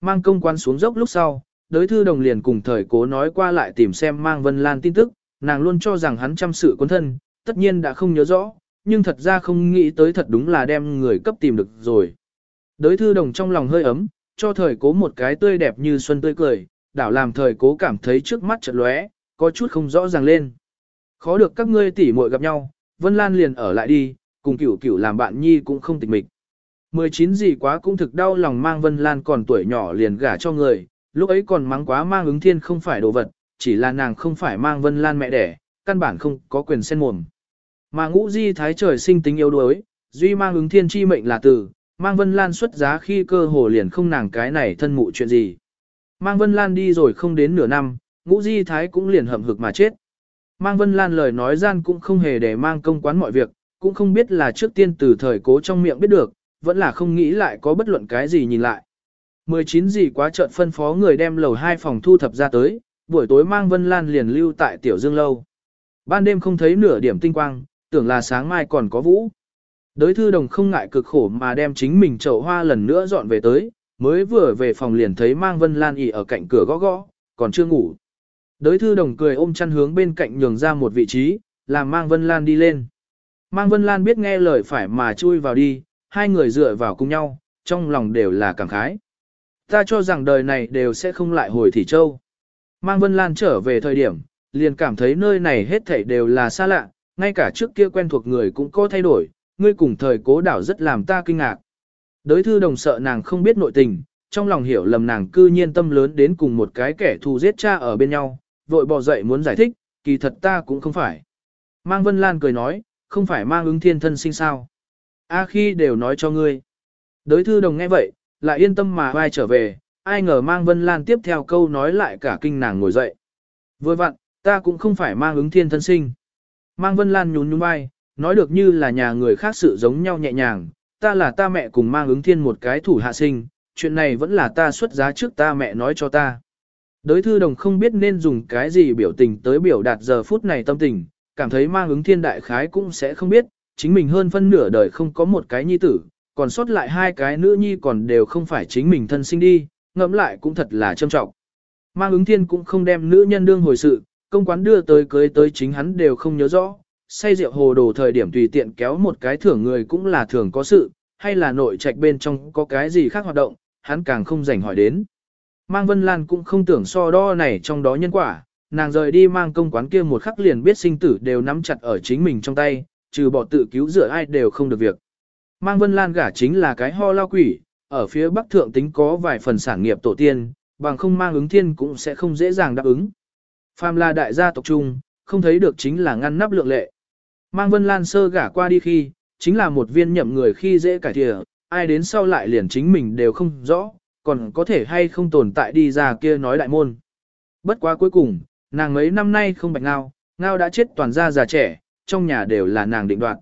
mang công quan xuống dốc lúc sau, đới thư đồng liền cùng thời cố nói qua lại tìm xem mang Vân Lan tin tức, nàng luôn cho rằng hắn chăm sự quân thân, tất nhiên đã không nhớ rõ, nhưng thật ra không nghĩ tới thật đúng là đem người cấp tìm được rồi. Đới thư đồng trong lòng hơi ấm, cho thời cố một cái tươi đẹp như xuân tươi cười, đảo làm thời cố cảm thấy trước mắt chợt lóe, có chút không rõ ràng lên. Khó được các ngươi tỉ muội gặp nhau, Vân Lan liền ở lại đi, cùng cửu cửu làm bạn nhi cũng không tịch mịch. 19 gì quá cũng thực đau lòng mang Vân Lan còn tuổi nhỏ liền gả cho người, lúc ấy còn mắng quá mang ứng thiên không phải đồ vật, chỉ là nàng không phải mang Vân Lan mẹ đẻ, căn bản không có quyền xen mồm. Mà ngũ di thái trời sinh tính yếu đuối, duy mang ứng thiên chi mệnh là tử, mang Vân Lan xuất giá khi cơ hồ liền không nàng cái này thân mụ chuyện gì. Mang Vân Lan đi rồi không đến nửa năm, ngũ di thái cũng liền hậm hực mà chết. Mang Vân Lan lời nói gian cũng không hề để mang công quán mọi việc, cũng không biết là trước tiên từ thời cố trong miệng biết được, vẫn là không nghĩ lại có bất luận cái gì nhìn lại. 19 gì quá chợt phân phó người đem lầu hai phòng thu thập ra tới, buổi tối mang Vân Lan liền lưu tại Tiểu Dương Lâu. Ban đêm không thấy nửa điểm tinh quang, tưởng là sáng mai còn có vũ. Đới thư đồng không ngại cực khổ mà đem chính mình chậu hoa lần nữa dọn về tới, mới vừa về phòng liền thấy mang Vân Lan ỉ ở cạnh cửa gõ gõ, còn chưa ngủ. Đới thư đồng cười ôm chăn hướng bên cạnh nhường ra một vị trí, làm mang Vân Lan đi lên. Mang Vân Lan biết nghe lời phải mà chui vào đi, hai người dựa vào cùng nhau, trong lòng đều là cảm khái. Ta cho rằng đời này đều sẽ không lại hồi Thị Châu. Mang Vân Lan trở về thời điểm, liền cảm thấy nơi này hết thảy đều là xa lạ, ngay cả trước kia quen thuộc người cũng có thay đổi, ngươi cùng thời cố đảo rất làm ta kinh ngạc. Đới thư đồng sợ nàng không biết nội tình, trong lòng hiểu lầm nàng cư nhiên tâm lớn đến cùng một cái kẻ thù giết cha ở bên nhau, vội bò dậy muốn giải thích, kỳ thật ta cũng không phải. Mang Vân Lan cười nói, không phải mang ứng thiên thân sinh sao. A khi đều nói cho ngươi. Đới thư đồng nghe vậy, lại yên tâm mà vai trở về, ai ngờ mang Vân Lan tiếp theo câu nói lại cả kinh nàng ngồi dậy. Vừa vặn, ta cũng không phải mang ứng thiên thân sinh. Mang Vân Lan nhún nhún vai, nói được như là nhà người khác sự giống nhau nhẹ nhàng, ta là ta mẹ cùng mang ứng thiên một cái thủ hạ sinh, chuyện này vẫn là ta xuất giá trước ta mẹ nói cho ta. Đới thư đồng không biết nên dùng cái gì biểu tình tới biểu đạt giờ phút này tâm tình, cảm thấy mang ứng thiên đại khái cũng sẽ không biết, chính mình hơn phân nửa đời không có một cái nhi tử, còn sót lại hai cái nữ nhi còn đều không phải chính mình thân sinh đi, ngẫm lại cũng thật là trâm trọng. Mang ứng thiên cũng không đem nữ nhân đương hồi sự, công quán đưa tới cưới tới chính hắn đều không nhớ rõ, say rượu hồ đồ thời điểm tùy tiện kéo một cái thưởng người cũng là thường có sự, hay là nội trạch bên trong có cái gì khác hoạt động, hắn càng không rảnh hỏi đến. Mang Vân Lan cũng không tưởng so đo này trong đó nhân quả, nàng rời đi mang công quán kia một khắc liền biết sinh tử đều nắm chặt ở chính mình trong tay, trừ bỏ tự cứu rửa ai đều không được việc. Mang Vân Lan gả chính là cái ho lao quỷ, ở phía bắc thượng tính có vài phần sản nghiệp tổ tiên, bằng không mang ứng thiên cũng sẽ không dễ dàng đáp ứng. Phàm là đại gia tộc trung, không thấy được chính là ngăn nắp lượng lệ. Mang Vân Lan sơ gả qua đi khi, chính là một viên nhậm người khi dễ cải thìa, ai đến sau lại liền chính mình đều không rõ, còn có thể hay không tồn tại đi ra kia nói đại môn. Bất quá cuối cùng, nàng mấy năm nay không bạch ngao, ngao đã chết toàn gia già trẻ, trong nhà đều là nàng định đoạt.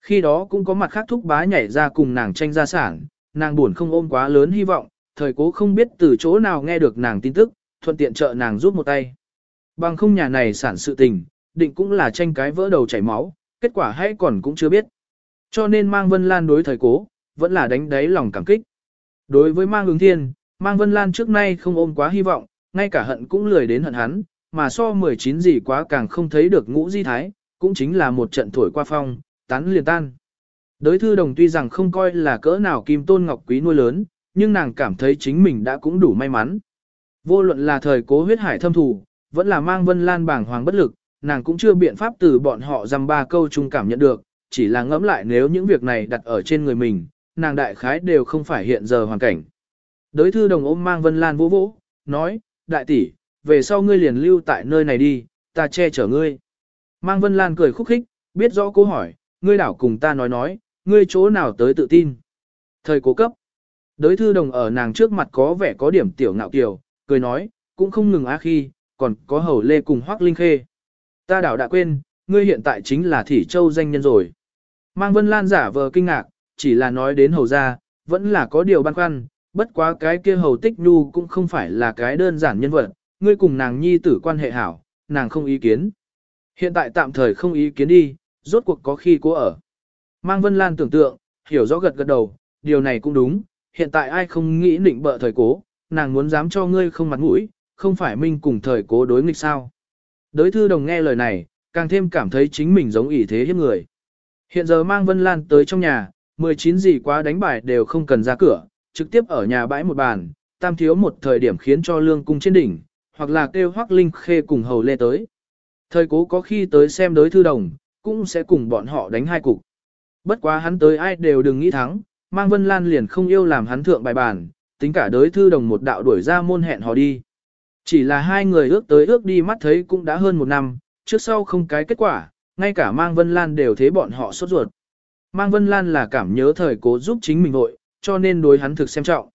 Khi đó cũng có mặt khác thúc bá nhảy ra cùng nàng tranh gia sản, nàng buồn không ôm quá lớn hy vọng, thời cố không biết từ chỗ nào nghe được nàng tin tức, thuận tiện trợ nàng giúp một tay. Bằng không nhà này sản sự tình, định cũng là tranh cái vỡ đầu chảy máu, kết quả hay còn cũng chưa biết. Cho nên mang Vân Lan đối thời cố, vẫn là đánh đáy lòng cảm kích. Đối với mang ứng thiên, mang Vân Lan trước nay không ôm quá hy vọng, ngay cả hận cũng lười đến hận hắn, mà so 19 gì quá càng không thấy được ngũ di thái, cũng chính là một trận thổi qua phong, tán liền tan. Đới thư đồng tuy rằng không coi là cỡ nào kim tôn ngọc quý nuôi lớn, nhưng nàng cảm thấy chính mình đã cũng đủ may mắn. Vô luận là thời cố huyết hải thâm thủ, vẫn là mang vân lan bảng hoàng bất lực, nàng cũng chưa biện pháp từ bọn họ dăm ba câu chung cảm nhận được, chỉ là ngẫm lại nếu những việc này đặt ở trên người mình, nàng đại khái đều không phải hiện giờ hoàn cảnh. Đới thư đồng ôm mang vân lan vỗ vỗ, nói, đại tỷ, về sau ngươi liền lưu tại nơi này đi, ta che chở ngươi. Mang vân lan cười khúc khích, biết rõ câu hỏi, ngươi đảo cùng ta nói nói, ngươi chỗ nào tới tự tin. Thời cố cấp. Đới thư đồng ở nàng trước mặt có vẻ có điểm tiểu ngạo kiều, cười nói, cũng không ngừng á khi, còn có hầu lê cùng hoác linh khê. Ta đảo đã quên, ngươi hiện tại chính là Thỉ Châu danh nhân rồi. Mang Vân Lan giả vờ kinh ngạc, chỉ là nói đến hầu ra, vẫn là có điều băn khoăn, bất quá cái kia hầu tích nhu cũng không phải là cái đơn giản nhân vật, ngươi cùng nàng nhi tử quan hệ hảo, nàng không ý kiến. Hiện tại tạm thời không ý kiến đi, rốt cuộc có khi cô ở. Mang Vân Lan tưởng tượng, hiểu rõ gật gật đầu, điều này cũng đúng, hiện tại ai không nghĩ nịnh bợ thời cố, nàng muốn dám cho ngươi không mặt mũi, không phải minh cùng thời cố đối nghịch sao. Đới thư đồng nghe lời này, càng thêm cảm thấy chính mình giống ỷ thế hiếp người. Hiện giờ mang Vân Lan tới trong nhà, 19 gì quá đánh bài đều không cần ra cửa, trực tiếp ở nhà bãi một bàn, tam thiếu một thời điểm khiến cho lương cung trên đỉnh, hoặc là kêu hoác linh khê cùng hầu lê tới. Thời cố có khi tới xem đối thư đồng, cũng sẽ cùng bọn họ đánh hai cục. Bất quá hắn tới ai đều đừng nghĩ thắng, mang Vân Lan liền không yêu làm hắn thượng bài bản, tính cả đối thư đồng một đạo đuổi ra môn hẹn họ đi. Chỉ là hai người ước tới ước đi mắt thấy cũng đã hơn một năm, trước sau không cái kết quả, ngay cả mang Vân Lan đều thế bọn họ sốt ruột. Mang Vân Lan là cảm nhớ thời cố giúp chính mình vội, cho nên đối hắn thực xem trọng.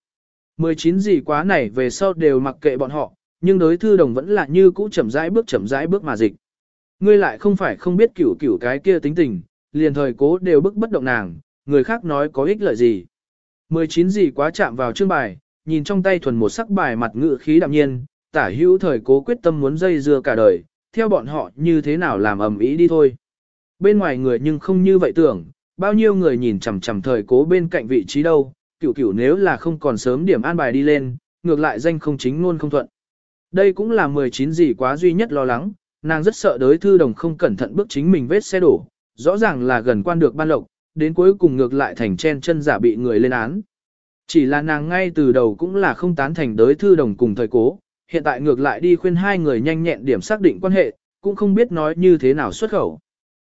19 gì quá này về sau đều mặc kệ bọn họ, nhưng đối thư đồng vẫn là như cũ chậm rãi bước chậm rãi bước mà dịch. Ngươi lại không phải không biết cửu cửu cái kia tính tình, liền thời cố đều bức bất động nàng, người khác nói có ích lợi gì. 19 gì quá chạm vào chương bài, nhìn trong tay thuần một sắc bài mặt ngự khí đạm nhiên, tả hữu thời cố quyết tâm muốn dây dưa cả đời, theo bọn họ như thế nào làm ầm ĩ đi thôi. Bên ngoài người nhưng không như vậy tưởng, bao nhiêu người nhìn chằm chằm thời cố bên cạnh vị trí đâu, cửu cửu nếu là không còn sớm điểm an bài đi lên, ngược lại danh không chính luôn không thuận. Đây cũng là 19 gì quá duy nhất lo lắng, nàng rất sợ đối thư đồng không cẩn thận bước chính mình vết xe đổ, rõ ràng là gần quan được ban lộc, đến cuối cùng ngược lại thành chen chân giả bị người lên án. Chỉ là nàng ngay từ đầu cũng là không tán thành đối thư đồng cùng thời cố, hiện tại ngược lại đi khuyên hai người nhanh nhẹn điểm xác định quan hệ, cũng không biết nói như thế nào xuất khẩu.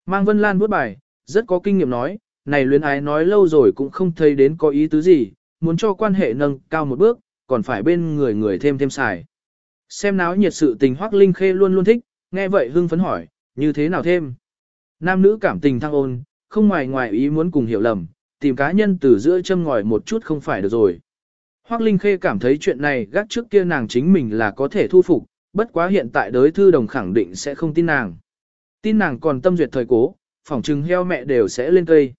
Mang Vân Lan bút bài, rất có kinh nghiệm nói, này luyến ái nói lâu rồi cũng không thấy đến có ý tứ gì, muốn cho quan hệ nâng cao một bước, còn phải bên người người thêm thêm xài. Xem náo nhiệt sự tình Hoắc Linh Khê luôn luôn thích, nghe vậy hưng phấn hỏi, như thế nào thêm? Nam nữ cảm tình thăng ôn, không ngoài ngoài ý muốn cùng hiểu lầm, tìm cá nhân từ giữa châm ngòi một chút không phải được rồi. Hoắc Linh Khê cảm thấy chuyện này gác trước kia nàng chính mình là có thể thu phục, bất quá hiện tại đới thư đồng khẳng định sẽ không tin nàng. Tin nàng còn tâm duyệt thời cố, phỏng trừng heo mẹ đều sẽ lên cây.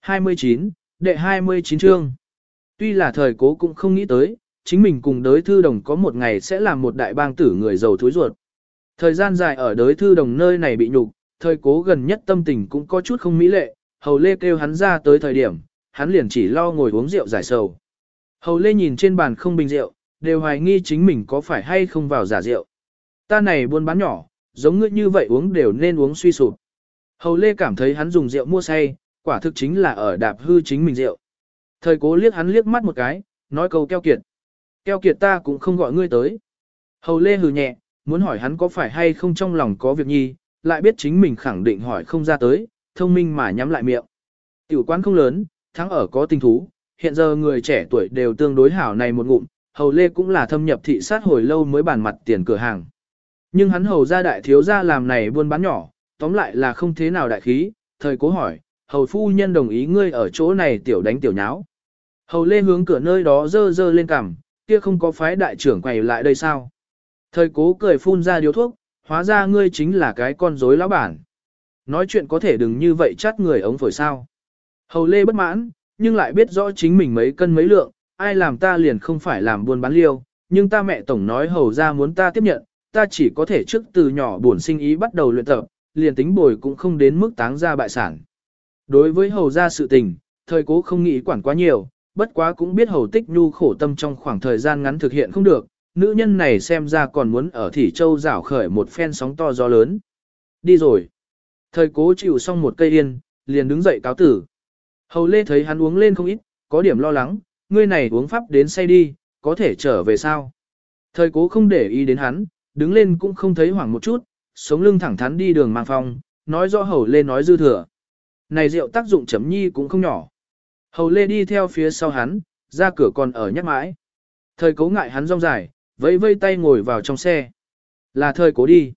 29, đệ 29 chương. Tuy là thời cố cũng không nghĩ tới, chính mình cùng đới thư đồng có một ngày sẽ làm một đại bang tử người giàu thối ruột. Thời gian dài ở đới thư đồng nơi này bị nhục, thời cố gần nhất tâm tình cũng có chút không mỹ lệ, hầu lê kêu hắn ra tới thời điểm, hắn liền chỉ lo ngồi uống rượu giải sầu. Hầu lê nhìn trên bàn không bình rượu, đều hoài nghi chính mình có phải hay không vào giả rượu. Ta này buôn bán nhỏ, giống ngươi như vậy uống đều nên uống suy sụp. Hầu lê cảm thấy hắn dùng rượu mua say, quả thực chính là ở đạp hư chính mình rượu. Thời cố liếc hắn liếc mắt một cái, nói câu keo kiệt. Keo kiệt ta cũng không gọi ngươi tới. Hầu lê hừ nhẹ, muốn hỏi hắn có phải hay không trong lòng có việc nhi, lại biết chính mình khẳng định hỏi không ra tới, thông minh mà nhắm lại miệng. Tiểu quán không lớn, thắng ở có tình thú, hiện giờ người trẻ tuổi đều tương đối hảo này một ngụm, hầu lê cũng là thâm nhập thị sát hồi lâu mới bàn mặt tiền cửa hàng. Nhưng hắn hầu ra đại thiếu gia làm này buôn bán nhỏ, tóm lại là không thế nào đại khí, thời cố hỏi, hầu phu nhân đồng ý ngươi ở chỗ này tiểu đánh tiểu nháo. Hầu lê hướng cửa nơi đó dơ dơ lên cằm, kia không có phái đại trưởng quay lại đây sao. Thời cố cười phun ra điếu thuốc, hóa ra ngươi chính là cái con rối lão bản. Nói chuyện có thể đừng như vậy chắt người ống phổi sao. Hầu lê bất mãn, nhưng lại biết rõ chính mình mấy cân mấy lượng, ai làm ta liền không phải làm buôn bán liêu, nhưng ta mẹ tổng nói hầu ra muốn ta tiếp nhận, ta chỉ có thể trước từ nhỏ buồn sinh ý bắt đầu luyện tập, liền tính bồi cũng không đến mức táng ra bại sản. Đối với hầu ra sự tình, thời cố không nghĩ quản quá nhiều, bất quá cũng biết hầu tích nhu khổ tâm trong khoảng thời gian ngắn thực hiện không được, nữ nhân này xem ra còn muốn ở Thỉ Châu rảo khởi một phen sóng to gió lớn. Đi rồi. Thời cố chịu xong một cây yên, liền đứng dậy cáo tử. Hầu Lê thấy hắn uống lên không ít, có điểm lo lắng, ngươi này uống pháp đến say đi, có thể trở về sao. Thời cố không để ý đến hắn, đứng lên cũng không thấy hoảng một chút, sống lưng thẳng thắn đi đường mang phong, nói rõ Hầu Lê nói dư thừa. Này rượu tác dụng chấm nhi cũng không nhỏ. Hầu Lê đi theo phía sau hắn, ra cửa còn ở nhắc mãi. Thời cố ngại hắn rong dài, vẫy vây tay ngồi vào trong xe. Là thời cố đi.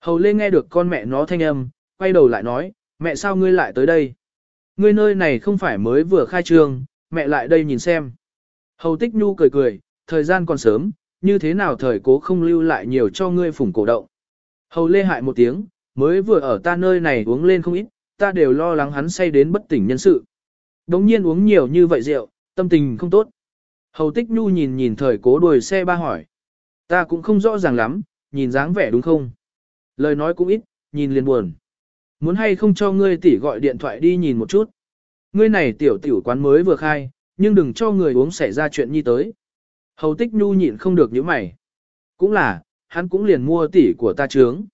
Hầu Lê nghe được con mẹ nó thanh âm, quay đầu lại nói, mẹ sao ngươi lại tới đây? Ngươi nơi này không phải mới vừa khai trương, mẹ lại đây nhìn xem. Hầu Tích Nhu cười cười, thời gian còn sớm, như thế nào thời cố không lưu lại nhiều cho ngươi phủng cổ động. Hầu Lê hại một tiếng, mới vừa ở ta nơi này uống lên không ít, ta đều lo lắng hắn say đến bất tỉnh nhân sự. Đống nhiên uống nhiều như vậy rượu, tâm tình không tốt. Hầu Tích Nhu nhìn nhìn thời cố đuổi xe ba hỏi. Ta cũng không rõ ràng lắm, nhìn dáng vẻ đúng không? Lời nói cũng ít, nhìn liền buồn. Muốn hay không cho ngươi tỷ gọi điện thoại đi nhìn một chút. Ngươi này tiểu tiểu quán mới vừa khai, nhưng đừng cho người uống xảy ra chuyện như tới. Hầu tích nhu nhịn không được những mày. Cũng là, hắn cũng liền mua tỷ của ta trướng.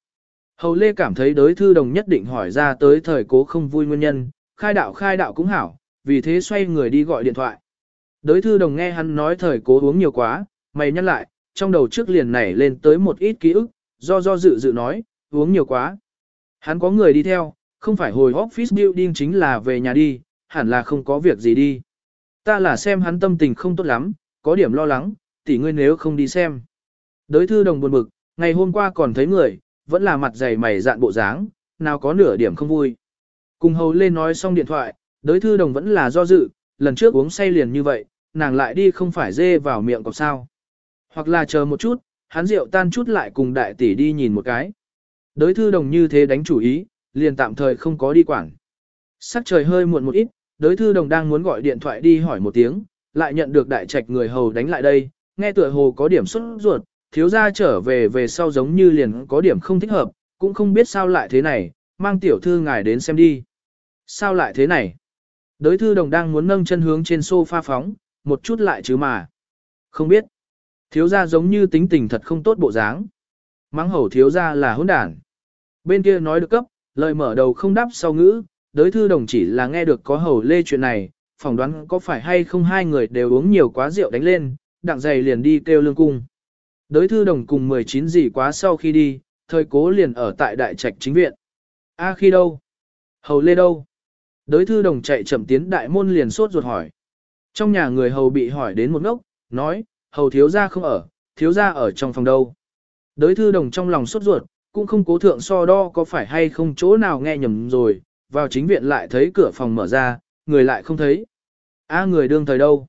Hầu Lê cảm thấy đối thư đồng nhất định hỏi ra tới thời cố không vui nguyên nhân, khai đạo khai đạo cũng hảo, vì thế xoay người đi gọi điện thoại. Đối thư đồng nghe hắn nói thời cố uống nhiều quá, mày nhắc lại, trong đầu trước liền nảy lên tới một ít ký ức, do do dự dự nói, uống nhiều quá. Hắn có người đi theo, không phải hồi office building chính là về nhà đi, hẳn là không có việc gì đi. Ta là xem hắn tâm tình không tốt lắm, có điểm lo lắng, tỷ ngươi nếu không đi xem. Đới thư đồng buồn bực, ngày hôm qua còn thấy người, vẫn là mặt dày mày dạn bộ dáng, nào có nửa điểm không vui. Cùng hầu lên nói xong điện thoại, đới thư đồng vẫn là do dự, lần trước uống say liền như vậy, nàng lại đi không phải dê vào miệng cọp sao. Hoặc là chờ một chút, hắn rượu tan chút lại cùng đại tỷ đi nhìn một cái. Đới thư đồng như thế đánh chủ ý, liền tạm thời không có đi quảng. Sắc trời hơi muộn một ít, đới thư đồng đang muốn gọi điện thoại đi hỏi một tiếng, lại nhận được đại trạch người hầu đánh lại đây, nghe tựa hồ có điểm xuất ruột, thiếu gia trở về về sau giống như liền có điểm không thích hợp, cũng không biết sao lại thế này, mang tiểu thư ngài đến xem đi. Sao lại thế này? Đới thư đồng đang muốn nâng chân hướng trên sofa phóng, một chút lại chứ mà. Không biết. Thiếu gia giống như tính tình thật không tốt bộ dáng. Mắng hầu thiếu gia là hỗn đản. Bên kia nói được cấp, lời mở đầu không đáp sau ngữ, đới thư đồng chỉ là nghe được có hầu lê chuyện này, phỏng đoán có phải hay không hai người đều uống nhiều quá rượu đánh lên, đặng giày liền đi kêu lương cung. Đới thư đồng cùng 19 gì quá sau khi đi, thời cố liền ở tại đại trạch chính viện. A khi đâu? Hầu lê đâu? Đới thư đồng chạy chậm tiến đại môn liền sốt ruột hỏi. Trong nhà người hầu bị hỏi đến một ngốc, nói, hầu thiếu gia không ở, thiếu gia ở trong phòng đâu. Đới thư đồng trong lòng sốt ruột, cũng không cố thượng so đo có phải hay không chỗ nào nghe nhầm rồi, vào chính viện lại thấy cửa phòng mở ra, người lại không thấy. A người đương thời đâu?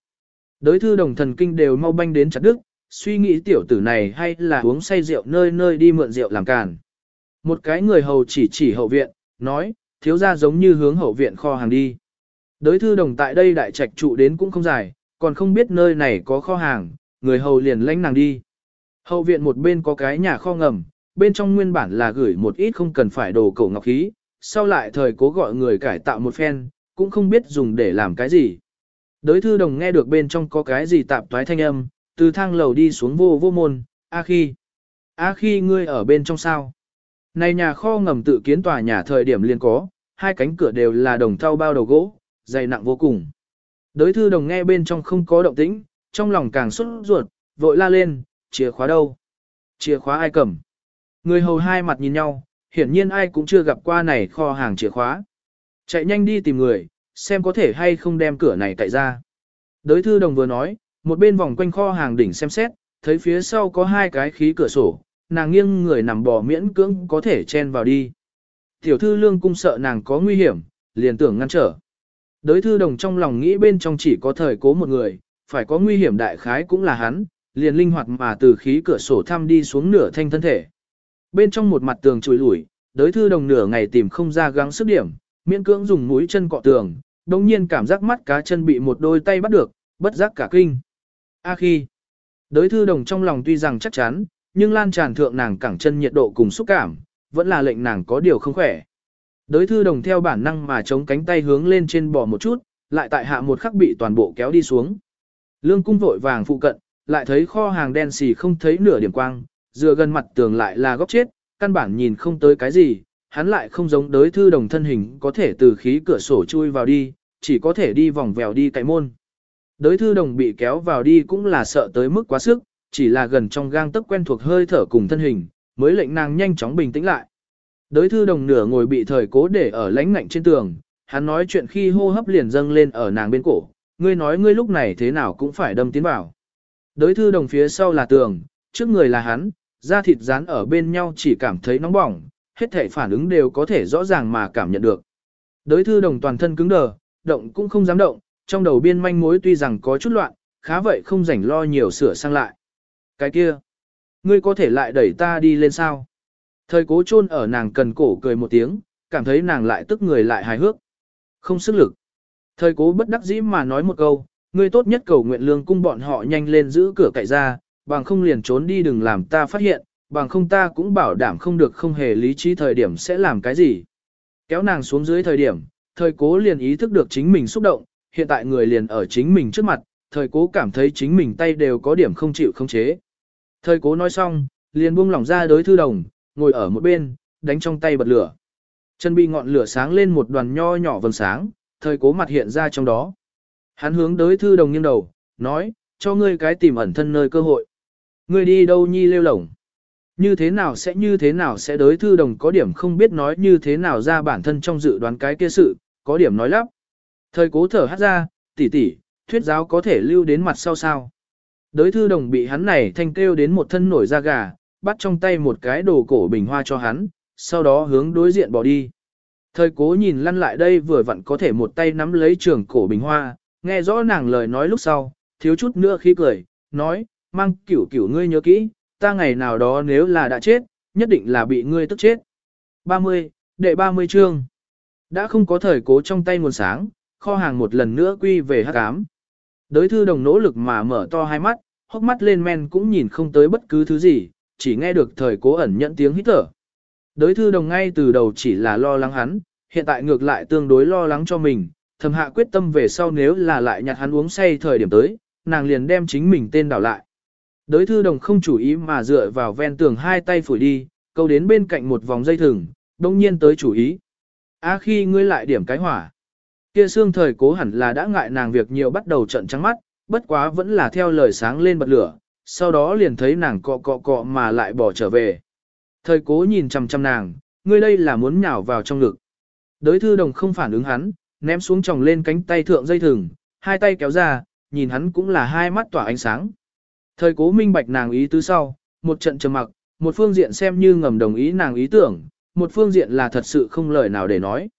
Đới thư đồng thần kinh đều mau banh đến chặt đức, suy nghĩ tiểu tử này hay là uống say rượu nơi nơi đi mượn rượu làm càn. Một cái người hầu chỉ chỉ hậu viện, nói, thiếu gia giống như hướng hậu viện kho hàng đi. Đới thư đồng tại đây đại trạch trụ đến cũng không dài, còn không biết nơi này có kho hàng, người hầu liền lãnh nàng đi. Hậu viện một bên có cái nhà kho ngầm, bên trong nguyên bản là gửi một ít không cần phải đồ cổ ngọc khí, sau lại thời cố gọi người cải tạo một phen, cũng không biết dùng để làm cái gì. Đới thư đồng nghe được bên trong có cái gì tạp toái thanh âm, từ thang lầu đi xuống vô vô môn, A khi. A khi ngươi ở bên trong sao? Này nhà kho ngầm tự kiến tòa nhà thời điểm liên có, hai cánh cửa đều là đồng thau bao đầu gỗ, dày nặng vô cùng. Đới thư đồng nghe bên trong không có động tĩnh, trong lòng càng xuất ruột, vội la lên, chìa khóa đâu? Chìa khóa ai cầm? Người hầu hai mặt nhìn nhau, hiển nhiên ai cũng chưa gặp qua này kho hàng chìa khóa. Chạy nhanh đi tìm người, xem có thể hay không đem cửa này cậy ra. Đới thư đồng vừa nói, một bên vòng quanh kho hàng đỉnh xem xét, thấy phía sau có hai cái khí cửa sổ, nàng nghiêng người nằm bò miễn cưỡng có thể chen vào đi. Tiểu thư lương cung sợ nàng có nguy hiểm, liền tưởng ngăn trở. Đới thư đồng trong lòng nghĩ bên trong chỉ có thời cố một người, phải có nguy hiểm đại khái cũng là hắn, liền linh hoạt mà từ khí cửa sổ thăm đi xuống nửa thanh thân thể. Bên trong một mặt tường chùi lủi, đới thư đồng nửa ngày tìm không ra gắng sức điểm, miễn cưỡng dùng mũi chân cọ tường, đồng nhiên cảm giác mắt cá chân bị một đôi tay bắt được, bất giác cả kinh. A khi, đới thư đồng trong lòng tuy rằng chắc chắn, nhưng lan tràn thượng nàng cẳng chân nhiệt độ cùng xúc cảm, vẫn là lệnh nàng có điều không khỏe. Đới thư đồng theo bản năng mà chống cánh tay hướng lên trên bò một chút, lại tại hạ một khắc bị toàn bộ kéo đi xuống. Lương cung vội vàng phụ cận, lại thấy kho hàng đen xì không thấy nửa điểm quang, dựa gần mặt tường lại là góc chết, căn bản nhìn không tới cái gì, hắn lại không giống đới thư đồng thân hình có thể từ khí cửa sổ chui vào đi, chỉ có thể đi vòng vèo đi cậy môn. Đới thư đồng bị kéo vào đi cũng là sợ tới mức quá sức, chỉ là gần trong gang tấc quen thuộc hơi thở cùng thân hình, mới lệnh nàng nhanh chóng bình tĩnh lại. Đới thư đồng nửa ngồi bị thời cố để ở lánh ngạnh trên tường, hắn nói chuyện khi hô hấp liền dâng lên ở nàng bên cổ, ngươi nói ngươi lúc này thế nào cũng phải đâm tiến vào. Đới thư đồng phía sau là tường, trước người là hắn, da thịt dán ở bên nhau chỉ cảm thấy nóng bỏng, hết thể phản ứng đều có thể rõ ràng mà cảm nhận được. Đới thư đồng toàn thân cứng đờ, động cũng không dám động, trong đầu biên manh mối tuy rằng có chút loạn, khá vậy không rảnh lo nhiều sửa sang lại. Cái kia, ngươi có thể lại đẩy ta đi lên sao? Thời cố chôn ở nàng cần cổ cười một tiếng, cảm thấy nàng lại tức người lại hài hước. Không sức lực. Thời cố bất đắc dĩ mà nói một câu, ngươi tốt nhất cầu nguyện lương cung bọn họ nhanh lên giữ cửa cậy ra, bằng không liền trốn đi đừng làm ta phát hiện, bằng không ta cũng bảo đảm không được không hề lý trí thời điểm sẽ làm cái gì. Kéo nàng xuống dưới thời điểm, thời cố liền ý thức được chính mình xúc động, hiện tại người liền ở chính mình trước mặt, thời cố cảm thấy chính mình tay đều có điểm không chịu không chế. Thời cố nói xong, liền buông lỏng ra đối thư đồng, ngồi ở một bên, đánh trong tay bật lửa. Chân bị ngọn lửa sáng lên một đoàn nho nhỏ vầng sáng, thời cố mặt hiện ra trong đó. Hắn hướng đối thư đồng nghiêng đầu, nói, cho ngươi cái tìm ẩn thân nơi cơ hội. Ngươi đi đâu nhi lêu lổng. Như thế nào sẽ như thế nào sẽ đối thư đồng có điểm không biết nói như thế nào ra bản thân trong dự đoán cái kia sự, có điểm nói lắp. Thời cố thở hát ra, tỷ tỷ, thuyết giáo có thể lưu đến mặt sau sao. Đới thư đồng bị hắn này thanh kêu đến một thân nổi da gà, bắt trong tay một cái đồ cổ bình hoa cho hắn, sau đó hướng đối diện bỏ đi. Thời cố nhìn lăn lại đây vừa vặn có thể một tay nắm lấy trường cổ bình hoa, nghe rõ nàng lời nói lúc sau, thiếu chút nữa khí cười, nói, mang cửu cửu ngươi nhớ kỹ, ta ngày nào đó nếu là đã chết, nhất định là bị ngươi tức chết. 30, đệ 30 chương. Đã không có thời cố trong tay nguồn sáng, kho hàng một lần nữa quy về hắc ám. Đới thư đồng nỗ lực mà mở to hai mắt, hốc mắt lên men cũng nhìn không tới bất cứ thứ gì, chỉ nghe được thời cố ẩn nhận tiếng hít thở. Đới thư đồng ngay từ đầu chỉ là lo lắng hắn, hiện tại ngược lại tương đối lo lắng cho mình, thầm hạ quyết tâm về sau nếu là lại nhặt hắn uống say thời điểm tới, nàng liền đem chính mình tên đảo lại. Đới thư đồng không chủ ý mà dựa vào ven tường hai tay phủi đi, câu đến bên cạnh một vòng dây thừng, đông nhiên tới chủ ý. A khi ngươi lại điểm cái hỏa. Kia xương thời cố hẳn là đã ngại nàng việc nhiều bắt đầu trận trắng mắt, bất quá vẫn là theo lời sáng lên bật lửa, sau đó liền thấy nàng cọ cọ cọ mà lại bỏ trở về. Thời cố nhìn chằm chằm nàng, ngươi đây là muốn nhào vào trong ngực. Đới thư đồng không phản ứng hắn, ném xuống tròng lên cánh tay thượng dây thừng, hai tay kéo ra, nhìn hắn cũng là hai mắt tỏa ánh sáng. Thời cố minh bạch nàng ý tứ sau, một trận trầm mặc, một phương diện xem như ngầm đồng ý nàng ý tưởng, một phương diện là thật sự không lời nào để nói.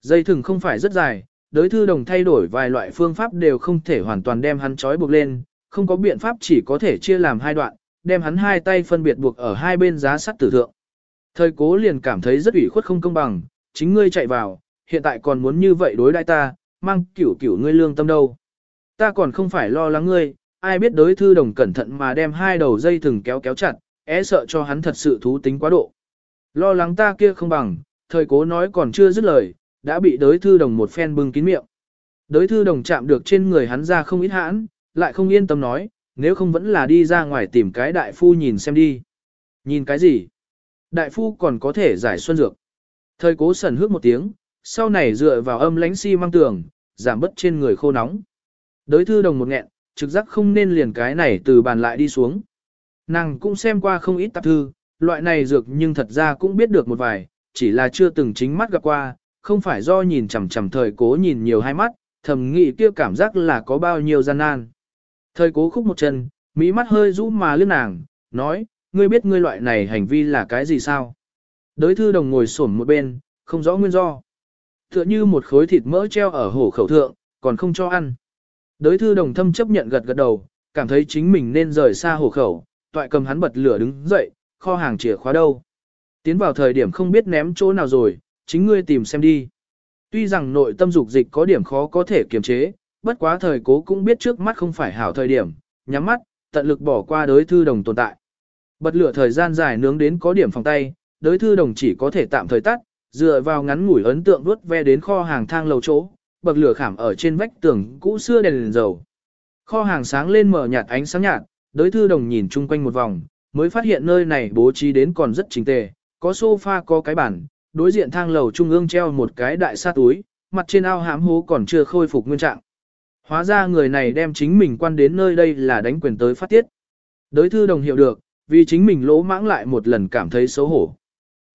Dây thừng không phải rất dài, đối thư đồng thay đổi vài loại phương pháp đều không thể hoàn toàn đem hắn trói buộc lên, không có biện pháp chỉ có thể chia làm hai đoạn, đem hắn hai tay phân biệt buộc ở hai bên giá sắt tử thượng. Thời cố liền cảm thấy rất ủy khuất không công bằng, chính ngươi chạy vào, hiện tại còn muốn như vậy đối đãi ta, mang kiểu kiểu ngươi lương tâm đâu. Ta còn không phải lo lắng ngươi, ai biết đối thư đồng cẩn thận mà đem hai đầu dây thừng kéo kéo chặt, é sợ cho hắn thật sự thú tính quá độ. Lo lắng ta kia không bằng, thời cố nói còn chưa dứt lời, đã bị đối thư đồng một phen bưng kín miệng. Đối thư đồng chạm được trên người hắn ra không ít hãn, lại không yên tâm nói, nếu không vẫn là đi ra ngoài tìm cái đại phu nhìn xem đi. Nhìn cái gì? Đại phu còn có thể giải xuân dược. Thời cố sần hước một tiếng, sau này dựa vào âm lãnh si mang tường, giảm bớt trên người khô nóng. Đối thư đồng một nghẹn, trực giác không nên liền cái này từ bàn lại đi xuống. Nàng cũng xem qua không ít tạp thư, loại này dược nhưng thật ra cũng biết được một vài, chỉ là chưa từng chính mắt gặp qua, không phải do nhìn chằm chằm thời cố nhìn nhiều hai mắt, thầm nghĩ kia cảm giác là có bao nhiêu gian nan. Thời cố khúc một chân, mỹ mắt hơi rũ mà lướt nàng, nói, ngươi biết ngươi loại này hành vi là cái gì sao? Đới thư đồng ngồi xổm một bên, không rõ nguyên do. Tựa như một khối thịt mỡ treo ở hổ khẩu thượng, còn không cho ăn. Đới thư đồng thâm chấp nhận gật gật đầu, cảm thấy chính mình nên rời xa hổ khẩu, toại cầm hắn bật lửa đứng dậy, kho hàng chìa khóa đâu. Tiến vào thời điểm không biết ném chỗ nào rồi, chính ngươi tìm xem đi. Tuy rằng nội tâm dục dịch có điểm khó có thể kiềm chế, bất quá thời cố cũng biết trước mắt không phải hảo thời điểm, nhắm mắt, tận lực bỏ qua đối thư đồng tồn tại. Bật lửa thời gian dài nướng đến có điểm phòng tay, đối thư đồng chỉ có thể tạm thời tắt, dựa vào ngắn ngủi ấn tượng vuốt ve đến kho hàng thang lầu chỗ, bậc lửa khảm ở trên vách tường cũ xưa đèn, đèn dầu. Kho hàng sáng lên mở nhạt ánh sáng nhạt, đối thư đồng nhìn chung quanh một vòng, mới phát hiện nơi này bố trí đến còn rất chỉnh tề, có sofa có cái bàn, đối diện thang lầu trung ương treo một cái đại sa túi, mặt trên ao hãm hố còn chưa khôi phục nguyên trạng. Hóa ra người này đem chính mình quan đến nơi đây là đánh quyền tới phát tiết. Đới thư đồng hiểu được, vì chính mình lỗ mãng lại một lần cảm thấy xấu hổ.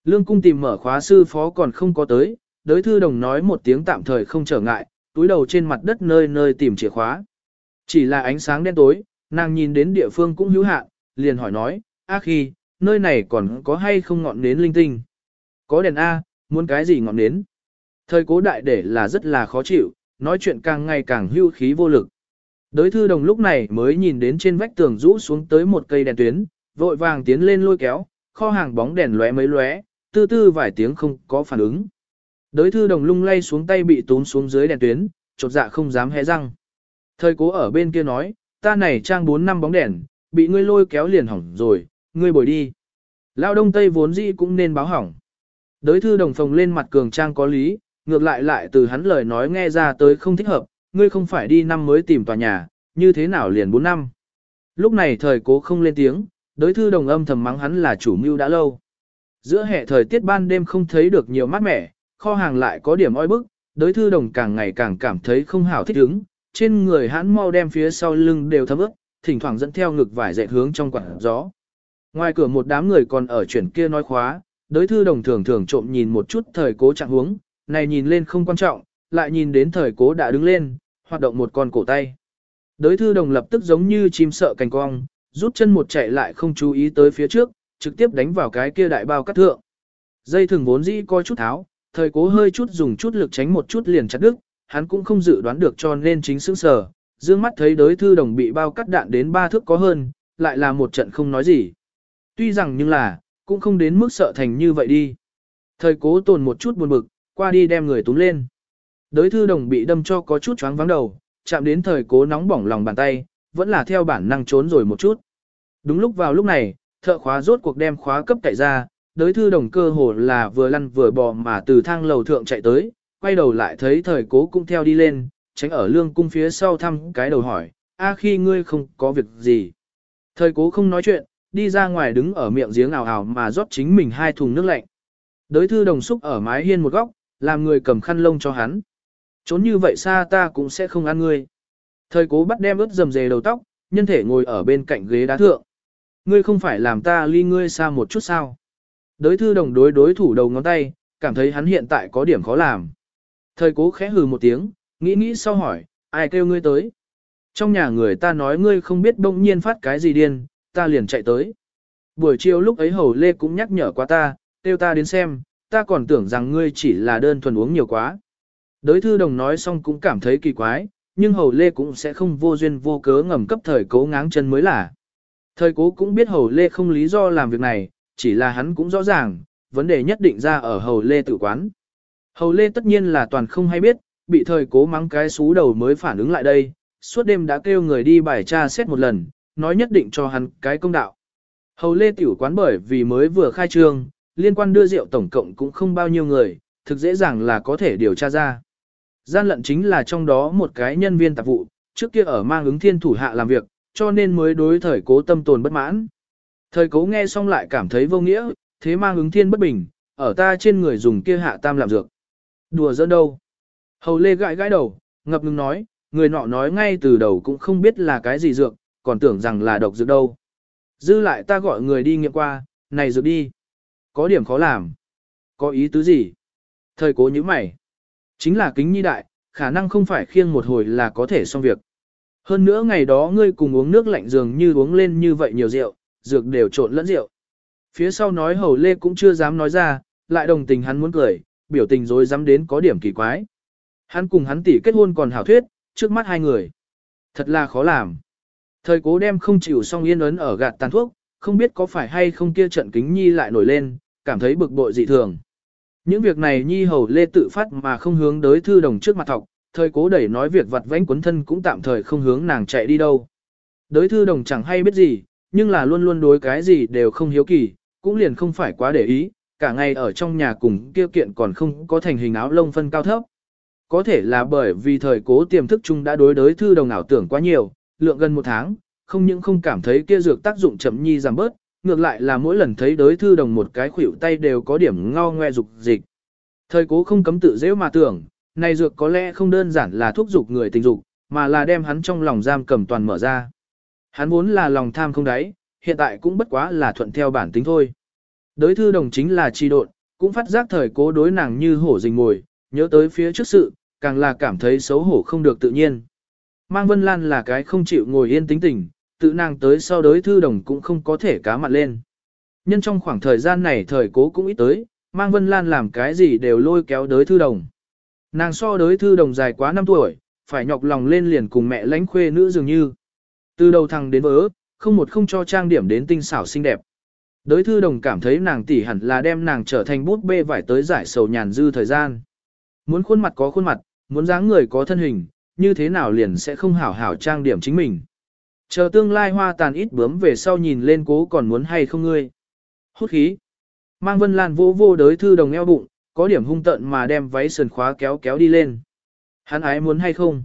Lương cung tìm mở khóa sư phó còn không có tới, đới thư đồng nói một tiếng tạm thời không trở ngại, túi đầu trên mặt đất nơi nơi tìm chìa khóa. Chỉ là ánh sáng đen tối, nàng nhìn đến địa phương cũng hữu hạn, liền hỏi nói, a khi, nơi này còn có hay không ngọn nến linh tinh. Có đèn A, muốn cái gì ngọn nến. Thời cố đại để là rất là khó chịu, nói chuyện càng ngày càng hưu khí vô lực. Đới thư đồng lúc này mới nhìn đến trên vách tường rũ xuống tới một cây đèn tuyến, vội vàng tiến lên lôi kéo, kho hàng bóng đèn lóe mấy lóe, tư tư vài tiếng không có phản ứng. Đới thư đồng lung lay xuống tay bị tốn xuống dưới đèn tuyến, chột dạ không dám hé răng. Thời cố ở bên kia nói, ta này trang 4 năm bóng đèn, bị ngươi lôi kéo liền hỏng rồi, ngươi bồi đi. Lao đông tây vốn dĩ cũng nên báo hỏng. Đới thư đồng phồng lên mặt cường trang có lý, ngược lại lại từ hắn lời nói nghe ra tới không thích hợp, ngươi không phải đi năm mới tìm tòa nhà, như thế nào liền 4 năm. Lúc này thời cố không lên tiếng, đối thư đồng âm thầm mắng hắn là chủ mưu đã lâu. Giữa hệ thời tiết ban đêm không thấy được nhiều mát mẻ, kho hàng lại có điểm oi bức, đối thư đồng càng ngày càng cảm thấy không hảo thích ứng, trên người hắn mau đem phía sau lưng đều thấm ướt, thỉnh thoảng dẫn theo ngực vải dệt hướng trong quảng gió. Ngoài cửa một đám người còn ở chuyển kia nói khóa, đối thư đồng thường thường trộm nhìn một chút thời cố trạng huống, này nhìn lên không quan trọng, lại nhìn đến thời cố đã đứng lên, hoạt động một con cổ tay. Đối thư đồng lập tức giống như chim sợ cành cong, rút chân một chạy lại không chú ý tới phía trước, trực tiếp đánh vào cái kia đại bao cắt thượng. Dây thừng vốn dĩ coi chút tháo, thời cố hơi chút dùng chút lực tránh một chút liền chặt đứt, hắn cũng không dự đoán được cho nên chính sững sờ, dương mắt thấy đối thư đồng bị bao cắt đạn đến ba thước có hơn, lại là một trận không nói gì. Tuy rằng nhưng là, cũng không đến mức sợ thành như vậy đi. Thời cố tồn một chút buồn bực, qua đi đem người túm lên. Đối thư đồng bị đâm cho có chút choáng vắng đầu, chạm đến thời cố nóng bỏng lòng bàn tay, vẫn là theo bản năng trốn rồi một chút. Đúng lúc vào lúc này, thợ khóa rốt cuộc đem khóa cấp cậy ra, đối thư đồng cơ hồ là vừa lăn vừa bò mà từ thang lầu thượng chạy tới, quay đầu lại thấy thời cố cũng theo đi lên, tránh ở lương cung phía sau thăm cái đầu hỏi, a khi ngươi không có việc gì. Thời cố không nói chuyện, đi ra ngoài đứng ở miệng giếng ảo ảo mà rót chính mình hai thùng nước lạnh. Đới thư đồng xúc ở mái hiên một góc, làm người cầm khăn lông cho hắn. Trốn như vậy xa ta cũng sẽ không ăn ngươi. Thời cố bắt đem ướt dầm dề đầu tóc, nhân thể ngồi ở bên cạnh ghế đá thượng. Ngươi không phải làm ta ly ngươi xa một chút sao. Đới thư đồng đối đối thủ đầu ngón tay, cảm thấy hắn hiện tại có điểm khó làm. Thời cố khẽ hừ một tiếng, nghĩ nghĩ sau hỏi, ai kêu ngươi tới. Trong nhà người ta nói ngươi không biết bỗng nhiên phát cái gì điên, ta liền chạy tới. Buổi chiều lúc ấy hầu lê cũng nhắc nhở qua ta, kêu ta đến xem, ta còn tưởng rằng ngươi chỉ là đơn thuần uống nhiều quá. Đới thư đồng nói xong cũng cảm thấy kỳ quái, nhưng hầu lê cũng sẽ không vô duyên vô cớ ngầm cấp thời cố ngáng chân mới là. Thời cố cũng biết hầu lê không lý do làm việc này, chỉ là hắn cũng rõ ràng, vấn đề nhất định ra ở hầu lê tự quán. Hầu lê tất nhiên là toàn không hay biết, bị thời cố mắng cái xú đầu mới phản ứng lại đây, suốt đêm đã kêu người đi bài tra xét một lần, nói nhất định cho hắn cái công đạo. Hầu lê tiểu quán bởi vì mới vừa khai trương, liên quan đưa rượu tổng cộng cũng không bao nhiêu người, thực dễ dàng là có thể điều tra ra. Gian lận chính là trong đó một cái nhân viên tạp vụ, trước kia ở mang ứng thiên thủ hạ làm việc, cho nên mới đối thời cố tâm tồn bất mãn. Thời cố nghe xong lại cảm thấy vô nghĩa, thế mang ứng thiên bất bình, ở ta trên người dùng kia hạ tam làm dược. Đùa giỡn đâu. Hầu lê gãi gãi đầu, ngập ngừng nói, người nọ nói ngay từ đầu cũng không biết là cái gì dược, còn tưởng rằng là độc dược đâu. Dư lại ta gọi người đi nghiệm qua, này dược đi. Có điểm khó làm. Có ý tứ gì? Thời cố như mày. Chính là kính nhi đại, khả năng không phải khiêng một hồi là có thể xong việc. Hơn nữa ngày đó ngươi cùng uống nước lạnh dường như uống lên như vậy nhiều rượu, dược đều trộn lẫn rượu. Phía sau nói hầu lê cũng chưa dám nói ra, lại đồng tình hắn muốn cười, biểu tình rồi dám đến có điểm kỳ quái. Hắn cùng hắn tỷ kết hôn còn hảo thuyết, trước mắt hai người. Thật là khó làm. Thời cố đem không chịu xong yên ấn ở gạt tàn thuốc, không biết có phải hay không kia trận kính nhi lại nổi lên, cảm thấy bực bội dị thường. Những việc này nhi hầu lê tự phát mà không hướng tới thư đồng trước mặt học, thời cố đẩy nói việc vặt vãnh quấn thân cũng tạm thời không hướng nàng chạy đi đâu. Đới thư đồng chẳng hay biết gì, nhưng là luôn luôn đối cái gì đều không hiếu kỳ, cũng liền không phải quá để ý, cả ngày ở trong nhà cùng kia kiện còn không có thành hình áo lông phân cao thấp. Có thể là bởi vì thời cố tiềm thức chung đã đối đối thư đồng ảo tưởng quá nhiều, lượng gần một tháng, không những không cảm thấy kia dược tác dụng chậm nhi giảm bớt, ngược lại là mỗi lần thấy đối thư đồng một cái khuỷu tay đều có điểm ngao ngoe dục dịch. Thời cố không cấm tự dễ mà tưởng, này dược có lẽ không đơn giản là thuốc dục người tình dục, mà là đem hắn trong lòng giam cầm toàn mở ra. Hắn vốn là lòng tham không đáy, hiện tại cũng bất quá là thuận theo bản tính thôi. Đối thư đồng chính là chi độn, cũng phát giác thời cố đối nàng như hổ rình mồi, nhớ tới phía trước sự, càng là cảm thấy xấu hổ không được tự nhiên. Mang Vân Lan là cái không chịu ngồi yên tính tình, tự nàng tới sau đối thư đồng cũng không có thể cá mặt lên. Nhân trong khoảng thời gian này thời cố cũng ít tới, Mang Vân Lan làm cái gì đều lôi kéo đối thư đồng. Nàng so đối thư đồng dài quá 5 tuổi, phải nhọc lòng lên liền cùng mẹ lánh khuê nữ dường như. Từ đầu thằng đến vỡ, không một không cho trang điểm đến tinh xảo xinh đẹp. đối thư đồng cảm thấy nàng tỷ hẳn là đem nàng trở thành bút bê vải tới giải sầu nhàn dư thời gian. Muốn khuôn mặt có khuôn mặt, muốn dáng người có thân hình, như thế nào liền sẽ không hảo hảo trang điểm chính mình. Chờ tương lai hoa tàn ít bướm về sau nhìn lên cố còn muốn hay không ngươi. Hút khí. Mang Vân Lan vô vô đới thư đồng eo bụng, có điểm hung tận mà đem váy sườn khóa kéo kéo đi lên. Hắn ái muốn hay không?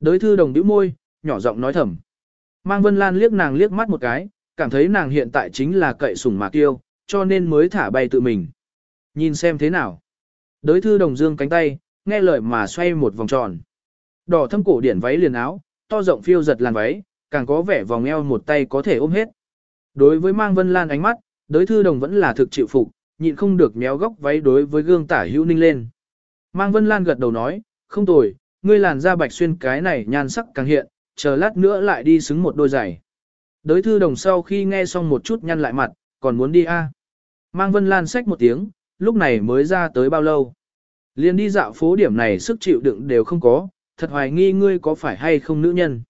Đới thư đồng bĩu môi, nhỏ giọng nói thầm. Mang Vân Lan liếc nàng liếc mắt một cái, cảm thấy nàng hiện tại chính là cậy sủng mà tiêu cho nên mới thả bay tự mình. Nhìn xem thế nào. Đới thư đồng dương cánh tay, nghe lời mà xoay một vòng tròn. Đỏ thâm cổ điển váy liền áo, to rộng phiêu giật làn váy, càng có vẻ vòng eo một tay có thể ôm hết. Đối với mang Vân Lan ánh mắt, đối thư đồng vẫn là thực chịu phục, nhịn không được méo góc váy đối với gương tả hữu ninh lên. Mang Vân Lan gật đầu nói, không tồi, ngươi làn da bạch xuyên cái này nhan sắc càng hiện, chờ lát nữa lại đi xứng một đôi giày. đối thư đồng sau khi nghe xong một chút nhăn lại mặt, còn muốn đi a à? Mang Vân Lan xách một tiếng, lúc này mới ra tới bao lâu. Liên đi dạo phố điểm này sức chịu đựng đều không có, thật hoài nghi ngươi có phải hay không nữ nhân.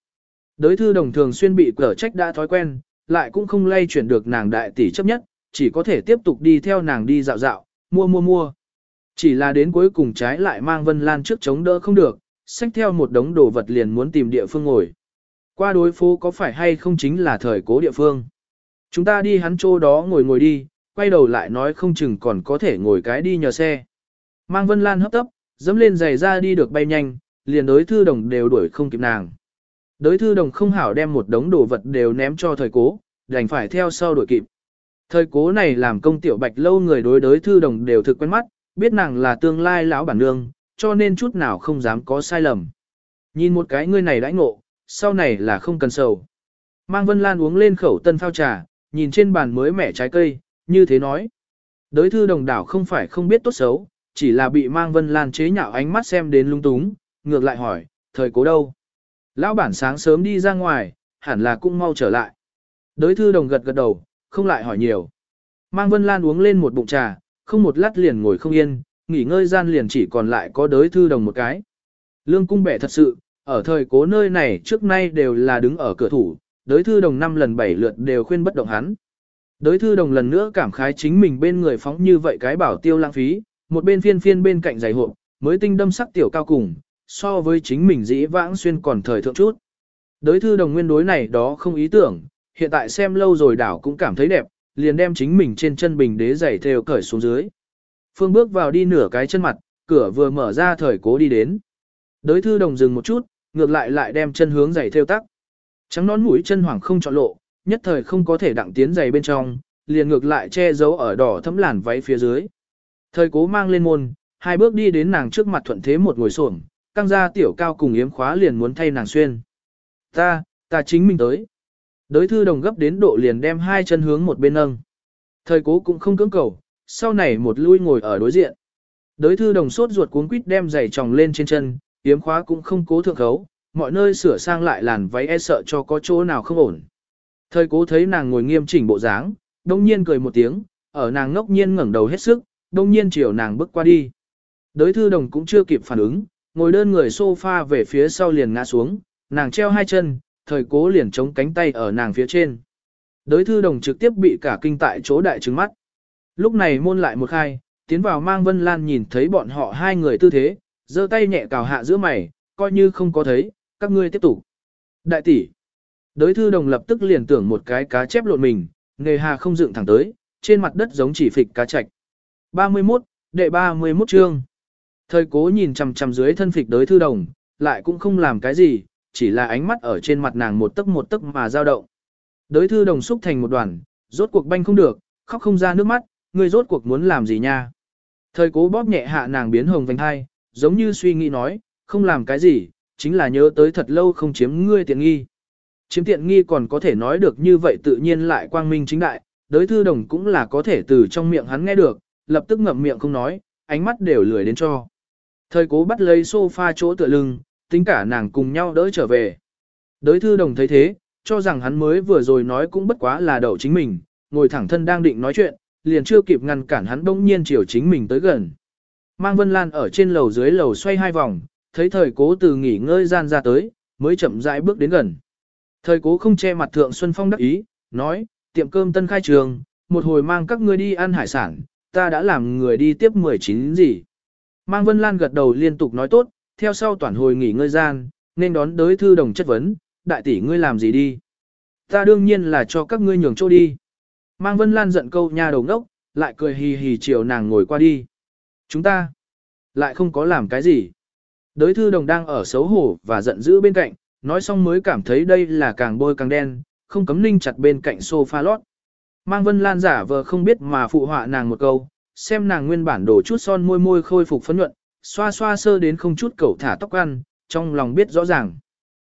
Đới thư đồng thường xuyên bị cở trách đã thói quen, lại cũng không lay chuyển được nàng đại tỷ chấp nhất, chỉ có thể tiếp tục đi theo nàng đi dạo dạo, mua mua mua. Chỉ là đến cuối cùng trái lại mang Vân Lan trước chống đỡ không được, xách theo một đống đồ vật liền muốn tìm địa phương ngồi. Qua đối phố có phải hay không chính là thời cố địa phương. Chúng ta đi hắn chỗ đó ngồi ngồi đi, quay đầu lại nói không chừng còn có thể ngồi cái đi nhờ xe. Mang Vân Lan hấp tấp, dẫm lên giày ra đi được bay nhanh, liền đối thư đồng đều đuổi không kịp nàng. Đối thư đồng không hảo đem một đống đồ vật đều ném cho thời cố, đành phải theo sau đuổi kịp. Thời cố này làm công tiểu bạch lâu người đối đối thư đồng đều thực quen mắt, biết nàng là tương lai lão bản nương, cho nên chút nào không dám có sai lầm. Nhìn một cái ngươi này đãi ngộ, sau này là không cần sầu. Mang Vân Lan uống lên khẩu tân phao trà, nhìn trên bàn mới mẻ trái cây, như thế nói. Đới thư đồng đảo không phải không biết tốt xấu, chỉ là bị Mang Vân Lan chế nhạo ánh mắt xem đến lung túng, ngược lại hỏi, thời cố đâu? Lão bản sáng sớm đi ra ngoài, hẳn là cũng mau trở lại. Đới thư đồng gật gật đầu, không lại hỏi nhiều. Mang Vân Lan uống lên một bụng trà, không một lát liền ngồi không yên, nghỉ ngơi gian liền chỉ còn lại có đới thư đồng một cái. Lương cung bẻ thật sự, ở thời cố nơi này trước nay đều là đứng ở cửa thủ, đới thư đồng năm lần bảy lượt đều khuyên bất động hắn. Đới thư đồng lần nữa cảm khái chính mình bên người phóng như vậy cái bảo tiêu lãng phí, một bên phiên phiên bên cạnh giày hộp, mới tinh đâm sắc tiểu cao cùng, so với chính mình dĩ vãng xuyên còn thời thượng chút. Đới thư đồng nguyên đối này đó không ý tưởng, hiện tại xem lâu rồi đảo cũng cảm thấy đẹp, liền đem chính mình trên chân bình đế giày theo cởi xuống dưới. Phương bước vào đi nửa cái chân mặt, cửa vừa mở ra thời cố đi đến. Đới thư đồng dừng một chút, ngược lại lại đem chân hướng giày theo tắc. Trắng nón mũi chân hoảng không chọn lộ, nhất thời không có thể đặng tiến giày bên trong, liền ngược lại che giấu ở đỏ thấm làn váy phía dưới. Thời cố mang lên môn, hai bước đi đến nàng trước mặt thuận thế một ngồi xổm, căng ra tiểu cao cùng yếm khóa liền muốn thay nàng xuyên. Ta, ta chính mình tới. Đới thư đồng gấp đến độ liền đem hai chân hướng một bên nâng. Thời cố cũng không cưỡng cầu, sau này một lui ngồi ở đối diện. Đới thư đồng sốt ruột cuốn quýt đem giày tròng lên trên chân, yếm khóa cũng không cố thượng khấu, mọi nơi sửa sang lại làn váy e sợ cho có chỗ nào không ổn. Thời cố thấy nàng ngồi nghiêm chỉnh bộ dáng, đông nhiên cười một tiếng, ở nàng ngốc nhiên ngẩng đầu hết sức, đông nhiên chiều nàng bước qua đi. Đới thư đồng cũng chưa kịp phản ứng, ngồi đơn người sofa về phía sau liền ngã xuống, nàng treo hai chân, thời cố liền chống cánh tay ở nàng phía trên. Đới thư đồng trực tiếp bị cả kinh tại chỗ đại trứng mắt. Lúc này môn lại một khai, tiến vào mang Vân Lan nhìn thấy bọn họ hai người tư thế, giơ tay nhẹ cào hạ giữa mày, coi như không có thấy, các ngươi tiếp tục. Đại tỷ. Đới thư đồng lập tức liền tưởng một cái cá chép lộn mình, nghề hà không dựng thẳng tới, trên mặt đất giống chỉ phịch cá chạch. 31, đệ 31 chương. Thời cố nhìn chằm chằm dưới thân phịch đới thư đồng, lại cũng không làm cái gì, chỉ là ánh mắt ở trên mặt nàng một tấc một tấc mà dao động. Đới thư đồng xúc thành một đoàn, rốt cuộc banh không được, khóc không ra nước mắt, ngươi rốt cuộc muốn làm gì nha. Thời cố bóp nhẹ hạ nàng biến hồng vành hai, giống như suy nghĩ nói, không làm cái gì, chính là nhớ tới thật lâu không chiếm ngươi tiện nghi. Chiếm tiện nghi còn có thể nói được như vậy tự nhiên lại quang minh chính đại, đới thư đồng cũng là có thể từ trong miệng hắn nghe được, lập tức ngậm miệng không nói, ánh mắt đều lười đến cho. Thời cố bắt lấy sofa chỗ tựa lưng, tính cả nàng cùng nhau đỡ trở về. Đới thư đồng thấy thế, cho rằng hắn mới vừa rồi nói cũng bất quá là đậu chính mình, ngồi thẳng thân đang định nói chuyện, liền chưa kịp ngăn cản hắn đông nhiên chiều chính mình tới gần. Mang Vân Lan ở trên lầu dưới lầu xoay hai vòng, thấy thời cố từ nghỉ ngơi gian ra tới, mới chậm rãi bước đến gần. Thời cố không che mặt thượng Xuân Phong đắc ý, nói, tiệm cơm tân khai trường, một hồi mang các ngươi đi ăn hải sản, ta đã làm người đi tiếp 19 gì. Mang Vân Lan gật đầu liên tục nói tốt, theo sau toàn hồi nghỉ ngơi gian, nên đón đới thư đồng chất vấn, đại tỷ ngươi làm gì đi. Ta đương nhiên là cho các ngươi nhường chỗ đi. Mang Vân Lan giận câu nha đầu ngốc, lại cười hì hì chiều nàng ngồi qua đi. Chúng ta lại không có làm cái gì. Đới thư đồng đang ở xấu hổ và giận dữ bên cạnh, nói xong mới cảm thấy đây là càng bôi càng đen, không cấm ninh chặt bên cạnh sofa lót. Mang Vân Lan giả vờ không biết mà phụ họa nàng một câu, xem nàng nguyên bản đổ chút son môi môi khôi phục phấn nhuận, xoa xoa sơ đến không chút cẩu thả tóc ăn, trong lòng biết rõ ràng.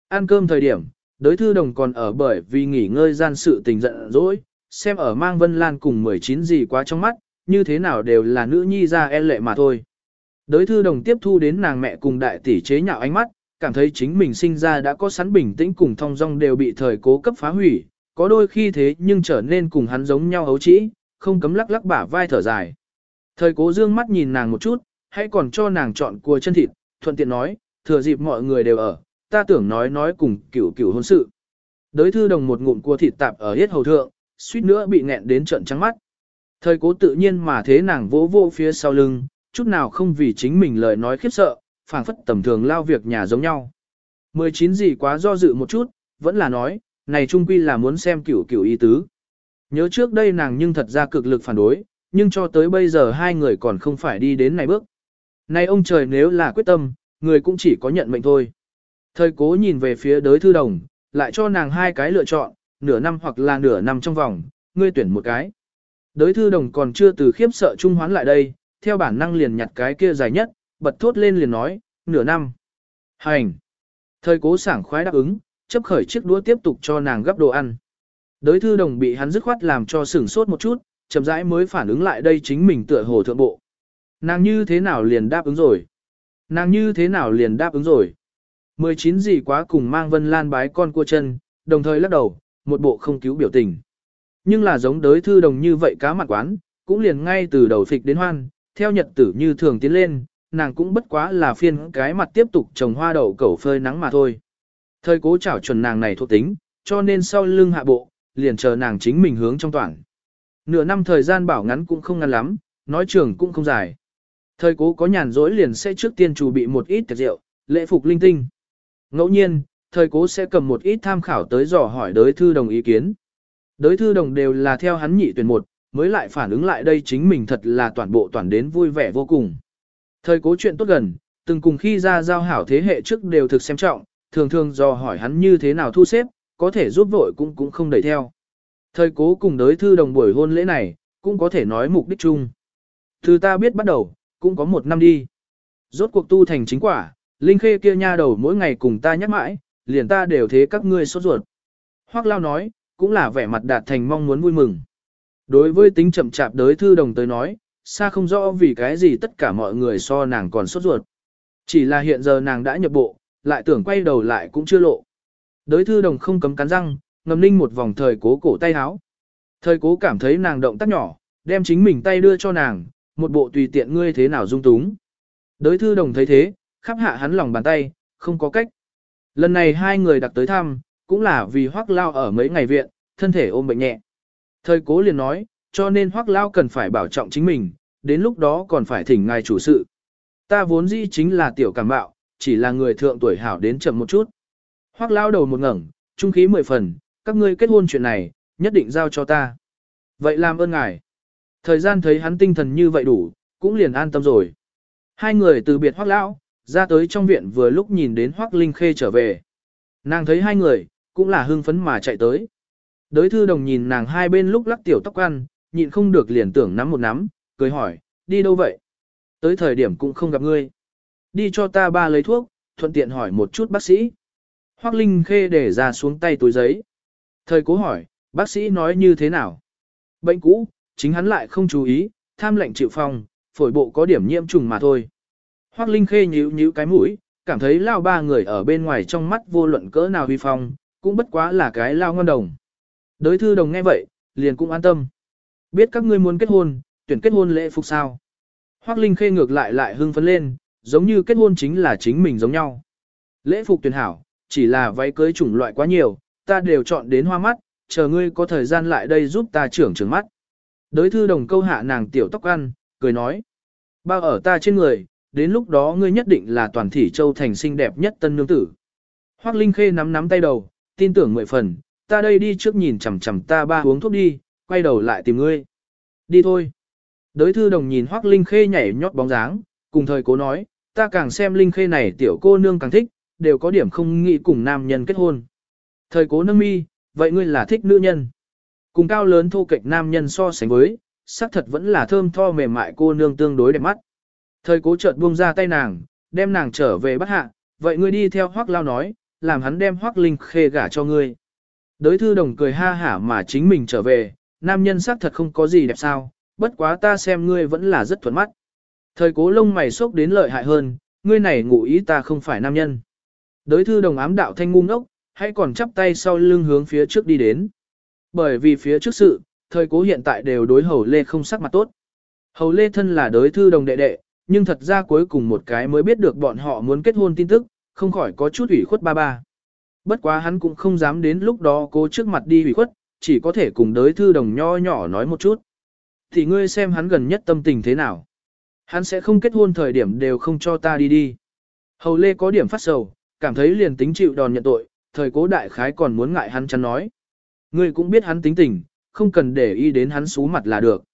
Ăn cơm thời điểm, đối thư đồng còn ở bởi vì nghỉ ngơi gian sự tình giận dỗi, xem ở mang Vân Lan cùng 19 gì quá trong mắt, như thế nào đều là nữ nhi ra e lệ mà thôi. Đới thư đồng tiếp thu đến nàng mẹ cùng đại tỷ chế nhạo ánh mắt, cảm thấy chính mình sinh ra đã có sẵn bình tĩnh cùng thong dong đều bị thời cố cấp phá hủy, có đôi khi thế nhưng trở nên cùng hắn giống nhau ấu trĩ, không cấm lắc lắc bả vai thở dài. Thời cố dương mắt nhìn nàng một chút, hãy còn cho nàng chọn cua chân thịt, thuận tiện nói, thừa dịp mọi người đều ở, ta tưởng nói nói cùng cửu cửu hôn sự. Đới thư đồng một ngụm cua thịt tạp ở hết hầu thượng, suýt nữa bị nghẹn đến trận trắng mắt. Thời cố tự nhiên mà thế nàng vỗ vỗ phía sau lưng, chút nào không vì chính mình lời nói khiếp sợ, phảng phất tầm thường lao việc nhà giống nhau. 19 gì quá do dự một chút, vẫn là nói, này trung quy là muốn xem cửu cửu ý tứ. Nhớ trước đây nàng nhưng thật ra cực lực phản đối, nhưng cho tới bây giờ hai người còn không phải đi đến này bước. Này ông trời nếu là quyết tâm, người cũng chỉ có nhận mệnh thôi. Thời cố nhìn về phía đới thư đồng, lại cho nàng hai cái lựa chọn, nửa năm hoặc là nửa năm trong vòng, ngươi tuyển một cái. Đới thư đồng còn chưa từ khiếp sợ trung hoán lại đây, theo bản năng liền nhặt cái kia dài nhất, bật thốt lên liền nói, nửa năm. Hành. Thời cố sảng khoái đáp ứng, chấp khởi chiếc đũa tiếp tục cho nàng gấp đồ ăn. Đới thư đồng bị hắn dứt khoát làm cho sửng sốt một chút, chậm rãi mới phản ứng lại đây chính mình tựa hồ thượng bộ. Nàng như thế nào liền đáp ứng rồi? Nàng như thế nào liền đáp ứng rồi? 19 gì quá cùng mang Vân Lan bái con cua chân, đồng thời lắc đầu, một bộ không cứu biểu tình. Nhưng là giống đới thư đồng như vậy cá mặt quán, cũng liền ngay từ đầu phịch đến hoan, theo nhật tử như thường tiến lên, nàng cũng bất quá là phiên cái mặt tiếp tục trồng hoa đậu cẩu phơi nắng mà thôi. Thời cố chảo chuẩn nàng này thuộc tính, cho nên sau lưng hạ bộ, liền chờ nàng chính mình hướng trong toàn. Nửa năm thời gian bảo ngắn cũng không ngắn lắm, nói trường cũng không dài. Thời cố có nhàn rỗi liền sẽ trước tiên chuẩn bị một ít tiệc rượu, lễ phục linh tinh. Ngẫu nhiên, thời cố sẽ cầm một ít tham khảo tới dò hỏi đối thư đồng ý kiến. Đối thư đồng đều là theo hắn nhị tuyển một, mới lại phản ứng lại đây chính mình thật là toàn bộ toàn đến vui vẻ vô cùng. Thời cố chuyện tốt gần, từng cùng khi ra giao hảo thế hệ trước đều thực xem trọng, thường thường dò hỏi hắn như thế nào thu xếp, có thể giúp vội cũng cũng không đẩy theo. Thời cố cùng đới thư đồng buổi hôn lễ này, cũng có thể nói mục đích chung. Từ ta biết bắt đầu, cũng có một năm đi. Rốt cuộc tu thành chính quả, Linh Khê kia nha đầu mỗi ngày cùng ta nhắc mãi, liền ta đều thế các ngươi sốt ruột. Hoác Lao nói, cũng là vẻ mặt đạt thành mong muốn vui mừng. Đối với tính chậm chạp đới thư đồng tới nói, xa không rõ vì cái gì tất cả mọi người so nàng còn sốt ruột. Chỉ là hiện giờ nàng đã nhập bộ, lại tưởng quay đầu lại cũng chưa lộ. Đới thư đồng không cấm cắn răng, ngầm ninh một vòng thời cố cổ tay háo. Thời cố cảm thấy nàng động tác nhỏ, đem chính mình tay đưa cho nàng, một bộ tùy tiện ngươi thế nào dung túng. Đới thư đồng thấy thế, khắp hạ hắn lòng bàn tay, không có cách. Lần này hai người đặt tới thăm, cũng là vì hoác lao ở mấy ngày viện, thân thể ôm bệnh nhẹ. Thời cố liền nói, cho nên hoác lao cần phải bảo trọng chính mình, đến lúc đó còn phải thỉnh ngài chủ sự. Ta vốn dĩ chính là tiểu cảm bạo, chỉ là người thượng tuổi hảo đến chậm một chút. Hoác lao đầu một ngẩng, trung khí mười phần, các ngươi kết hôn chuyện này, nhất định giao cho ta. Vậy làm ơn ngài. Thời gian thấy hắn tinh thần như vậy đủ, cũng liền an tâm rồi. Hai người từ biệt hoác lão, ra tới trong viện vừa lúc nhìn đến hoác linh khê trở về. Nàng thấy hai người, cũng là hưng phấn mà chạy tới. Đới thư đồng nhìn nàng hai bên lúc lắc tiểu tóc ăn, nhịn không được liền tưởng nắm một nắm, cười hỏi, đi đâu vậy? Tới thời điểm cũng không gặp ngươi. Đi cho ta ba lấy thuốc, thuận tiện hỏi một chút bác sĩ. Hoác Linh Khê để ra xuống tay túi giấy. Thời cố hỏi, bác sĩ nói như thế nào? Bệnh cũ, chính hắn lại không chú ý, tham lệnh chịu phong, phổi bộ có điểm nhiễm trùng mà thôi. Hoác Linh Khê nhíu nhíu cái mũi, cảm thấy lao ba người ở bên ngoài trong mắt vô luận cỡ nào huy phong, cũng bất quá là cái lao ngon đồng. đối thư đồng nghe vậy, liền cũng an tâm. Biết các ngươi muốn kết hôn, tuyển kết hôn lễ phục sao. Hoác Linh Khê ngược lại lại hưng phấn lên, giống như kết hôn chính là chính mình giống nhau. Lễ phục tuyển hảo, chỉ là váy cưới chủng loại quá nhiều, ta đều chọn đến hoa mắt, chờ ngươi có thời gian lại đây giúp ta trưởng trưởng mắt. Đới thư đồng câu hạ nàng tiểu tóc ăn, cười nói. Bao ở ta trên người, đến lúc đó ngươi nhất định là toàn thị châu thành xinh đẹp nhất tân nương tử. Hoác Linh Khê nắm nắm tay đầu, tin tưởng mười phần, ta đây đi trước nhìn chằm chằm ta ba uống thuốc đi, quay đầu lại tìm ngươi. Đi thôi. Đới thư đồng nhìn Hoác Linh Khê nhảy nhót bóng dáng, cùng thời cố nói, ta càng xem Linh Khê này tiểu cô nương càng thích, đều có điểm không nghĩ cùng nam nhân kết hôn. Thời cố nâng mi, vậy ngươi là thích nữ nhân. Cùng cao lớn thô kệch nam nhân so sánh với, xác thật vẫn là thơm tho mềm mại cô nương tương đối đẹp mắt. Thời cố chợt buông ra tay nàng, đem nàng trở về bắt hạ, vậy ngươi đi theo hoác lao nói, làm hắn đem hoác linh khê gả cho ngươi. Đới thư đồng cười ha hả mà chính mình trở về, nam nhân xác thật không có gì đẹp sao, bất quá ta xem ngươi vẫn là rất thuận mắt. Thời cố lông mày sốc đến lợi hại hơn, ngươi này ngụ ý ta không phải nam nhân. Đới thư đồng ám đạo thanh ngu ngốc, hãy còn chắp tay sau lưng hướng phía trước đi đến. Bởi vì phía trước sự, thời cố hiện tại đều đối hầu lê không sắc mặt tốt. Hầu lê thân là đới thư đồng đệ đệ, nhưng thật ra cuối cùng một cái mới biết được bọn họ muốn kết hôn tin tức, không khỏi có chút ủy khuất ba ba. Bất quá hắn cũng không dám đến lúc đó cố trước mặt đi ủy khuất, chỉ có thể cùng đới thư đồng nho nhỏ nói một chút. Thì ngươi xem hắn gần nhất tâm tình thế nào. Hắn sẽ không kết hôn thời điểm đều không cho ta đi đi. Hầu Lê có điểm phát sầu, cảm thấy liền tính chịu đòn nhận tội, thời cố đại khái còn muốn ngại hắn chắn nói. Ngươi cũng biết hắn tính tình, không cần để ý đến hắn xú mặt là được.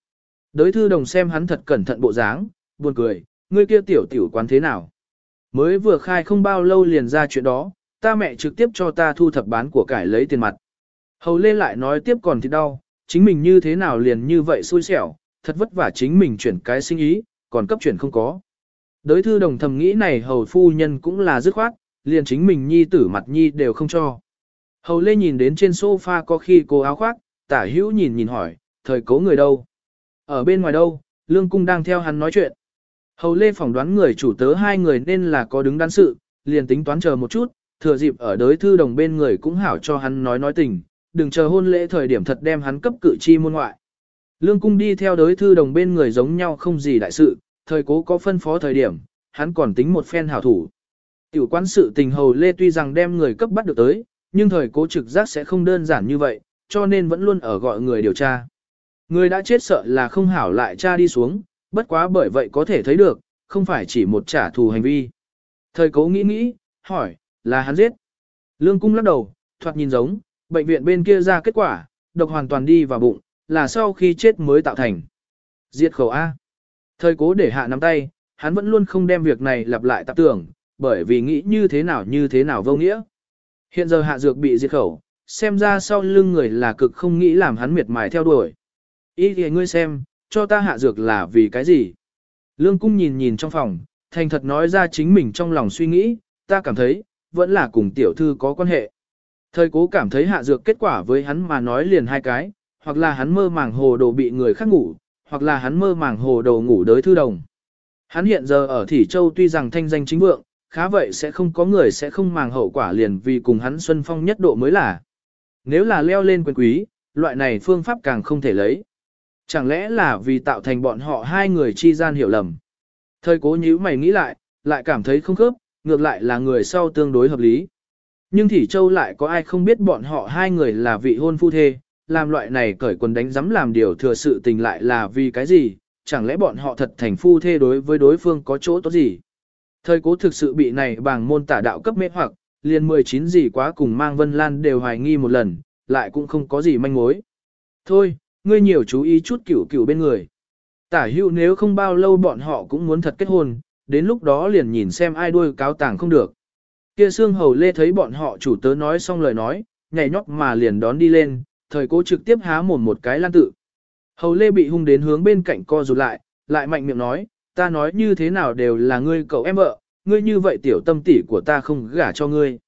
Đới thư đồng xem hắn thật cẩn thận bộ dáng, buồn cười, ngươi kia tiểu tiểu quán thế nào. Mới vừa khai không bao lâu liền ra chuyện đó, ta mẹ trực tiếp cho ta thu thập bán của cải lấy tiền mặt. Hầu Lê lại nói tiếp còn thì đau, chính mình như thế nào liền như vậy xui xẻo, thật vất vả chính mình chuyển cái sinh ý, còn cấp chuyển không có. Đới thư đồng thầm nghĩ này hầu phu nhân cũng là dứt khoát, liền chính mình nhi tử mặt nhi đều không cho. Hầu Lê nhìn đến trên sofa có khi cô áo khoác, tả hữu nhìn nhìn hỏi, thời cố người đâu? Ở bên ngoài đâu, lương cung đang theo hắn nói chuyện. Hầu Lê phỏng đoán người chủ tớ hai người nên là có đứng đắn sự, liền tính toán chờ một chút, thừa dịp ở đới thư đồng bên người cũng hảo cho hắn nói nói tình, đừng chờ hôn lễ thời điểm thật đem hắn cấp cự chi môn ngoại. Lương cung đi theo đới thư đồng bên người giống nhau không gì đại sự, thời cố có phân phó thời điểm, hắn còn tính một phen hảo thủ. Tiểu quan sự tình hầu lê tuy rằng đem người cấp bắt được tới, nhưng thời cố trực giác sẽ không đơn giản như vậy, cho nên vẫn luôn ở gọi người điều tra. Người đã chết sợ là không hảo lại tra đi xuống, bất quá bởi vậy có thể thấy được, không phải chỉ một trả thù hành vi. Thời cố nghĩ nghĩ, hỏi, là hắn giết. Lương cung lắc đầu, thoạt nhìn giống, bệnh viện bên kia ra kết quả, độc hoàn toàn đi vào bụng, là sau khi chết mới tạo thành. Diệt khẩu A. Thời cố để hạ nắm tay, hắn vẫn luôn không đem việc này lặp lại tạp tưởng, bởi vì nghĩ như thế nào như thế nào vô nghĩa. Hiện giờ hạ dược bị diệt khẩu, xem ra sau lưng người là cực không nghĩ làm hắn miệt mài theo đuổi. Ý thì ngươi xem, cho ta hạ dược là vì cái gì? Lương cung nhìn nhìn trong phòng, thành thật nói ra chính mình trong lòng suy nghĩ, ta cảm thấy, vẫn là cùng tiểu thư có quan hệ. Thời cố cảm thấy hạ dược kết quả với hắn mà nói liền hai cái, hoặc là hắn mơ màng hồ đồ bị người khác ngủ, hoặc là hắn mơ màng hồ đồ ngủ đới thư đồng. Hắn hiện giờ ở Thỉ Châu tuy rằng thanh danh chính vượng, khá vậy sẽ không có người sẽ không màng hậu quả liền vì cùng hắn Xuân Phong nhất độ mới là. Nếu là leo lên quyền quý, loại này phương pháp càng không thể lấy. Chẳng lẽ là vì tạo thành bọn họ hai người chi gian hiểu lầm. Thời cố nhíu mày nghĩ lại, lại cảm thấy không khớp, ngược lại là người sau tương đối hợp lý. Nhưng Thỉ Châu lại có ai không biết bọn họ hai người là vị hôn phu thê, làm loại này cởi quần đánh giấm làm điều thừa sự tình lại là vì cái gì, chẳng lẽ bọn họ thật thành phu thê đối với đối phương có chỗ tốt gì. Thời cố thực sự bị này bằng môn tả đạo cấp mê hoặc, liền 19 gì quá cùng mang Vân Lan đều hoài nghi một lần, lại cũng không có gì manh mối. Thôi, ngươi nhiều chú ý chút cửu cửu bên người. Tả hữu nếu không bao lâu bọn họ cũng muốn thật kết hôn, đến lúc đó liền nhìn xem ai đuôi cáo tàng không được. Kia xương hầu lê thấy bọn họ chủ tớ nói xong lời nói, nhảy nhót mà liền đón đi lên, thời cố trực tiếp há mồm một cái lan tự. Hầu lê bị hung đến hướng bên cạnh co rụt lại, lại mạnh miệng nói, ta nói như thế nào đều là ngươi cậu em vợ, ngươi như vậy tiểu tâm tỷ của ta không gả cho ngươi.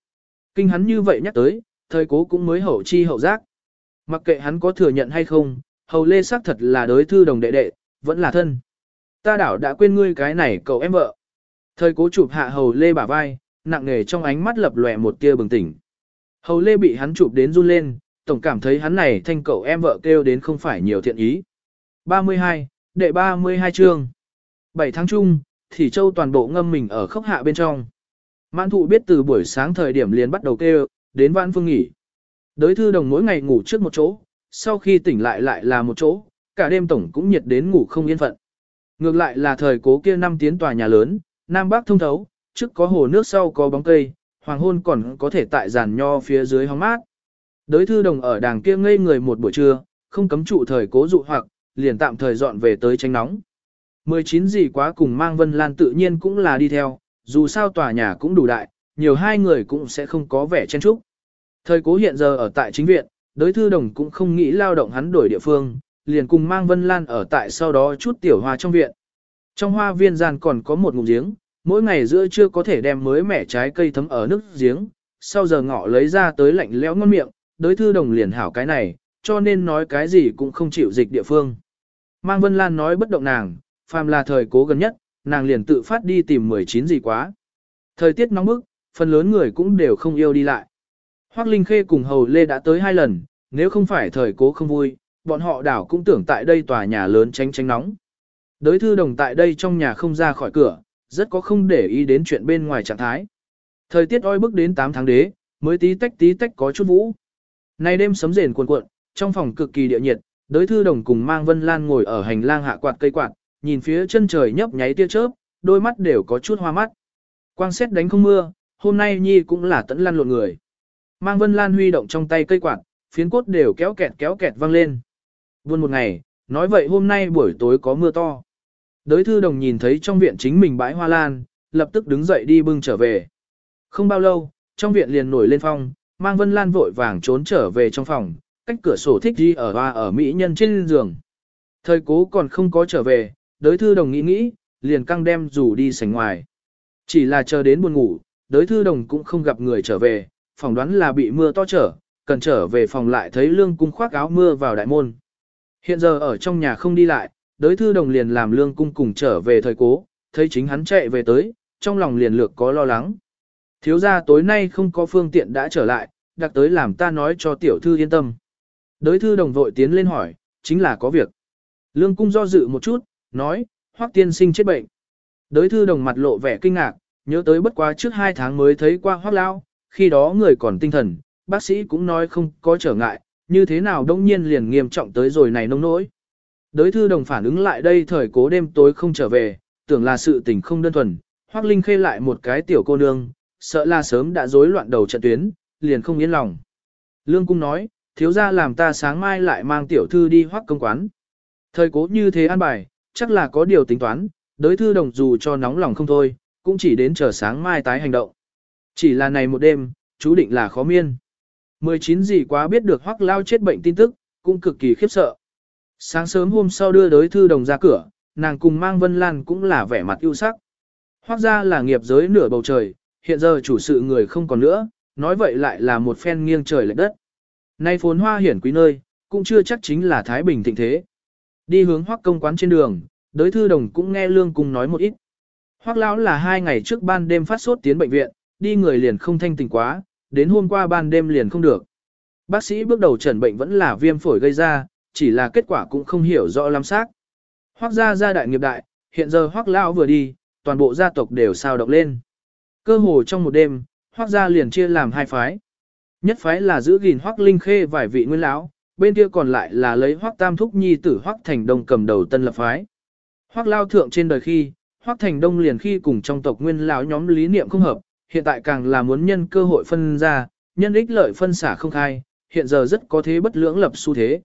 Kinh hắn như vậy nhắc tới, thời cố cũng mới hậu chi hậu giác. Mặc kệ hắn có thừa nhận hay không, hầu lê xác thật là đối thư đồng đệ đệ, vẫn là thân. Ta đảo đã quên ngươi cái này cậu em vợ. Thời cố chụp hạ hầu lê bả vai, nặng nề trong ánh mắt lập lòe một tia bừng tỉnh. Hầu lê bị hắn chụp đến run lên, tổng cảm thấy hắn này thanh cậu em vợ kêu đến không phải nhiều thiện ý. 32, đệ 32 chương. 7 tháng chung, thì châu toàn bộ ngâm mình ở khốc hạ bên trong. Mãn thụ biết từ buổi sáng thời điểm liền bắt đầu kêu, đến vãn phương nghỉ. Đới thư đồng mỗi ngày ngủ trước một chỗ, sau khi tỉnh lại lại là một chỗ, cả đêm tổng cũng nhiệt đến ngủ không yên phận. Ngược lại là thời cố kia năm tiến tòa nhà lớn, Nam Bắc thông thấu, trước có hồ nước sau có bóng cây, hoàng hôn còn có thể tại giàn nho phía dưới hóng mát. Đới thư đồng ở đàng kia ngây người một buổi trưa, không cấm trụ thời cố dụ hoặc, liền tạm thời dọn về tới tránh nóng. 19 gì quá cùng mang Vân Lan tự nhiên cũng là đi theo, dù sao tòa nhà cũng đủ đại, nhiều hai người cũng sẽ không có vẻ chen chúc. Thời cố hiện giờ ở tại chính viện, đối thư đồng cũng không nghĩ lao động hắn đổi địa phương, liền cùng mang Vân Lan ở tại sau đó chút tiểu hoa trong viện. Trong hoa viên gian còn có một ngụm giếng, mỗi ngày giữa trưa có thể đem mới mẻ trái cây thấm ở nước giếng, sau giờ ngọ lấy ra tới lạnh lẽo ngon miệng, đối thư đồng liền hảo cái này, cho nên nói cái gì cũng không chịu dịch địa phương. Mang Vân Lan nói bất động nàng, phàm là thời cố gần nhất, nàng liền tự phát đi tìm 19 gì quá. Thời tiết nóng bức, phần lớn người cũng đều không yêu đi lại. Hoác Linh Khê cùng Hầu Lê đã tới hai lần, nếu không phải thời cố không vui, bọn họ đảo cũng tưởng tại đây tòa nhà lớn tránh tránh nóng. Đới thư đồng tại đây trong nhà không ra khỏi cửa, rất có không để ý đến chuyện bên ngoài trạng thái. Thời tiết oi bức đến 8 tháng đế, mới tí tách tí tách có chút vũ. Nay đêm sấm rền cuộn cuộn, trong phòng cực kỳ địa nhiệt, đới thư đồng cùng mang Vân Lan ngồi ở hành lang hạ quạt cây quạt, nhìn phía chân trời nhấp nháy tia chớp, đôi mắt đều có chút hoa mắt. Quang xét đánh không mưa, hôm nay Nhi cũng là tận lăn lộn người. Mang Vân Lan huy động trong tay cây quạt, phiến cốt đều kéo kẹt kéo kẹt vang lên. Buồn một ngày, nói vậy hôm nay buổi tối có mưa to. Đới thư đồng nhìn thấy trong viện chính mình bãi hoa lan, lập tức đứng dậy đi bưng trở về. Không bao lâu, trong viện liền nổi lên phong, mang Vân Lan vội vàng trốn trở về trong phòng, cách cửa sổ thích đi ở hoa ở mỹ nhân trên giường. Thời cố còn không có trở về, đới thư đồng nghĩ nghĩ, liền căng đem rủ đi sảnh ngoài. Chỉ là chờ đến buồn ngủ, đới thư đồng cũng không gặp người trở về, phỏng đoán là bị mưa to trở, cần trở về phòng lại thấy lương cung khoác áo mưa vào đại môn. Hiện giờ ở trong nhà không đi lại, đới thư đồng liền làm lương cung cùng trở về thời cố, thấy chính hắn chạy về tới, trong lòng liền lược có lo lắng. Thiếu gia tối nay không có phương tiện đã trở lại, đặc tới làm ta nói cho tiểu thư yên tâm. Đới thư đồng vội tiến lên hỏi, chính là có việc. Lương cung do dự một chút, nói, hoắc tiên sinh chết bệnh. Đới thư đồng mặt lộ vẻ kinh ngạc, nhớ tới bất quá trước hai tháng mới thấy qua hoắc lao, khi đó người còn tinh thần, bác sĩ cũng nói không có trở ngại, như thế nào đông nhiên liền nghiêm trọng tới rồi này nông nỗi. Đới thư đồng phản ứng lại đây thời cố đêm tối không trở về, tưởng là sự tình không đơn thuần, hoắc linh khê lại một cái tiểu cô nương, sợ là sớm đã rối loạn đầu trận tuyến, liền không yên lòng. Lương cung nói, thiếu gia làm ta sáng mai lại mang tiểu thư đi hoắc công quán. Thời cố như thế an bài, chắc là có điều tính toán, Đối thư đồng dù cho nóng lòng không thôi, cũng chỉ đến chờ sáng mai tái hành động. Chỉ là này một đêm, chú định là khó miên. 19 gì quá biết được hoắc lao chết bệnh tin tức, cũng cực kỳ khiếp sợ. Sáng sớm hôm sau đưa đối thư đồng ra cửa, nàng cùng mang Vân Lan cũng là vẻ mặt ưu sắc. Hoắc ra là nghiệp giới nửa bầu trời, hiện giờ chủ sự người không còn nữa, nói vậy lại là một phen nghiêng trời lệch đất. Nay phồn hoa hiển quý nơi, cũng chưa chắc chính là Thái Bình thịnh thế. Đi hướng hoắc công quán trên đường, đới thư đồng cũng nghe lương cùng nói một ít. Hoắc lão là hai ngày trước ban đêm phát sốt tiến bệnh viện, đi người liền không thanh tỉnh quá, đến hôm qua ban đêm liền không được. Bác sĩ bước đầu chẩn bệnh vẫn là viêm phổi gây ra, chỉ là kết quả cũng không hiểu rõ lắm xác. Hoắc gia gia đại nghiệp đại, hiện giờ Hoắc lão vừa đi, toàn bộ gia tộc đều sao động lên. Cơ hồ trong một đêm, Hoắc gia liền chia làm hai phái. Nhất phái là giữ gìn Hoắc Linh Khê vài vị nguyên lão, bên kia còn lại là lấy Hoắc Tam Thúc nhi tử Hoắc Thành Đông cầm đầu tân lập phái. Hoắc lao thượng trên đời khi, Hoắc Thành Đông liền khi cùng trong tộc nguyên lão nhóm lý niệm không hợp, hiện tại càng là muốn nhân cơ hội phân ra, nhân ích lợi phân xả không khai, hiện giờ rất có thế bất lưỡng lập xu thế.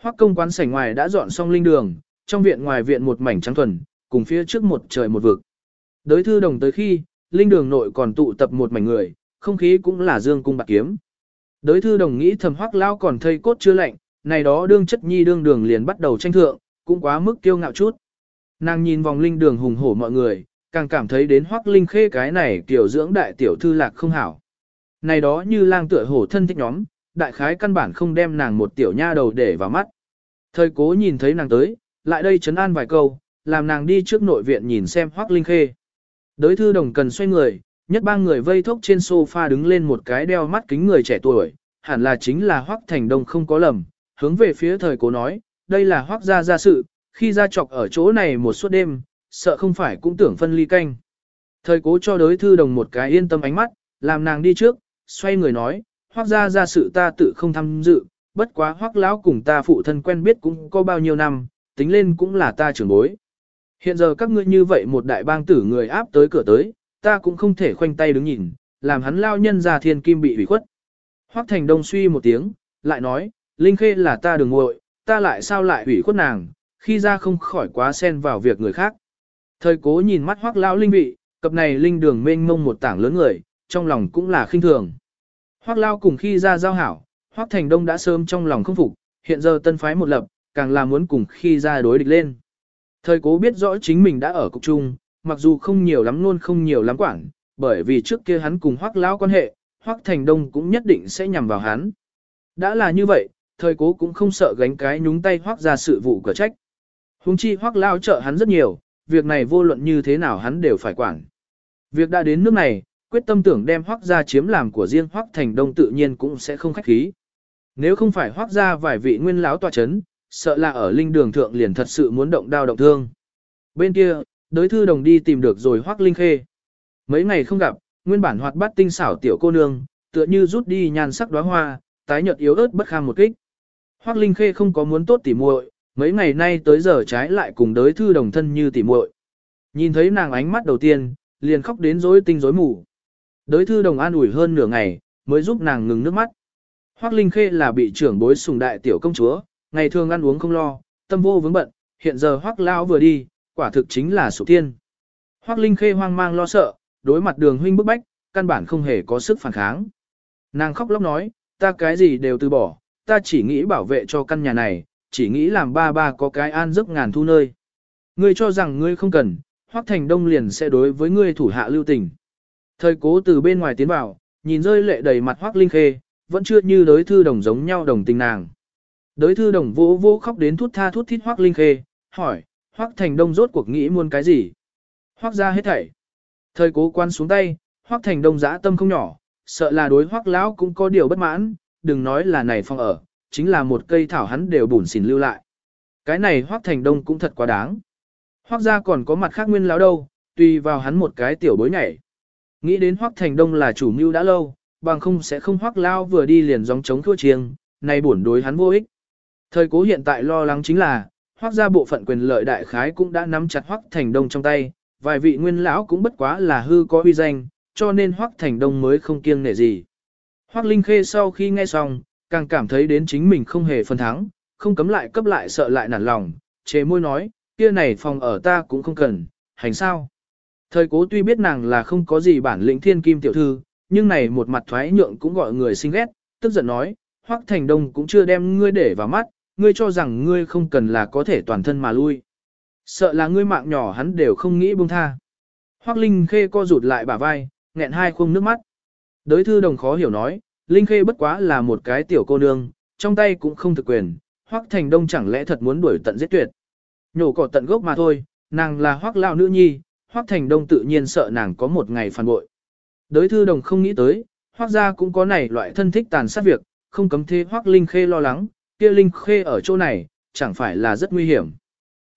Hoắc công quán sảnh ngoài đã dọn xong linh đường, trong viện ngoài viện một mảnh trắng thuần, cùng phía trước một trời một vực. Đới thư đồng tới khi, linh đường nội còn tụ tập một mảnh người, không khí cũng là dương cung bạc kiếm. Đới thư đồng nghĩ thầm hoắc lao còn thây cốt chưa lạnh, này đó đương chất nhi đương đường liền bắt đầu tranh thượng, cũng quá mức kiêu ngạo chút. Nàng nhìn vòng linh đường hùng hổ mọi người, càng cảm thấy đến hoắc linh khê cái này tiểu dưỡng đại tiểu thư lạc không hảo. Này đó như lang tựa hổ thân thích nhóm, đại khái căn bản không đem nàng một tiểu nha đầu để vào mắt. Thời cố nhìn thấy nàng tới, lại đây chấn an vài câu, làm nàng đi trước nội viện nhìn xem hoắc linh khê. Đới thư đồng cần xoay người, nhất ba người vây thốc trên sofa đứng lên một cái đeo mắt kính người trẻ tuổi, hẳn là chính là hoắc thành đông không có lầm, hướng về phía thời cố nói, đây là hoắc gia gia sự, khi ra chọc ở chỗ này một suốt đêm, sợ không phải cũng tưởng phân ly canh. Thời cố cho đối thư đồng một cái yên tâm ánh mắt, làm nàng đi trước, xoay người nói, Hoắc gia gia sự ta tự không tham dự, bất quá Hoắc lão cùng ta phụ thân quen biết cũng có bao nhiêu năm, tính lên cũng là ta trưởng bối. Hiện giờ các ngươi như vậy một đại bang tử người áp tới cửa tới, ta cũng không thể khoanh tay đứng nhìn, làm hắn lao nhân ra thiên kim bị hủy khuất. Hoác thành đông suy một tiếng, lại nói, Linh Khê là ta đừng ngội, ta lại sao lại hủy khuất nàng, khi ra không khỏi quá xen vào việc người khác. Thời cố nhìn mắt hoác lão linh vị, cặp này linh đường mênh mông một tảng lớn người, trong lòng cũng là khinh thường. Hoắc Lao cùng khi ra giao hảo, Hoắc Thành Đông đã sớm trong lòng không phục, hiện giờ tân phái một lập, càng là muốn cùng khi ra đối địch lên. Thời cố biết rõ chính mình đã ở cục trung, mặc dù không nhiều lắm luôn không nhiều lắm quản, bởi vì trước kia hắn cùng Hoắc Lão quan hệ, Hoắc Thành Đông cũng nhất định sẽ nhằm vào hắn. Đã là như vậy, thời cố cũng không sợ gánh cái nhúng tay Hoắc ra sự vụ cửa trách. Hùng chi Hoắc Lão trợ hắn rất nhiều, việc này vô luận như thế nào hắn đều phải quản. Việc đã đến nước này, quyết tâm tưởng đem Hoắc ra chiếm làm của riêng Hoắc Thành Đông tự nhiên cũng sẽ không khách khí. Nếu không phải Hoắc ra vài vị nguyên lão tòa chấn, sợ là ở linh đường thượng liền thật sự muốn động đao động thương. Bên kia, đối thư đồng đi tìm được rồi Hoắc Linh Khê. Mấy ngày không gặp, nguyên bản hoạt bát tinh xảo tiểu cô nương, tựa như rút đi nhan sắc đóa hoa, tái nhợt yếu ớt bất kham một kích. Hoắc Linh Khê không có muốn tốt tỉ muội, mấy ngày nay tới giờ trái lại cùng đối thư đồng thân như tỉ muội. Nhìn thấy nàng ánh mắt đầu tiên, liền khóc đến rối tinh rối mù. Đối thư đồng an ủi hơn nửa ngày, mới giúp nàng ngừng nước mắt. Hoắc Linh Khê là bị trưởng bối sùng đại tiểu công chúa, ngày thường ăn uống không lo, tâm vô vướng bận, hiện giờ Hoắc lão vừa đi, quả thực chính là sổ tiên. Hoắc Linh Khê hoang mang lo sợ, đối mặt đường huynh bức bách, căn bản không hề có sức phản kháng. Nàng khóc lóc nói, ta cái gì đều từ bỏ, ta chỉ nghĩ bảo vệ cho căn nhà này, chỉ nghĩ làm ba ba có cái an giấc ngàn thu nơi. Ngươi cho rằng ngươi không cần, Hoắc Thành Đông liền sẽ đối với ngươi thủ hạ lưu tình. Thời cố từ bên ngoài tiến vào, nhìn rơi lệ đầy mặt Hoắc Linh Khê, vẫn chưa như đối thư đồng giống nhau đồng tình nàng. Đối thư đồng vô vô khóc đến thút tha thút thít Hoắc Linh Khê, hỏi, Hoắc Thành Đông rốt cuộc nghĩ muốn cái gì? Hoắc ra hết thảy. Thời cố quan xuống tay, Hoắc Thành Đông dã tâm không nhỏ, sợ là đối Hoắc lão cũng có điều bất mãn, đừng nói là này phong ở, chính là một cây thảo hắn đều bùn xỉn lưu lại. Cái này Hoắc Thành Đông cũng thật quá đáng. Hoắc ra còn có mặt khác nguyên lão đâu, tùy vào hắn một cái tiểu bối nhảy. Nghĩ đến Hoắc Thành Đông là chủ mưu đã lâu, bằng không sẽ không Hoắc lão vừa đi liền gióng chống thua chiêng, này buồn đối hắn vô ích. Thời cố hiện tại lo lắng chính là, Hoắc ra bộ phận quyền lợi đại khái cũng đã nắm chặt Hoắc Thành Đông trong tay, vài vị nguyên lão cũng bất quá là hư có uy danh, cho nên Hoắc Thành Đông mới không kiêng nể gì. Hoắc Linh Khê sau khi nghe xong, càng cảm thấy đến chính mình không hề phân thắng, không cấm lại cấp lại sợ lại nản lòng, chế môi nói, kia này phòng ở ta cũng không cần, hành sao. Thời cố tuy biết nàng là không có gì bản lĩnh thiên kim tiểu thư, nhưng này một mặt thoái nhượng cũng gọi người xinh ghét, tức giận nói, Hoắc Thành Đông cũng chưa đem ngươi để vào mắt, ngươi cho rằng ngươi không cần là có thể toàn thân mà lui. Sợ là ngươi mạng nhỏ hắn đều không nghĩ buông tha. Hoắc Linh Khê co rụt lại bả vai, nghẹn hai khung nước mắt. Đới thư đồng khó hiểu nói, Linh Khê bất quá là một cái tiểu cô nương, trong tay cũng không thực quyền, Hoắc Thành Đông chẳng lẽ thật muốn đuổi tận giết tuyệt. Nhổ cỏ tận gốc mà thôi, nàng là Hoắc lão nữ nhi, Hoắc Thành Đông tự nhiên sợ nàng có một ngày phản bội. Đới thư đồng không nghĩ tới, Hoắc gia cũng có này loại thân thích tàn sát việc, không cấm thế Hoắc Linh Khê lo lắng, kia Linh Khê ở chỗ này, chẳng phải là rất nguy hiểm.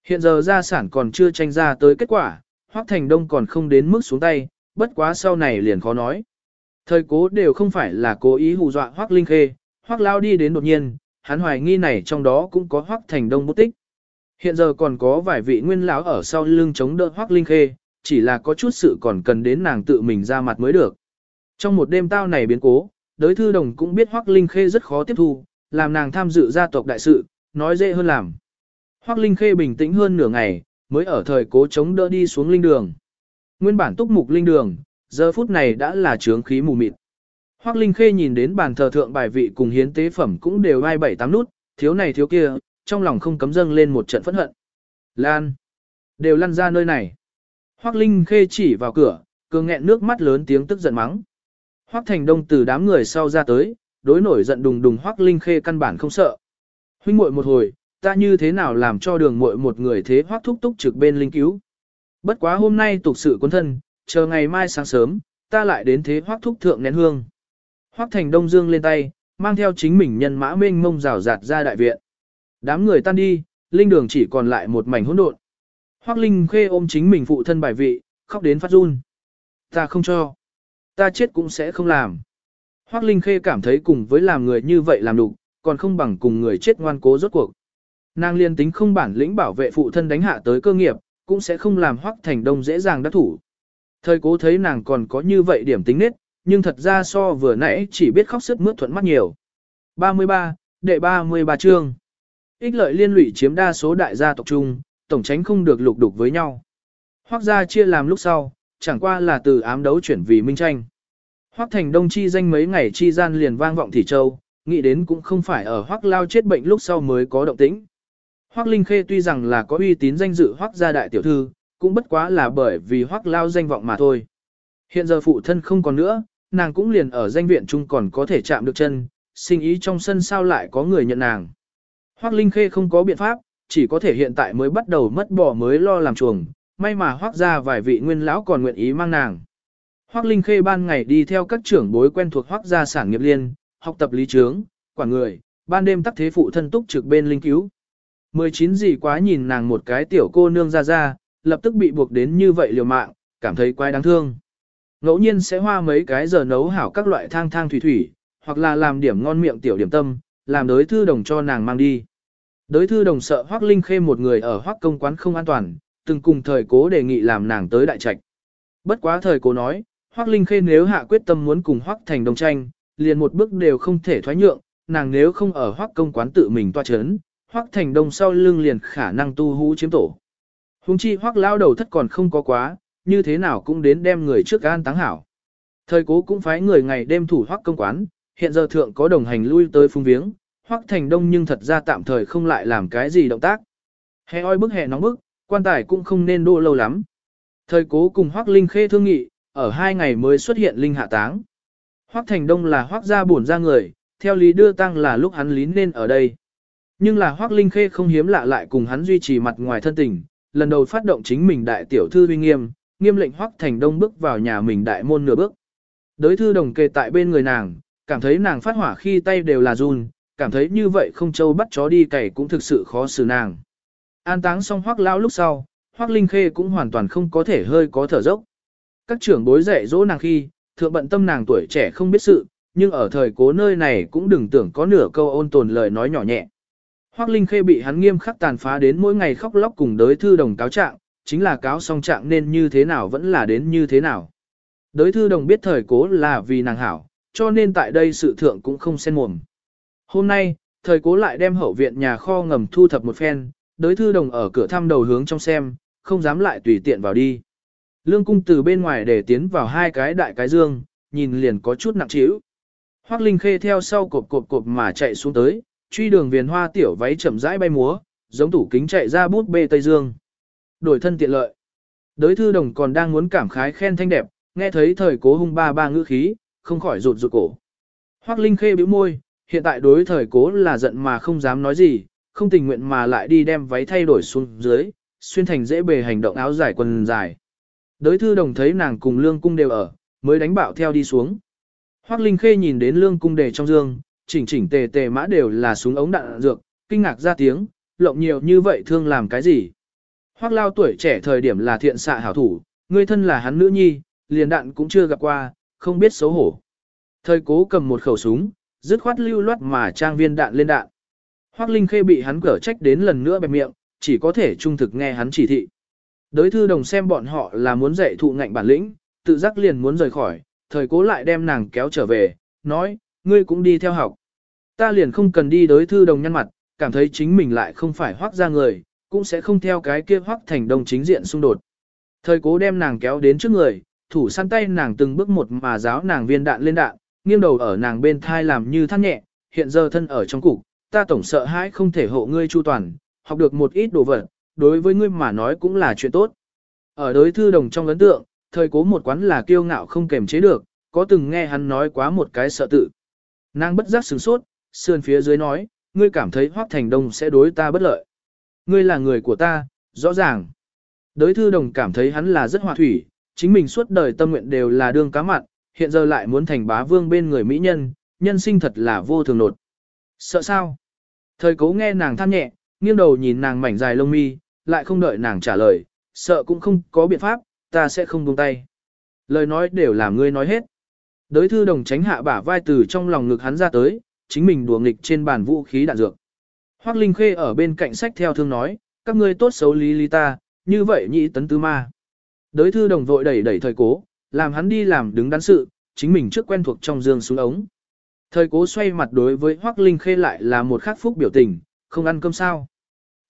Hiện giờ gia sản còn chưa tranh ra tới kết quả, Hoắc Thành Đông còn không đến mức xuống tay, bất quá sau này liền khó nói. Thời cố đều không phải là cố ý hù dọa Hoắc Linh Khê, Hoắc lao đi đến đột nhiên, hắn hoài nghi này trong đó cũng có Hoắc Thành Đông bút tích. Hiện giờ còn có vài vị nguyên lão ở sau lưng chống đỡ Hoắc Linh Khê, chỉ là có chút sự còn cần đến nàng tự mình ra mặt mới được. Trong một đêm tao này biến cố, đới thư đồng cũng biết Hoắc Linh Khê rất khó tiếp thu, làm nàng tham dự gia tộc đại sự, nói dễ hơn làm. Hoắc Linh Khê bình tĩnh hơn nửa ngày, mới ở thời cố chống đỡ đi xuống linh đường. Nguyên bản túc mục linh đường, giờ phút này đã là trướng khí mù mịt. Hoắc Linh Khê nhìn đến bàn thờ thượng bài vị cùng hiến tế phẩm cũng đều ai bảy tám nút, thiếu này thiếu kia, trong lòng không cấm dâng lên một trận phẫn hận. Lan! Đều lăn ra nơi này. Hoắc Linh Khê chỉ vào cửa, cường nghẹn nước mắt lớn tiếng tức giận mắng. Hoắc Thành Đông từ đám người sau ra tới, đối nổi giận đùng đùng Hoắc Linh Khê căn bản không sợ. Huynh muội một hồi, ta như thế nào làm cho đường muội một người thế Hoắc thúc túc trực bên linh cứu. Bất quá hôm nay tục sự quân thân, chờ ngày mai sáng sớm, ta lại đến thế Hoắc thúc thượng nén hương. Hoắc Thành Đông dương lên tay, mang theo chính mình nhân mã mênh mông rào rạt ra đại viện. Đám người tan đi, linh đường chỉ còn lại một mảnh hỗn độn. Hoắc Linh Khê ôm chính mình phụ thân bài vị, khóc đến phát run. Ta không cho. Ta chết cũng sẽ không làm. Hoắc Linh Khê cảm thấy cùng với làm người như vậy làm đủ, còn không bằng cùng người chết ngoan cố rốt cuộc. Nàng liên tính không bản lĩnh bảo vệ phụ thân đánh hạ tới cơ nghiệp, cũng sẽ không làm Hoắc Thành Đông dễ dàng đắc thủ. Thời cố thấy nàng còn có như vậy điểm tính nết, nhưng thật ra so vừa nãy chỉ biết khóc sức mướt thuận mắt nhiều. 33, đệ 33 chương. Ích lợi liên lụy chiếm đa số đại gia tộc trung, tổng tránh không được lục đục với nhau. Hoắc gia chia làm lúc sau, chẳng qua là từ ám đấu chuyển vì minh tranh. Hoắc Thành Đông chi danh mấy ngày chi gian liền vang vọng thị châu, nghĩ đến cũng không phải ở Hoắc Lao chết bệnh lúc sau mới có động tĩnh. Hoắc Linh Khê tuy rằng là có uy tín danh dự Hoắc gia đại tiểu thư, cũng bất quá là bởi vì Hoắc Lao danh vọng mà thôi. Hiện giờ phụ thân không còn nữa, nàng cũng liền ở danh viện chung còn có thể chạm được chân, sinh ý trong sân sao lại có người nhận nàng. Hoắc Linh Khê không có biện pháp, chỉ có thể hiện tại mới bắt đầu mất bỏ mới lo làm chuồng, may mà Hoắc gia vài vị nguyên lão còn nguyện ý mang nàng. Hoắc Linh Khê ban ngày đi theo các trưởng bối quen thuộc Hoắc gia sản nghiệp liên, học tập lý trướng, quản người, ban đêm tắc thế phụ thân túc trực bên linh cứu. 19 gì quá nhìn nàng một cái tiểu cô nương ra ra, lập tức bị buộc đến như vậy liều mạng, cảm thấy quái đáng thương. Ngẫu nhiên sẽ hoa mấy cái giờ nấu hảo các loại thang thang thủy thủy, hoặc là làm điểm ngon miệng tiểu điểm tâm, làm đối thư đồng cho nàng mang đi. Đối thư đồng sợ Hoắc Linh Khê một người ở Hoắc công quán không an toàn, từng cùng thời cố đề nghị làm nàng tới đại trạch. Bất quá thời cố nói, Hoắc Linh Khê nếu hạ quyết tâm muốn cùng Hoắc thành đồng tranh, liền một bước đều không thể thoái nhượng, nàng nếu không ở Hoắc công quán tự mình toa chấn, Hoắc thành đông sau lưng liền khả năng tu hú chiếm tổ. Hùng chi Hoắc lao đầu thất còn không có quá, như thế nào cũng đến đem người trước an táng hảo. Thời cố cũng phái người ngày đêm thủ Hoắc công quán, hiện giờ thượng có đồng hành lui tới phung viếng, Hoắc thành đông nhưng thật ra tạm thời không lại làm cái gì động tác. Hè oi bức hè nóng bức, quan tài cũng không nên đô lâu lắm. Thời cố cùng Hoắc Linh Khê thương nghị, ở hai ngày mới xuất hiện Linh hạ táng. Hoắc Thành Đông là Hoắc gia bổn ra người, theo lý đưa tăng là lúc hắn lín nên ở đây. Nhưng là Hoắc Linh Khê không hiếm lạ lại cùng hắn duy trì mặt ngoài thân tình, lần đầu phát động chính mình đại tiểu thư uy nghiêm, nghiêm lệnh Hoắc Thành Đông bước vào nhà mình đại môn nửa bước. Đới thư đồng kề tại bên người nàng, cảm thấy nàng phát hỏa khi tay đều là run, cảm thấy như vậy không châu bắt chó đi cày cũng thực sự khó xử nàng. An táng xong Hoắc lão lúc sau, Hoắc Linh Khê cũng hoàn toàn không có thể hơi có thở dốc. Các trưởng bối dạy dỗ nàng khi, thượng bận tâm nàng tuổi trẻ không biết sự, nhưng ở thời cố nơi này cũng đừng tưởng có nửa câu ôn tồn lời nói nhỏ nhẹ. Hoắc Linh Khê bị hắn nghiêm khắc tàn phá đến mỗi ngày khóc lóc cùng đới thư đồng cáo trạng, chính là cáo song trạng nên như thế nào vẫn là đến như thế nào. Đới thư đồng biết thời cố là vì nàng hảo, cho nên tại đây sự thượng cũng không xen mồm. Hôm nay, thời cố lại đem hậu viện nhà kho ngầm thu thập một phen, đới thư đồng ở cửa thăm đầu hướng trong xem, không dám lại tùy tiện vào đi. Lương cung từ bên ngoài để tiến vào hai cái đại cái dương, nhìn liền có chút nặng trĩu. Hoắc Linh Khê theo sau cộp cộp cộp mà chạy xuống tới, truy đường viền hoa tiểu váy chậm rãi bay múa, giống tủ kính chạy ra bút bê Tây Dương. Đổi thân tiện lợi. Đới thư đồng còn đang muốn cảm khái khen thanh đẹp, nghe thấy thời cố hung ba ba ngữ khí, không khỏi rụt rụt cổ. Hoắc Linh Khê bĩu môi, hiện tại đối thời cố là giận mà không dám nói gì, không tình nguyện mà lại đi đem váy thay đổi xuống dưới, xuyên thành dễ bề hành động áo dài quần dài. Đới thư đồng thấy nàng cùng lương cung đều ở, mới đánh bạo theo đi xuống. Hoác Linh Khê nhìn đến lương cung đề trong dương, chỉnh chỉnh tề tề mã đều là súng ống đạn dược, kinh ngạc ra tiếng, lộng nhiều như vậy thương làm cái gì. Hoác lao tuổi trẻ thời điểm là thiện xạ hảo thủ, người thân là hắn nữ nhi, liền đạn cũng chưa gặp qua, không biết xấu hổ. Thời cố cầm một khẩu súng, dứt khoát lưu loát mà trang viên đạn lên đạn. Hoác Linh Khê bị hắn cở trách đến lần nữa bẹp miệng, chỉ có thể trung thực nghe hắn chỉ thị. Đới thư đồng xem bọn họ là muốn dạy thụ ngạnh bản lĩnh, tự giác liền muốn rời khỏi, thời cố lại đem nàng kéo trở về, nói, ngươi cũng đi theo học. Ta liền không cần đi đới thư đồng nhăn mặt, cảm thấy chính mình lại không phải hoác ra người, cũng sẽ không theo cái kia hoác thành đồng chính diện xung đột. Thời cố đem nàng kéo đến trước người, thủ săn tay nàng từng bước một mà giáo nàng viên đạn lên đạn, nghiêng đầu ở nàng bên thai làm như than nhẹ, hiện giờ thân ở trong cục, ta tổng sợ hãi không thể hộ ngươi chu toàn, học được một ít đồ vật, đối với ngươi mà nói cũng là chuyện tốt. Ở đối thư đồng trong ấn tượng, thời cố một quán là kiêu ngạo không kềm chế được, có từng nghe hắn nói quá một cái sợ tự. Nàng bất giác sửng sốt, sườn phía dưới nói, ngươi cảm thấy Hoắc Thành Đông sẽ đối ta bất lợi. Ngươi là người của ta, rõ ràng. Đối thư đồng cảm thấy hắn là rất hòa thủy, chính mình suốt đời tâm nguyện đều là đương cá mặn, hiện giờ lại muốn thành bá vương bên người mỹ nhân, nhân sinh thật là vô thường nột. Sợ sao? Thời cố nghe nàng than nhẹ, nghiêng đầu nhìn nàng mảnh dài lông mi, lại không đợi nàng trả lời, sợ cũng không có biện pháp, ta sẽ không buông tay. Lời nói đều là ngươi nói hết. Đới thư đồng tránh hạ bả vai từ trong lòng ngực hắn ra tới, chính mình đùa nghịch trên bàn vũ khí đạn dược. Hoác Linh Khê ở bên cạnh sách theo thương nói, các ngươi tốt xấu lý lý ta, như vậy nhị tấn tứ ma. Đới thư đồng vội đẩy đẩy thời cố, làm hắn đi làm đứng đắn sự, chính mình trước quen thuộc trong giường xuống ống. Thời cố xoay mặt đối với Hoác Linh Khê lại là một khắc phúc biểu tình, không ăn cơm sao.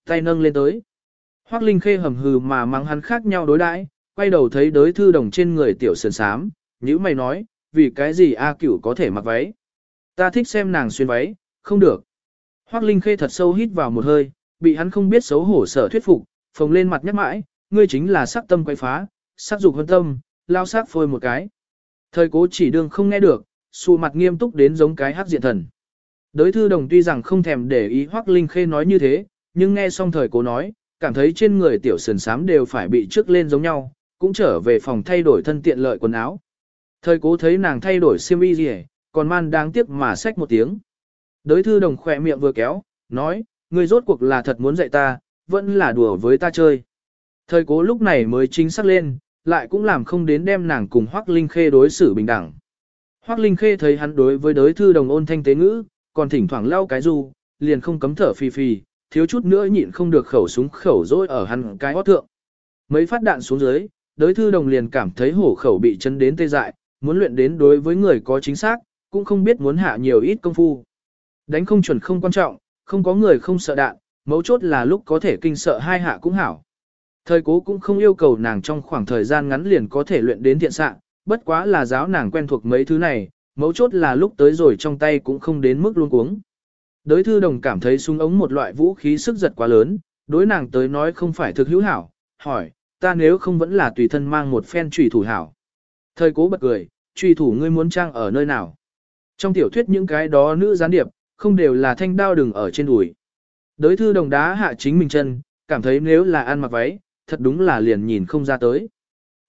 Tay nâng lên tới. Hoác Linh Khê hầm hừ mà mắng hắn khác nhau đối đãi, quay đầu thấy đới thư đồng trên người tiểu sườn sám, nhữ mày nói, vì cái gì A cửu có thể mặc váy. Ta thích xem nàng xuyên váy, không được. Hoác Linh Khê thật sâu hít vào một hơi, bị hắn không biết xấu hổ sở thuyết phục, phồng lên mặt nhắc mãi, ngươi chính là sắc tâm quay phá, sắc dục hơn tâm, lao sắc phôi một cái. Thời cố chỉ đương không nghe được, xù mặt nghiêm túc đến giống cái hát diện thần. Đới thư đồng tuy rằng không thèm để ý Hoác Linh Khê nói như thế, nhưng nghe xong thời cố nói, cảm thấy trên người tiểu sườn sám đều phải bị trước lên giống nhau, cũng trở về phòng thay đổi thân tiện lợi quần áo. Thời cố thấy nàng thay đổi xiêm y gì, còn man đáng tiếc mà xách một tiếng. Đới thư đồng khỏe miệng vừa kéo, nói, ngươi rốt cuộc là thật muốn dạy ta, vẫn là đùa với ta chơi. Thời cố lúc này mới chính xác lên, lại cũng làm không đến đem nàng cùng Hoác Linh Khê đối xử bình đẳng. Hoác Linh Khê thấy hắn đối với đới thư đồng ôn thanh tế ngữ, còn thỉnh thoảng lau cái du, liền không cấm thở phì phì, thiếu chút nữa nhịn không được khẩu súng khẩu rỗi ở hắn cái hót thượng. Mấy phát đạn xuống dưới, đối thư đồng liền cảm thấy hổ khẩu bị chân đến tê dại, muốn luyện đến đối với người có chính xác, cũng không biết muốn hạ nhiều ít công phu. Đánh không chuẩn không quan trọng, không có người không sợ đạn, mấu chốt là lúc có thể kinh sợ hai hạ cũng hảo. Thời cố cũng không yêu cầu nàng trong khoảng thời gian ngắn liền có thể luyện đến thiện sạng, bất quá là giáo nàng quen thuộc mấy thứ này, mấu chốt là lúc tới rồi trong tay cũng không đến mức luôn cuống. Đối thư đồng cảm thấy súng ống một loại vũ khí sức giật quá lớn, đối nàng tới nói không phải thực hữu hảo, hỏi, ta nếu không vẫn là tùy thân mang một phen trùy thủ hảo. Thời cố bật cười, trùy thủ ngươi muốn trang ở nơi nào. Trong tiểu thuyết những cái đó nữ gián điệp, không đều là thanh đao đừng ở trên đùi. Đối thư đồng đá hạ chính mình chân, cảm thấy nếu là ăn mặc váy, thật đúng là liền nhìn không ra tới.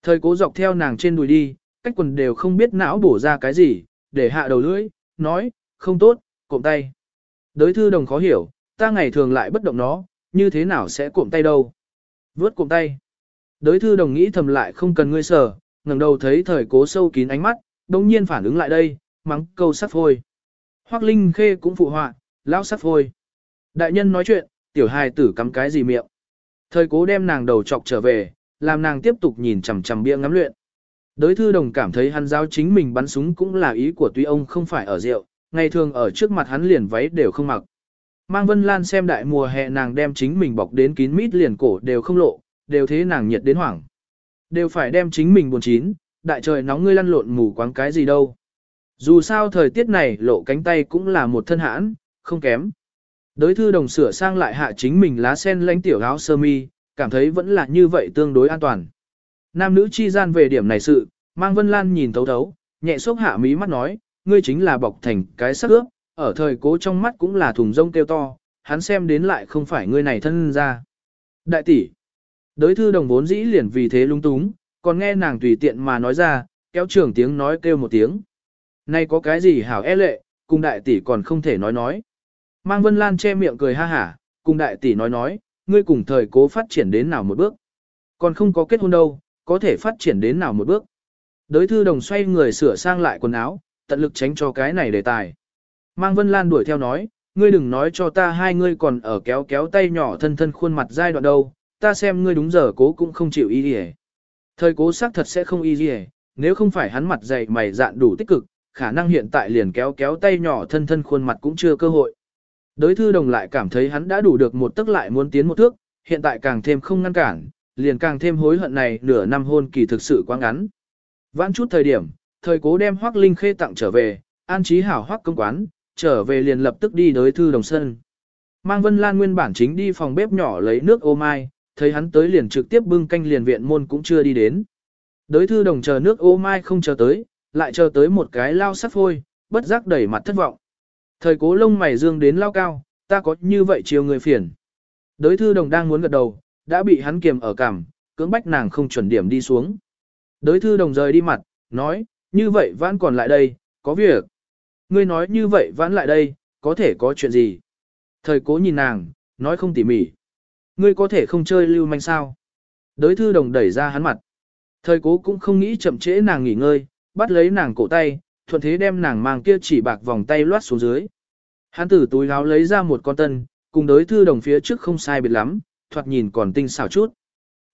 Thời cố dọc theo nàng trên đùi đi, cách quần đều không biết não bổ ra cái gì, để hạ đầu lưỡi, nói, không tốt, cộm tay. Đới thư đồng khó hiểu, ta ngày thường lại bất động nó, như thế nào sẽ cuộm tay đâu. Vớt cuộm tay. Đới thư đồng nghĩ thầm lại không cần ngươi sở, ngẩng đầu thấy thời cố sâu kín ánh mắt, đồng nhiên phản ứng lại đây, mắng câu sắp phôi. Hoác Linh Khê cũng phụ họa, lão sắp phôi. Đại nhân nói chuyện, tiểu hài tử cắm cái gì miệng. Thời cố đem nàng đầu chọc trở về, làm nàng tiếp tục nhìn chằm chằm bia ngắm luyện. Đới thư đồng cảm thấy hắn giáo chính mình bắn súng cũng là ý của tuy ông không phải ở rượu, ngày thường ở trước mặt hắn liền váy đều không mặc. Mang Vân Lan xem đại mùa hè nàng đem chính mình bọc đến kín mít liền cổ đều không lộ, đều thế nàng nhiệt đến hoảng. Đều phải đem chính mình buồn chín, đại trời nóng ngươi lăn lộn mù quáng cái gì đâu. Dù sao thời tiết này lộ cánh tay cũng là một thân hãn, không kém. Đới thư đồng sửa sang lại hạ chính mình lá sen lánh tiểu áo sơ mi, cảm thấy vẫn là như vậy tương đối an toàn. Nam nữ chi gian về điểm này sự, mang Vân Lan nhìn thấu thấu, nhẹ xúc hạ mí mắt nói, ngươi chính là bọc thành cái sắc ướp, ở thời cố trong mắt cũng là thùng rông kêu to, hắn xem đến lại không phải ngươi này thân ra. Đại tỷ, đối thư đồng vốn dĩ liền vì thế lung túng, còn nghe nàng tùy tiện mà nói ra, kéo trưởng tiếng nói kêu một tiếng. Nay có cái gì hảo e lệ, cùng đại tỷ còn không thể nói nói. Mang Vân Lan che miệng cười ha hả, cùng đại tỷ nói nói, ngươi cùng thời cố phát triển đến nào một bước. Còn không có kết hôn đâu, có thể phát triển đến nào một bước. Đới thư đồng xoay người sửa sang lại quần áo, tận lực tránh cho cái này đề tài. Mang Vân Lan đuổi theo nói, ngươi đừng nói cho ta hai ngươi còn ở kéo kéo tay nhỏ thân thân khuôn mặt giai đoạn đâu, ta xem ngươi đúng giờ cố cũng không chịu y gì Thời cố xác thật sẽ không y gì nếu không phải hắn mặt dày mày dạn đủ tích cực, khả năng hiện tại liền kéo kéo tay nhỏ thân thân khuôn mặt cũng chưa cơ hội. Đối thư đồng lại cảm thấy hắn đã đủ được một tức lại muốn tiến một thước, hiện tại càng thêm không ngăn cản, liền càng thêm hối hận này nửa năm hôn kỳ thực sự quá ngắn. Vãn chút thời điểm, thời cố đem hoắc Linh Khê tặng trở về, an trí hảo hoắc công quán, trở về liền lập tức đi đới thư đồng sân. Mang Vân Lan nguyên bản chính đi phòng bếp nhỏ lấy nước ô mai, thấy hắn tới liền trực tiếp bưng canh liền viện môn cũng chưa đi đến. Đới thư đồng chờ nước ô mai không chờ tới, lại chờ tới một cái lao sắt phôi, bất giác đẩy mặt thất vọng. Thời cố lông mày dương đến lao cao, ta có như vậy chiều người phiền. Đới thư đồng đang muốn gật đầu, đã bị hắn kiềm ở cằm, cưỡng bách nàng không chuẩn điểm đi xuống. Đới thư đồng rời đi mặt, nói, như vậy vãn còn lại đây, có việc. Ngươi nói như vậy vãn lại đây, có thể có chuyện gì. Thời cố nhìn nàng, nói không tỉ mỉ. Ngươi có thể không chơi lưu manh sao. Đới thư đồng đẩy ra hắn mặt. Thời cố cũng không nghĩ chậm trễ nàng nghỉ ngơi, bắt lấy nàng cổ tay, thuận thế đem nàng mang kia chỉ bạc vòng tay loát xuống dưới. Hắn từ túi áo lấy ra một con tân, cùng đối thư đồng phía trước không sai biệt lắm, thoạt nhìn còn tinh xảo chút.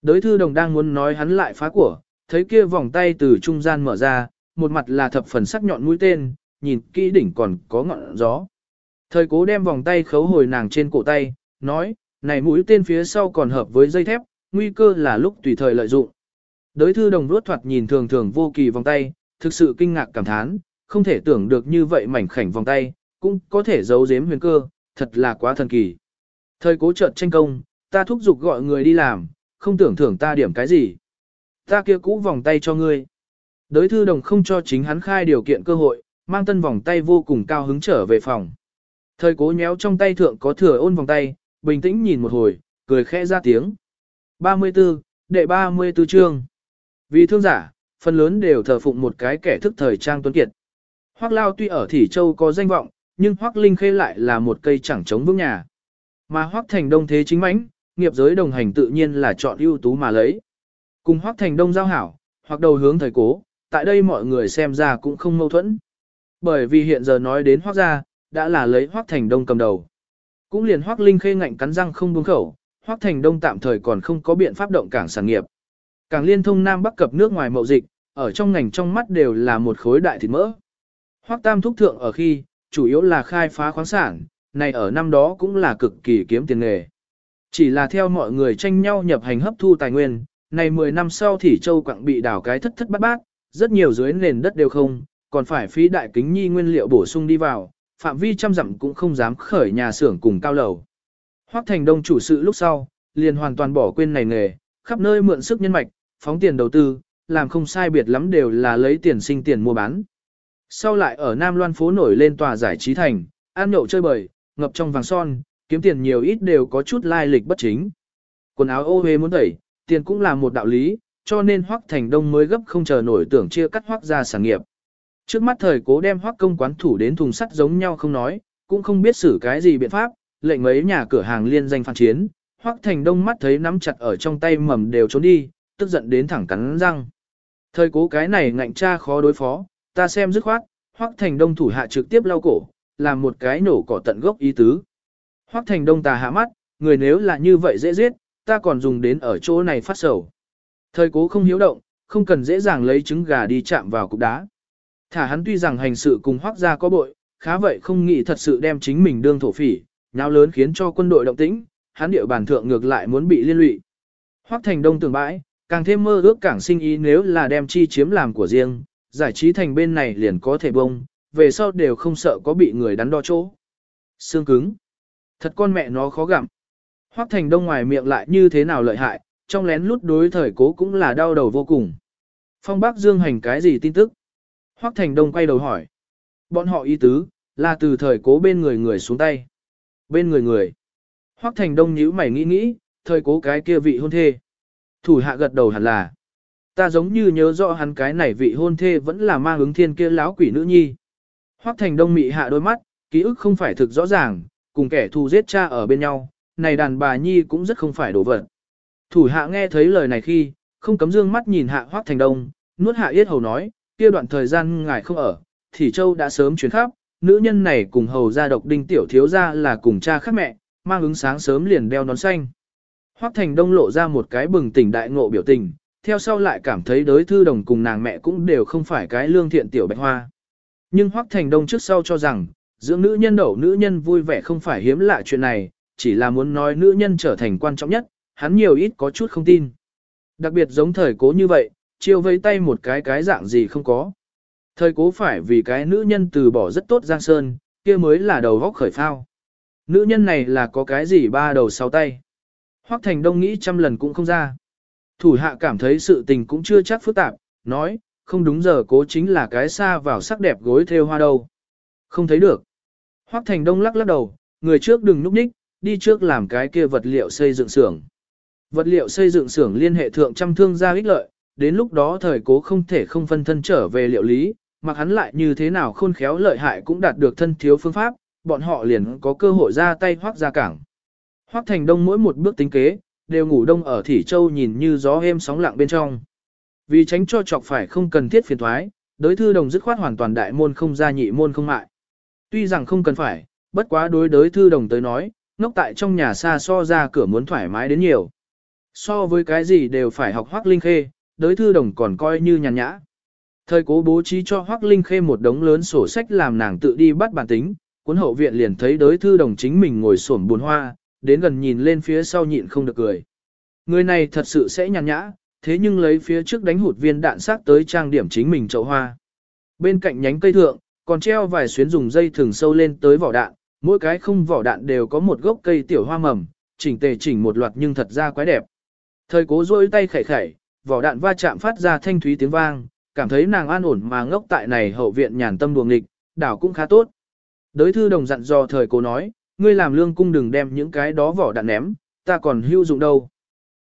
Đối thư đồng đang muốn nói hắn lại phá của, thấy kia vòng tay từ trung gian mở ra, một mặt là thập phần sắc nhọn mũi tên, nhìn kỹ đỉnh còn có ngọn gió. Thời cố đem vòng tay khấu hồi nàng trên cổ tay, nói, này mũi tên phía sau còn hợp với dây thép, nguy cơ là lúc tùy thời lợi dụng. Đới thư đồng vuốt thoạt nhìn thường thường vô kỳ vòng tay, thực sự kinh ngạc cảm thán, không thể tưởng được như vậy mảnh khảnh vòng tay, cũng có thể giấu giếm huyền cơ, thật là quá thần kỳ. Thời cố chợt tranh công, ta thúc giục gọi người đi làm, không tưởng thưởng ta điểm cái gì. Ta kia cũ vòng tay cho ngươi. Đới thư đồng không cho chính hắn khai điều kiện cơ hội, mang tân vòng tay vô cùng cao hứng trở về phòng. Thời cố nhéo trong tay thượng có thừa ôn vòng tay, bình tĩnh nhìn một hồi, cười khẽ ra tiếng. 34, đệ 34 chương. Vì thương giả, phần lớn đều thờ phụng một cái kẻ thức thời trang tuấn kiệt. Hoắc Lao tuy ở Thỉ Châu có danh vọng, nhưng Hoắc Linh Khê lại là một cây chẳng chống vững nhà. Mà Hoắc Thành Đông thế chính mãnh, nghiệp giới đồng hành tự nhiên là chọn ưu tú mà lấy. Cùng Hoắc Thành Đông giao hảo, hoặc đầu hướng thời cố, tại đây mọi người xem ra cũng không mâu thuẫn. Bởi vì hiện giờ nói đến Hoắc gia, đã là lấy Hoắc Thành Đông cầm đầu. Cũng liền Hoắc Linh Khê ngạnh cắn răng không buông khẩu, Hoắc Thành Đông tạm thời còn không có biện pháp động cảng sản nghiệp. Cảng liên thông Nam Bắc cập nước ngoài mậu dịch, ở trong ngành trong mắt đều là một khối đại thịt mỡ. Hoắc Tam thúc thượng ở khi, chủ yếu là khai phá khoáng sản, này ở năm đó cũng là cực kỳ kiếm tiền nghề. Chỉ là theo mọi người tranh nhau nhập hành hấp thu tài nguyên, này 10 năm sau thì châu quặng bị đào cái thất thất bát bát, rất nhiều dưới nền đất đều không, còn phải phí đại kính nhi nguyên liệu bổ sung đi vào, phạm vi trăm dặm cũng không dám khởi nhà xưởng cùng cao lầu. Hoắc Thành Đông chủ sự lúc sau, liền hoàn toàn bỏ quên này nghề, khắp nơi mượn sức nhân mạch, phóng tiền đầu tư, làm không sai biệt lắm đều là lấy tiền sinh tiền mua bán. Sau lại ở Nam Loan phố nổi lên tòa giải trí thành, ăn nhậu chơi bời, ngập trong vàng son, kiếm tiền nhiều ít đều có chút lai lịch bất chính. Quần áo ô hê muốn tẩy, tiền cũng là một đạo lý, cho nên Hoắc Thành Đông mới gấp không chờ nổi tưởng chia cắt Hoắc ra sản nghiệp. Trước mắt thời cố đem Hoắc công quán thủ đến thùng sắt giống nhau không nói, cũng không biết xử cái gì biện pháp, lệnh mấy nhà cửa hàng liên danh phản chiến, Hoắc Thành Đông mắt thấy nắm chặt ở trong tay mầm đều trốn đi, tức giận đến thẳng cắn răng. Thời cố cái này ngạnh cha khó đối phó, ta xem dứt khoát, Hoắc Thành Đông thủ hạ trực tiếp lau cổ, làm một cái nổ cỏ tận gốc ý tứ. Hoắc Thành Đông tà hạ mắt, người nếu là như vậy dễ giết, ta còn dùng đến ở chỗ này phát sầu. Thời cố không hiếu động, không cần dễ dàng lấy trứng gà đi chạm vào cục đá. Thả hắn tuy rằng hành sự cùng Hoắc gia có bội, khá vậy không nghĩ thật sự đem chính mình đương thổ phỉ, nháo lớn khiến cho quân đội động tĩnh, hắn địa bàn thượng ngược lại muốn bị liên lụy. Hoắc Thành Đông tưởng bãi, càng thêm mơ ước cảng sinh ý nếu là đem chi chiếm làm của riêng, giải trí thành bên này liền có thể bông, về sau đều không sợ có bị người đắn đo chỗ. Xương cứng. Thật con mẹ nó khó gặm. Hoắc Thành Đông ngoài miệng lại như thế nào lợi hại, trong lén lút đối thời cố cũng là đau đầu vô cùng. Phong Bắc Dương hành cái gì tin tức? Hoắc Thành Đông quay đầu hỏi. Bọn họ ý tứ, là từ thời cố bên người người xuống tay. Bên người người. Hoắc Thành Đông nhíu mày nghĩ nghĩ, thời cố cái kia vị hôn thê. Thủ hạ gật đầu hẳn là. Ta giống như nhớ rõ hắn cái này vị hôn thê vẫn là ma ứng thiên kia láo quỷ nữ nhi. Hoắc Thành Đông mị hạ đôi mắt, ký ức không phải thực rõ ràng, cùng kẻ thù giết cha ở bên nhau, này đàn bà nhi cũng rất không phải đổ vật. Thủ hạ nghe thấy lời này khi, không cấm dương mắt nhìn hạ Hoắc Thành Đông, nuốt hạ yết hầu nói, kia đoạn thời gian ngài không ở, thì châu đã sớm chuyển khắp, nữ nhân này cùng hầu gia độc đinh tiểu thiếu gia là cùng cha khác mẹ, mang ứng sáng sớm liền đeo nón xanh. Hoắc Thành Đông lộ ra một cái bừng tỉnh đại ngộ biểu tình, theo sau lại cảm thấy đối thư đồng cùng nàng mẹ cũng đều không phải cái lương thiện tiểu bạch hoa. Nhưng Hoắc Thành Đông trước sau cho rằng, dưỡng nữ nhân đậu nữ nhân vui vẻ không phải hiếm lạ chuyện này, chỉ là muốn nói nữ nhân trở thành quan trọng nhất, hắn nhiều ít có chút không tin. Đặc biệt giống thời cố như vậy, chiêu vây tay một cái cái dạng gì không có. Thời cố phải vì cái nữ nhân từ bỏ rất tốt giang sơn, kia mới là đầu góc khởi phao. Nữ nhân này là có cái gì ba đầu sáu tay. Hoắc Thành Đông nghĩ trăm lần cũng không ra. Thủ hạ cảm thấy sự tình cũng chưa chắc phức tạp, nói, không đúng giờ cố chính là cái xa vào sắc đẹp gối theo hoa đâu. Không thấy được. Hoắc Thành Đông lắc lắc đầu, người trước đừng núp ních, đi trước làm cái kia vật liệu xây dựng xưởng. Vật liệu xây dựng xưởng liên hệ thượng trăm thương gia ích lợi, đến lúc đó thời cố không thể không phân thân trở về liệu lý, mặc hắn lại như thế nào khôn khéo lợi hại cũng đạt được thân thiếu phương pháp, bọn họ liền có cơ hội ra tay hoác ra cảng. Hoác thành đông mỗi một bước tính kế, đều ngủ đông ở Thỉ Châu nhìn như gió êm sóng lặng bên trong. Vì tránh cho chọc phải không cần thiết phiền thoái, đối thư đồng dứt khoát hoàn toàn đại môn không ra nhị môn không mại. Tuy rằng không cần phải, bất quá đối đối thư đồng tới nói, ngốc tại trong nhà xa so ra cửa muốn thoải mái đến nhiều. So với cái gì đều phải học hoác linh khê, đối thư đồng còn coi như nhàn nhã. Thời cố bố trí cho hoác linh khê một đống lớn sổ sách làm nàng tự đi bắt bản tính, cuốn hậu viện liền thấy đối thư đồng chính mình ngồi sổm buồn hoa, đến gần nhìn lên phía sau nhịn không được cười. Người này thật sự sẽ nhàn nhã, thế nhưng lấy phía trước đánh hụt viên đạn sát tới trang điểm chính mình chậu hoa. Bên cạnh nhánh cây thượng, còn treo vài xuyến dùng dây thừng sâu lên tới vỏ đạn, mỗi cái không vỏ đạn đều có một gốc cây tiểu hoa mầm, chỉnh tề chỉnh một loạt nhưng thật ra quái đẹp. Thời cố rôi tay khẩy khẩy, vỏ đạn va chạm phát ra thanh thúy tiếng vang, cảm thấy nàng an ổn mà ngốc tại này hậu viện nhàn tâm đuồng nghịch, đảo cũng khá tốt. Đới thư đồng dặn dò thời cố nói, ngươi làm lương cung đừng đem những cái đó vỏ đạn ném, ta còn hữu dụng đâu.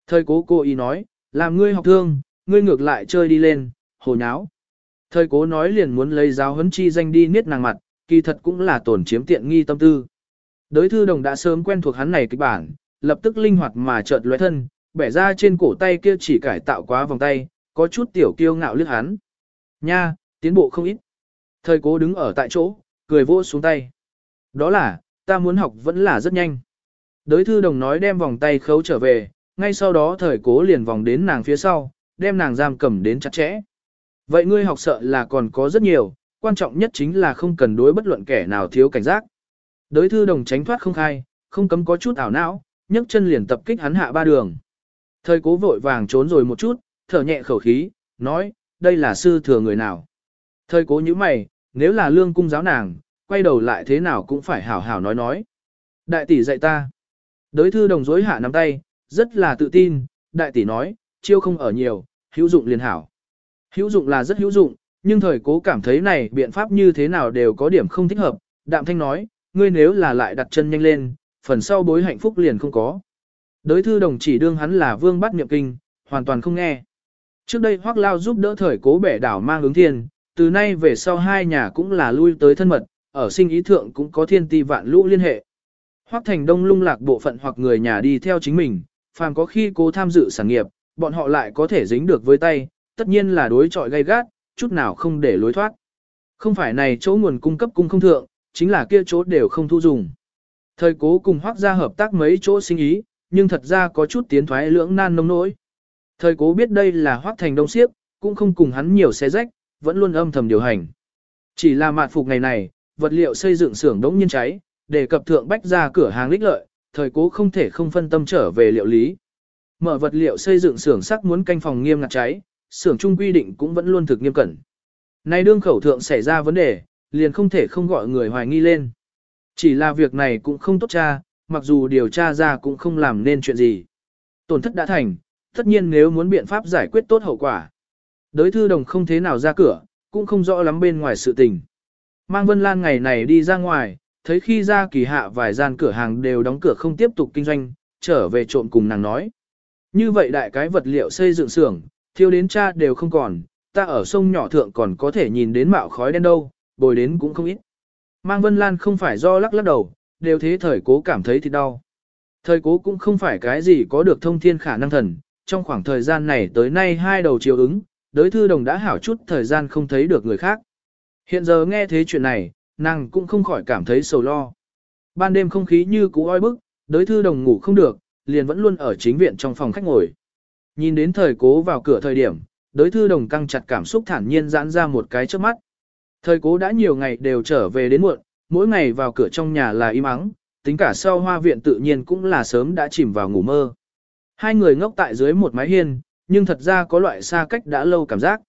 Thời cố cô ý nói, làm ngươi học thương, ngươi ngược lại chơi đi lên, hồ nháo. Thời cố nói liền muốn lấy giáo huấn chi danh đi niết nàng mặt, kỳ thật cũng là tổn chiếm tiện nghi tâm tư. Đới thư đồng đã sớm quen thuộc hắn này kịch bản, lập tức linh hoạt mà chợt lóe thân, bẻ ra trên cổ tay kia chỉ cải tạo quá vòng tay, có chút tiểu kiêu ngạo liếc hắn. Nha, tiến bộ không ít. Thời cố đứng ở tại chỗ, cười vỗ xuống tay. Đó là, ta muốn học vẫn là rất nhanh. Đới thư đồng nói đem vòng tay khấu trở về, ngay sau đó thời cố liền vòng đến nàng phía sau, đem nàng giam cầm đến chặt chẽ. Vậy ngươi học sợ là còn có rất nhiều, quan trọng nhất chính là không cần đối bất luận kẻ nào thiếu cảnh giác. Đới thư đồng tránh thoát không khai, không cấm có chút ảo não, nhấc chân liền tập kích hắn hạ ba đường. Thời cố vội vàng trốn rồi một chút, thở nhẹ khẩu khí, nói, đây là sư thừa người nào. Thời cố như mày, nếu là lương cung giáo nàng, quay đầu lại thế nào cũng phải hảo hảo nói nói. Đại tỷ dạy ta. Đới thư đồng dối hạ nắm tay, rất là tự tin, đại tỷ nói, chiêu không ở nhiều, hữu dụng liền hảo. Hữu dụng là rất hữu dụng, nhưng thời cố cảm thấy này biện pháp như thế nào đều có điểm không thích hợp. Đạm thanh nói, ngươi nếu là lại đặt chân nhanh lên, phần sau bối hạnh phúc liền không có. Đới thư đồng chỉ đương hắn là vương bắt niệm kinh, hoàn toàn không nghe. Trước đây Hoác Lao giúp đỡ thời cố bẻ đảo mang ứng thiên, từ nay về sau hai nhà cũng là lui tới thân mật, ở sinh ý thượng cũng có thiên ti vạn lũ liên hệ. Hoác Thành Đông lung lạc bộ phận hoặc người nhà đi theo chính mình, phàm có khi cố tham dự sản nghiệp, bọn họ lại có thể dính được với tay, tất nhiên là đối trọi gay gắt, chút nào không để lối thoát. Không phải này chỗ nguồn cung cấp cung không thượng, chính là kia chỗ đều không thu dùng. Thời cố cùng hoác ra hợp tác mấy chỗ sinh ý, nhưng thật ra có chút tiến thoái lưỡng nan nông nỗi. Thời cố biết đây là hoác thành đông siếp, cũng không cùng hắn nhiều xé rách, vẫn luôn âm thầm điều hành. Chỉ là mạn phục ngày này, vật liệu xây dựng xưởng đống nhiên cháy, để cập thượng bách ra cửa hàng lích lợi, thời cố không thể không phân tâm trở về liệu lý. Mở vật liệu xây dựng xưởng sắc muốn canh phòng nghiêm ngặt cháy, xưởng chung quy định cũng vẫn luôn thực nghiêm cẩn. Nay đương khẩu thượng xảy ra vấn đề, liền không thể không gọi người hoài nghi lên. Chỉ là việc này cũng không tốt cha, mặc dù điều tra ra cũng không làm nên chuyện gì. Tổn thất đã thành, tất nhiên nếu muốn biện pháp giải quyết tốt hậu quả. Đới thư đồng không thế nào ra cửa, cũng không rõ lắm bên ngoài sự tình. Mang Vân Lan ngày này đi ra ngoài, thấy khi ra kỳ hạ vài gian cửa hàng đều đóng cửa không tiếp tục kinh doanh, trở về trộm cùng nàng nói. Như vậy đại cái vật liệu xây dựng xưởng, thiếu đến cha đều không còn, ta ở sông nhỏ thượng còn có thể nhìn đến mạo khói đen đâu, bồi đến cũng không ít. Mang Vân Lan không phải do lắc lắc đầu, đều thế thời cố cảm thấy thì đau. Thời cố cũng không phải cái gì có được thông thiên khả năng thần, trong khoảng thời gian này tới nay hai đầu chiều ứng, đối thư đồng đã hảo chút thời gian không thấy được người khác. Hiện giờ nghe thế chuyện này, nàng cũng không khỏi cảm thấy sầu lo. Ban đêm không khí như cũ oi bức, đối thư đồng ngủ không được, liền vẫn luôn ở chính viện trong phòng khách ngồi. Nhìn đến thời cố vào cửa thời điểm, đối thư đồng căng chặt cảm xúc thản nhiên giãn ra một cái trước mắt. Thời cố đã nhiều ngày đều trở về đến muộn, mỗi ngày vào cửa trong nhà là im ắng, tính cả sau hoa viện tự nhiên cũng là sớm đã chìm vào ngủ mơ. Hai người ngốc tại dưới một mái hiên, nhưng thật ra có loại xa cách đã lâu cảm giác.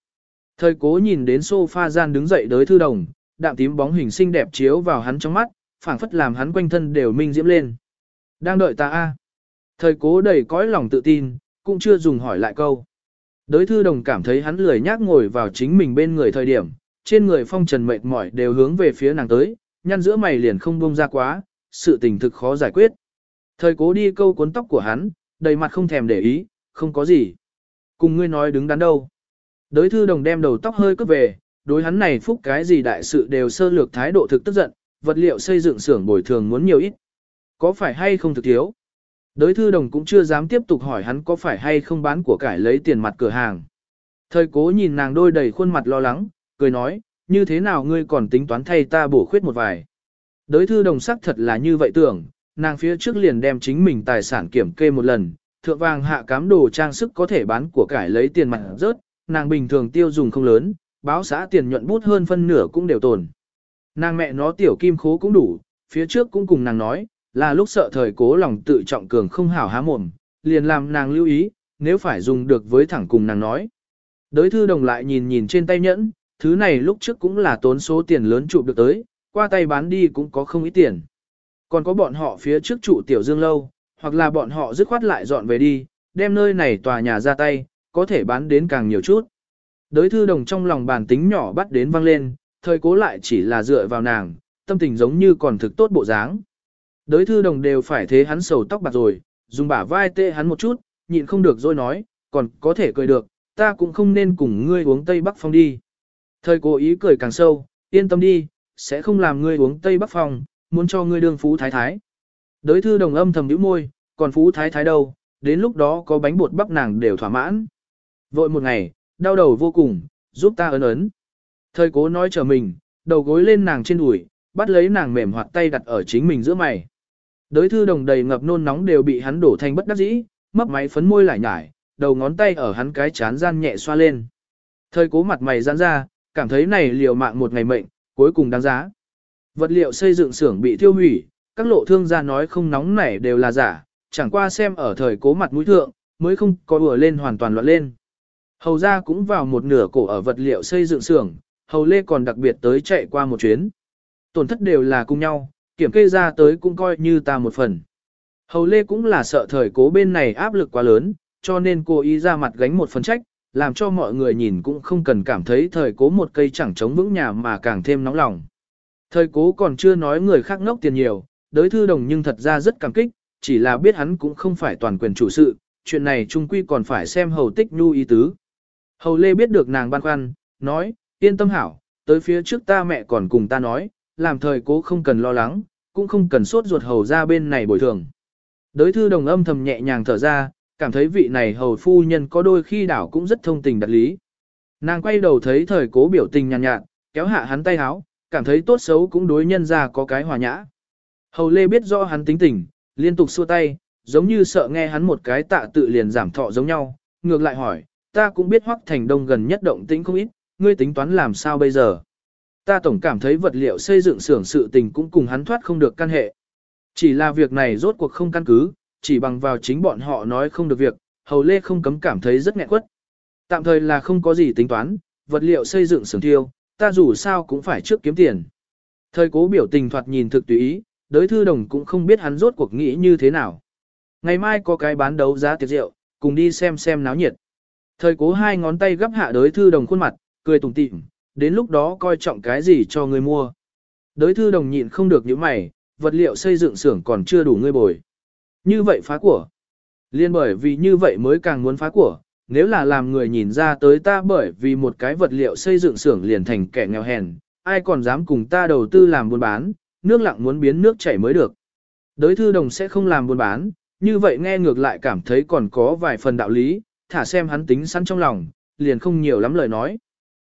Thời cố nhìn đến sofa gian đứng dậy đới thư đồng, đạm tím bóng hình xinh đẹp chiếu vào hắn trong mắt, phảng phất làm hắn quanh thân đều minh diễm lên. Đang đợi ta a. Thời cố đầy cõi lòng tự tin, cũng chưa dùng hỏi lại câu. Đới thư đồng cảm thấy hắn lười nhác ngồi vào chính mình bên người thời điểm, trên người phong trần mệt mỏi đều hướng về phía nàng tới, nhăn giữa mày liền không bông ra quá, sự tình thực khó giải quyết. Thời cố đi câu cuốn tóc của hắn, đầy mặt không thèm để ý, không có gì. Cùng ngươi nói đứng đắn đâu. Đới thư đồng đem đầu tóc hơi cướp về, đối hắn này phúc cái gì đại sự đều sơ lược thái độ thực tức giận, vật liệu xây dựng xưởng bồi thường muốn nhiều ít. Có phải hay không thực thiếu? Đới thư đồng cũng chưa dám tiếp tục hỏi hắn có phải hay không bán của cải lấy tiền mặt cửa hàng. Thời cố nhìn nàng đôi đầy khuôn mặt lo lắng, cười nói, như thế nào ngươi còn tính toán thay ta bổ khuyết một vài. Đới thư đồng sắc thật là như vậy tưởng, nàng phía trước liền đem chính mình tài sản kiểm kê một lần, thượng vàng hạ cám đồ trang sức có thể bán của cải lấy tiền mặt rớt, nàng bình thường tiêu dùng không lớn, báo xã tiền nhuận bút hơn phân nửa cũng đều tồn. Nàng mẹ nó tiểu kim khố cũng đủ, phía trước cũng cùng nàng nói, là lúc sợ thời cố lòng tự trọng cường không hảo há mồm, liền làm nàng lưu ý, nếu phải dùng được với thẳng cùng nàng nói. Đới thư đồng lại nhìn nhìn trên tay nhẫn, thứ này lúc trước cũng là tốn số tiền lớn chụp được tới, qua tay bán đi cũng có không ít tiền. Còn có bọn họ phía trước trụ tiểu dương lâu, hoặc là bọn họ dứt khoát lại dọn về đi, đem nơi này tòa nhà ra tay, có thể bán đến càng nhiều chút. Đới thư đồng trong lòng bản tính nhỏ bắt đến vang lên, thời cố lại chỉ là dựa vào nàng, tâm tình giống như còn thực tốt bộ dáng. Đới thư đồng đều phải thế hắn sầu tóc bạc rồi, dùng bả vai tê hắn một chút, nhịn không được rồi nói, còn có thể cười được, ta cũng không nên cùng ngươi uống Tây Bắc Phong đi. Thời cố ý cười càng sâu, yên tâm đi, sẽ không làm ngươi uống Tây Bắc Phòng, muốn cho ngươi đương phú thái thái. Đới thư đồng âm thầm nhíu môi, còn phú thái thái đâu, đến lúc đó có bánh bột bắp nàng đều thỏa mãn. Vội một ngày, đau đầu vô cùng, giúp ta ấn ấn. Thời cố nói trở mình, đầu gối lên nàng trên đùi, bắt lấy nàng mềm hoạt tay đặt ở chính mình giữa mày. Đới thư đồng đầy ngập nôn nóng đều bị hắn đổ thành bất đắc dĩ, mấp máy phấn môi lại nhải, đầu ngón tay ở hắn cái chán gian nhẹ xoa lên. Thời cố mặt mày giãn ra, cảm thấy này liều mạng một ngày mệnh, cuối cùng đáng giá. Vật liệu xây dựng xưởng bị tiêu hủy, các lộ thương gia nói không nóng nảy đều là giả, chẳng qua xem ở thời cố mặt mũi thượng, mới không có ùa lên hoàn toàn loạn lên. Hầu ra cũng vào một nửa cổ ở vật liệu xây dựng xưởng, hầu lê còn đặc biệt tới chạy qua một chuyến. Tổn thất đều là cùng nhau, kiểm kê ra tới cũng coi như ta một phần. Hầu lê cũng là sợ thời cố bên này áp lực quá lớn, cho nên cô ý ra mặt gánh một phần trách, làm cho mọi người nhìn cũng không cần cảm thấy thời cố một cây chẳng chống vững nhà mà càng thêm nóng lòng. Thời cố còn chưa nói người khác ngốc tiền nhiều, đối thư đồng nhưng thật ra rất cảm kích, chỉ là biết hắn cũng không phải toàn quyền chủ sự, chuyện này trung quy còn phải xem hầu tích nhu ý tứ. Hầu lê biết được nàng băn khoăn, nói, yên tâm hảo, tới phía trước ta mẹ còn cùng ta nói, làm thời cố không cần lo lắng, cũng không cần sốt ruột hầu ra bên này bồi thường. Đối thư đồng âm thầm nhẹ nhàng thở ra, cảm thấy vị này hầu phu nhân có đôi khi đảo cũng rất thông tình đặt lý. Nàng quay đầu thấy thời cố biểu tình nhàn nhạt, nhạt, kéo hạ hắn tay háo, cảm thấy tốt xấu cũng đối nhân ra có cái hòa nhã. Hầu lê biết rõ hắn tính tình, liên tục xua tay, giống như sợ nghe hắn một cái tạ tự liền giảm thọ giống nhau, ngược lại hỏi, ta cũng biết hoắc thành đông gần nhất động tĩnh không ít, ngươi tính toán làm sao bây giờ. Ta tổng cảm thấy vật liệu xây dựng xưởng sự tình cũng cùng hắn thoát không được căn hệ. Chỉ là việc này rốt cuộc không căn cứ, chỉ bằng vào chính bọn họ nói không được việc, hầu lê không cấm cảm thấy rất nghẹn quất. Tạm thời là không có gì tính toán, vật liệu xây dựng xưởng tiêu, ta dù sao cũng phải trước kiếm tiền. Thời cố biểu tình thoạt nhìn thực tùy ý, đối thư đồng cũng không biết hắn rốt cuộc nghĩ như thế nào. Ngày mai có cái bán đấu giá tiệc rượu, cùng đi xem xem náo nhiệt. Thời cố hai ngón tay gấp hạ đối thư đồng khuôn mặt, cười tủm tỉm, đến lúc đó coi trọng cái gì cho người mua. đối thư đồng nhịn không được những mày, vật liệu xây dựng xưởng còn chưa đủ ngươi bồi. Như vậy phá của. Liên bởi vì như vậy mới càng muốn phá của, nếu là làm người nhìn ra tới ta bởi vì một cái vật liệu xây dựng xưởng liền thành kẻ nghèo hèn, ai còn dám cùng ta đầu tư làm buôn bán, nước lặng muốn biến nước chảy mới được. Đới thư đồng sẽ không làm buôn bán, như vậy nghe ngược lại cảm thấy còn có vài phần đạo lý, thả xem hắn tính sẵn trong lòng, liền không nhiều lắm lời nói.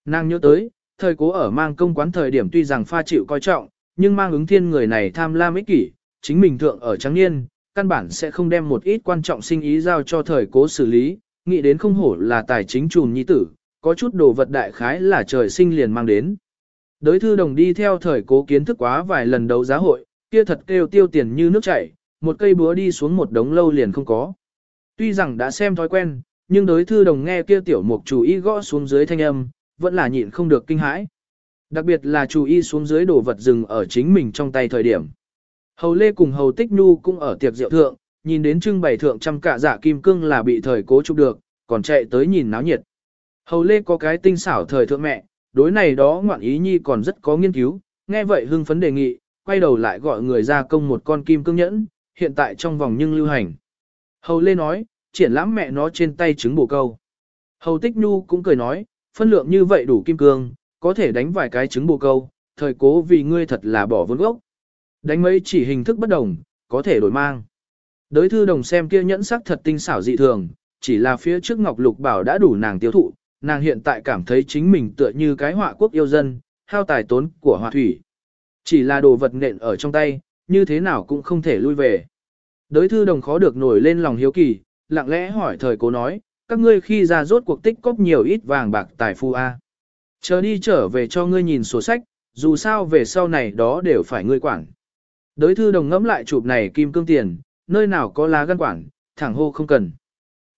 Nàng nhớ tới, thời cố ở mang công quán thời điểm tuy rằng pha chịu coi trọng, nhưng mang ứng thiên người này tham lam ích kỷ, chính mình thượng ở trắng niên, căn bản sẽ không đem một ít quan trọng sinh ý giao cho thời cố xử lý, nghĩ đến không hổ là tài chính trùm nhi tử, có chút đồ vật đại khái là trời sinh liền mang đến. Đới thư đồng đi theo thời cố kiến thức quá vài lần đấu giá hội, kia thật kêu tiêu tiền như nước chảy, một cây búa đi xuống một đống lâu liền không có. Tuy rằng đã xem thói quen, nhưng đối thư đồng nghe kia tiểu mục chủ y gõ xuống dưới thanh âm, vẫn là nhịn không được kinh hãi. Đặc biệt là chủ y xuống dưới đồ vật rừng ở chính mình trong tay thời điểm. Hầu Lê cùng Hầu Tích Nhu cũng ở tiệc rượu thượng, nhìn đến trưng bày thượng trăm cả giả dạ kim cương là bị thời cố chụp được, còn chạy tới nhìn náo nhiệt. Hầu Lê có cái tinh xảo thời thượng mẹ, đối này đó ngoạn ý nhi còn rất có nghiên cứu, nghe vậy hưng phấn đề nghị, quay đầu lại gọi người ra công một con kim cương nhẫn, hiện tại trong vòng nhưng lưu hành. Hầu Lê nói, triển lãm mẹ nó trên tay trứng bổ câu. Hầu Tích Nhu cũng cười nói, phân lượng như vậy đủ kim cương, có thể đánh vài cái trứng bổ câu, thời cố vì ngươi thật là bỏ vốn gốc. Đánh mấy chỉ hình thức bất đồng, có thể đổi mang. Đới thư đồng xem kia nhẫn sắc thật tinh xảo dị thường, chỉ là phía trước Ngọc Lục Bảo đã đủ nàng tiêu thụ, nàng hiện tại cảm thấy chính mình tựa như cái họa quốc yêu dân, hao tài tốn của họa thủy. Chỉ là đồ vật nện ở trong tay, như thế nào cũng không thể lui về. Đới thư đồng khó được nổi lên lòng hiếu kỳ, lặng lẽ hỏi thời cố nói, các ngươi khi ra rốt cuộc tích cóp nhiều ít vàng bạc tài phu A. Chờ đi trở về cho ngươi nhìn sổ sách, dù sao về sau này đó đều phải ngươi quản đối thư đồng ngẫm lại chụp này kim cương tiền, nơi nào có lá gan quản, thẳng hô không cần.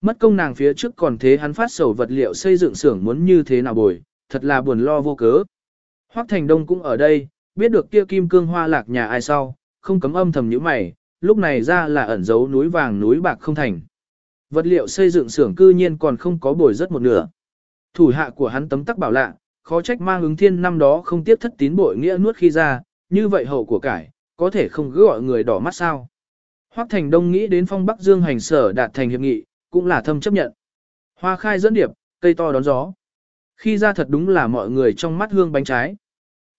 Mất công nàng phía trước còn thế hắn phát sầu vật liệu xây dựng xưởng muốn như thế nào bồi, thật là buồn lo vô cớ. Hoắc Thành Đông cũng ở đây, biết được kia kim cương hoa lạc nhà ai sau, không cấm âm thầm nhíu mày, lúc này ra là ẩn giấu núi vàng núi bạc không thành. Vật liệu xây dựng xưởng cư nhiên còn không có bồi rất một nửa. Thủ hạ của hắn tấm tắc bảo lạ, khó trách mang ứng thiên năm đó không tiếp thất tín bội nghĩa nuốt khi ra, như vậy hậu của cải, có thể không cứ gọi người đỏ mắt sao. Hoắc Thành Đông nghĩ đến phong Bắc Dương hành sở đạt thành hiệp nghị, cũng là thâm chấp nhận. Hoa khai dẫn điệp, cây to đón gió. Khi ra thật đúng là mọi người trong mắt hương bánh trái.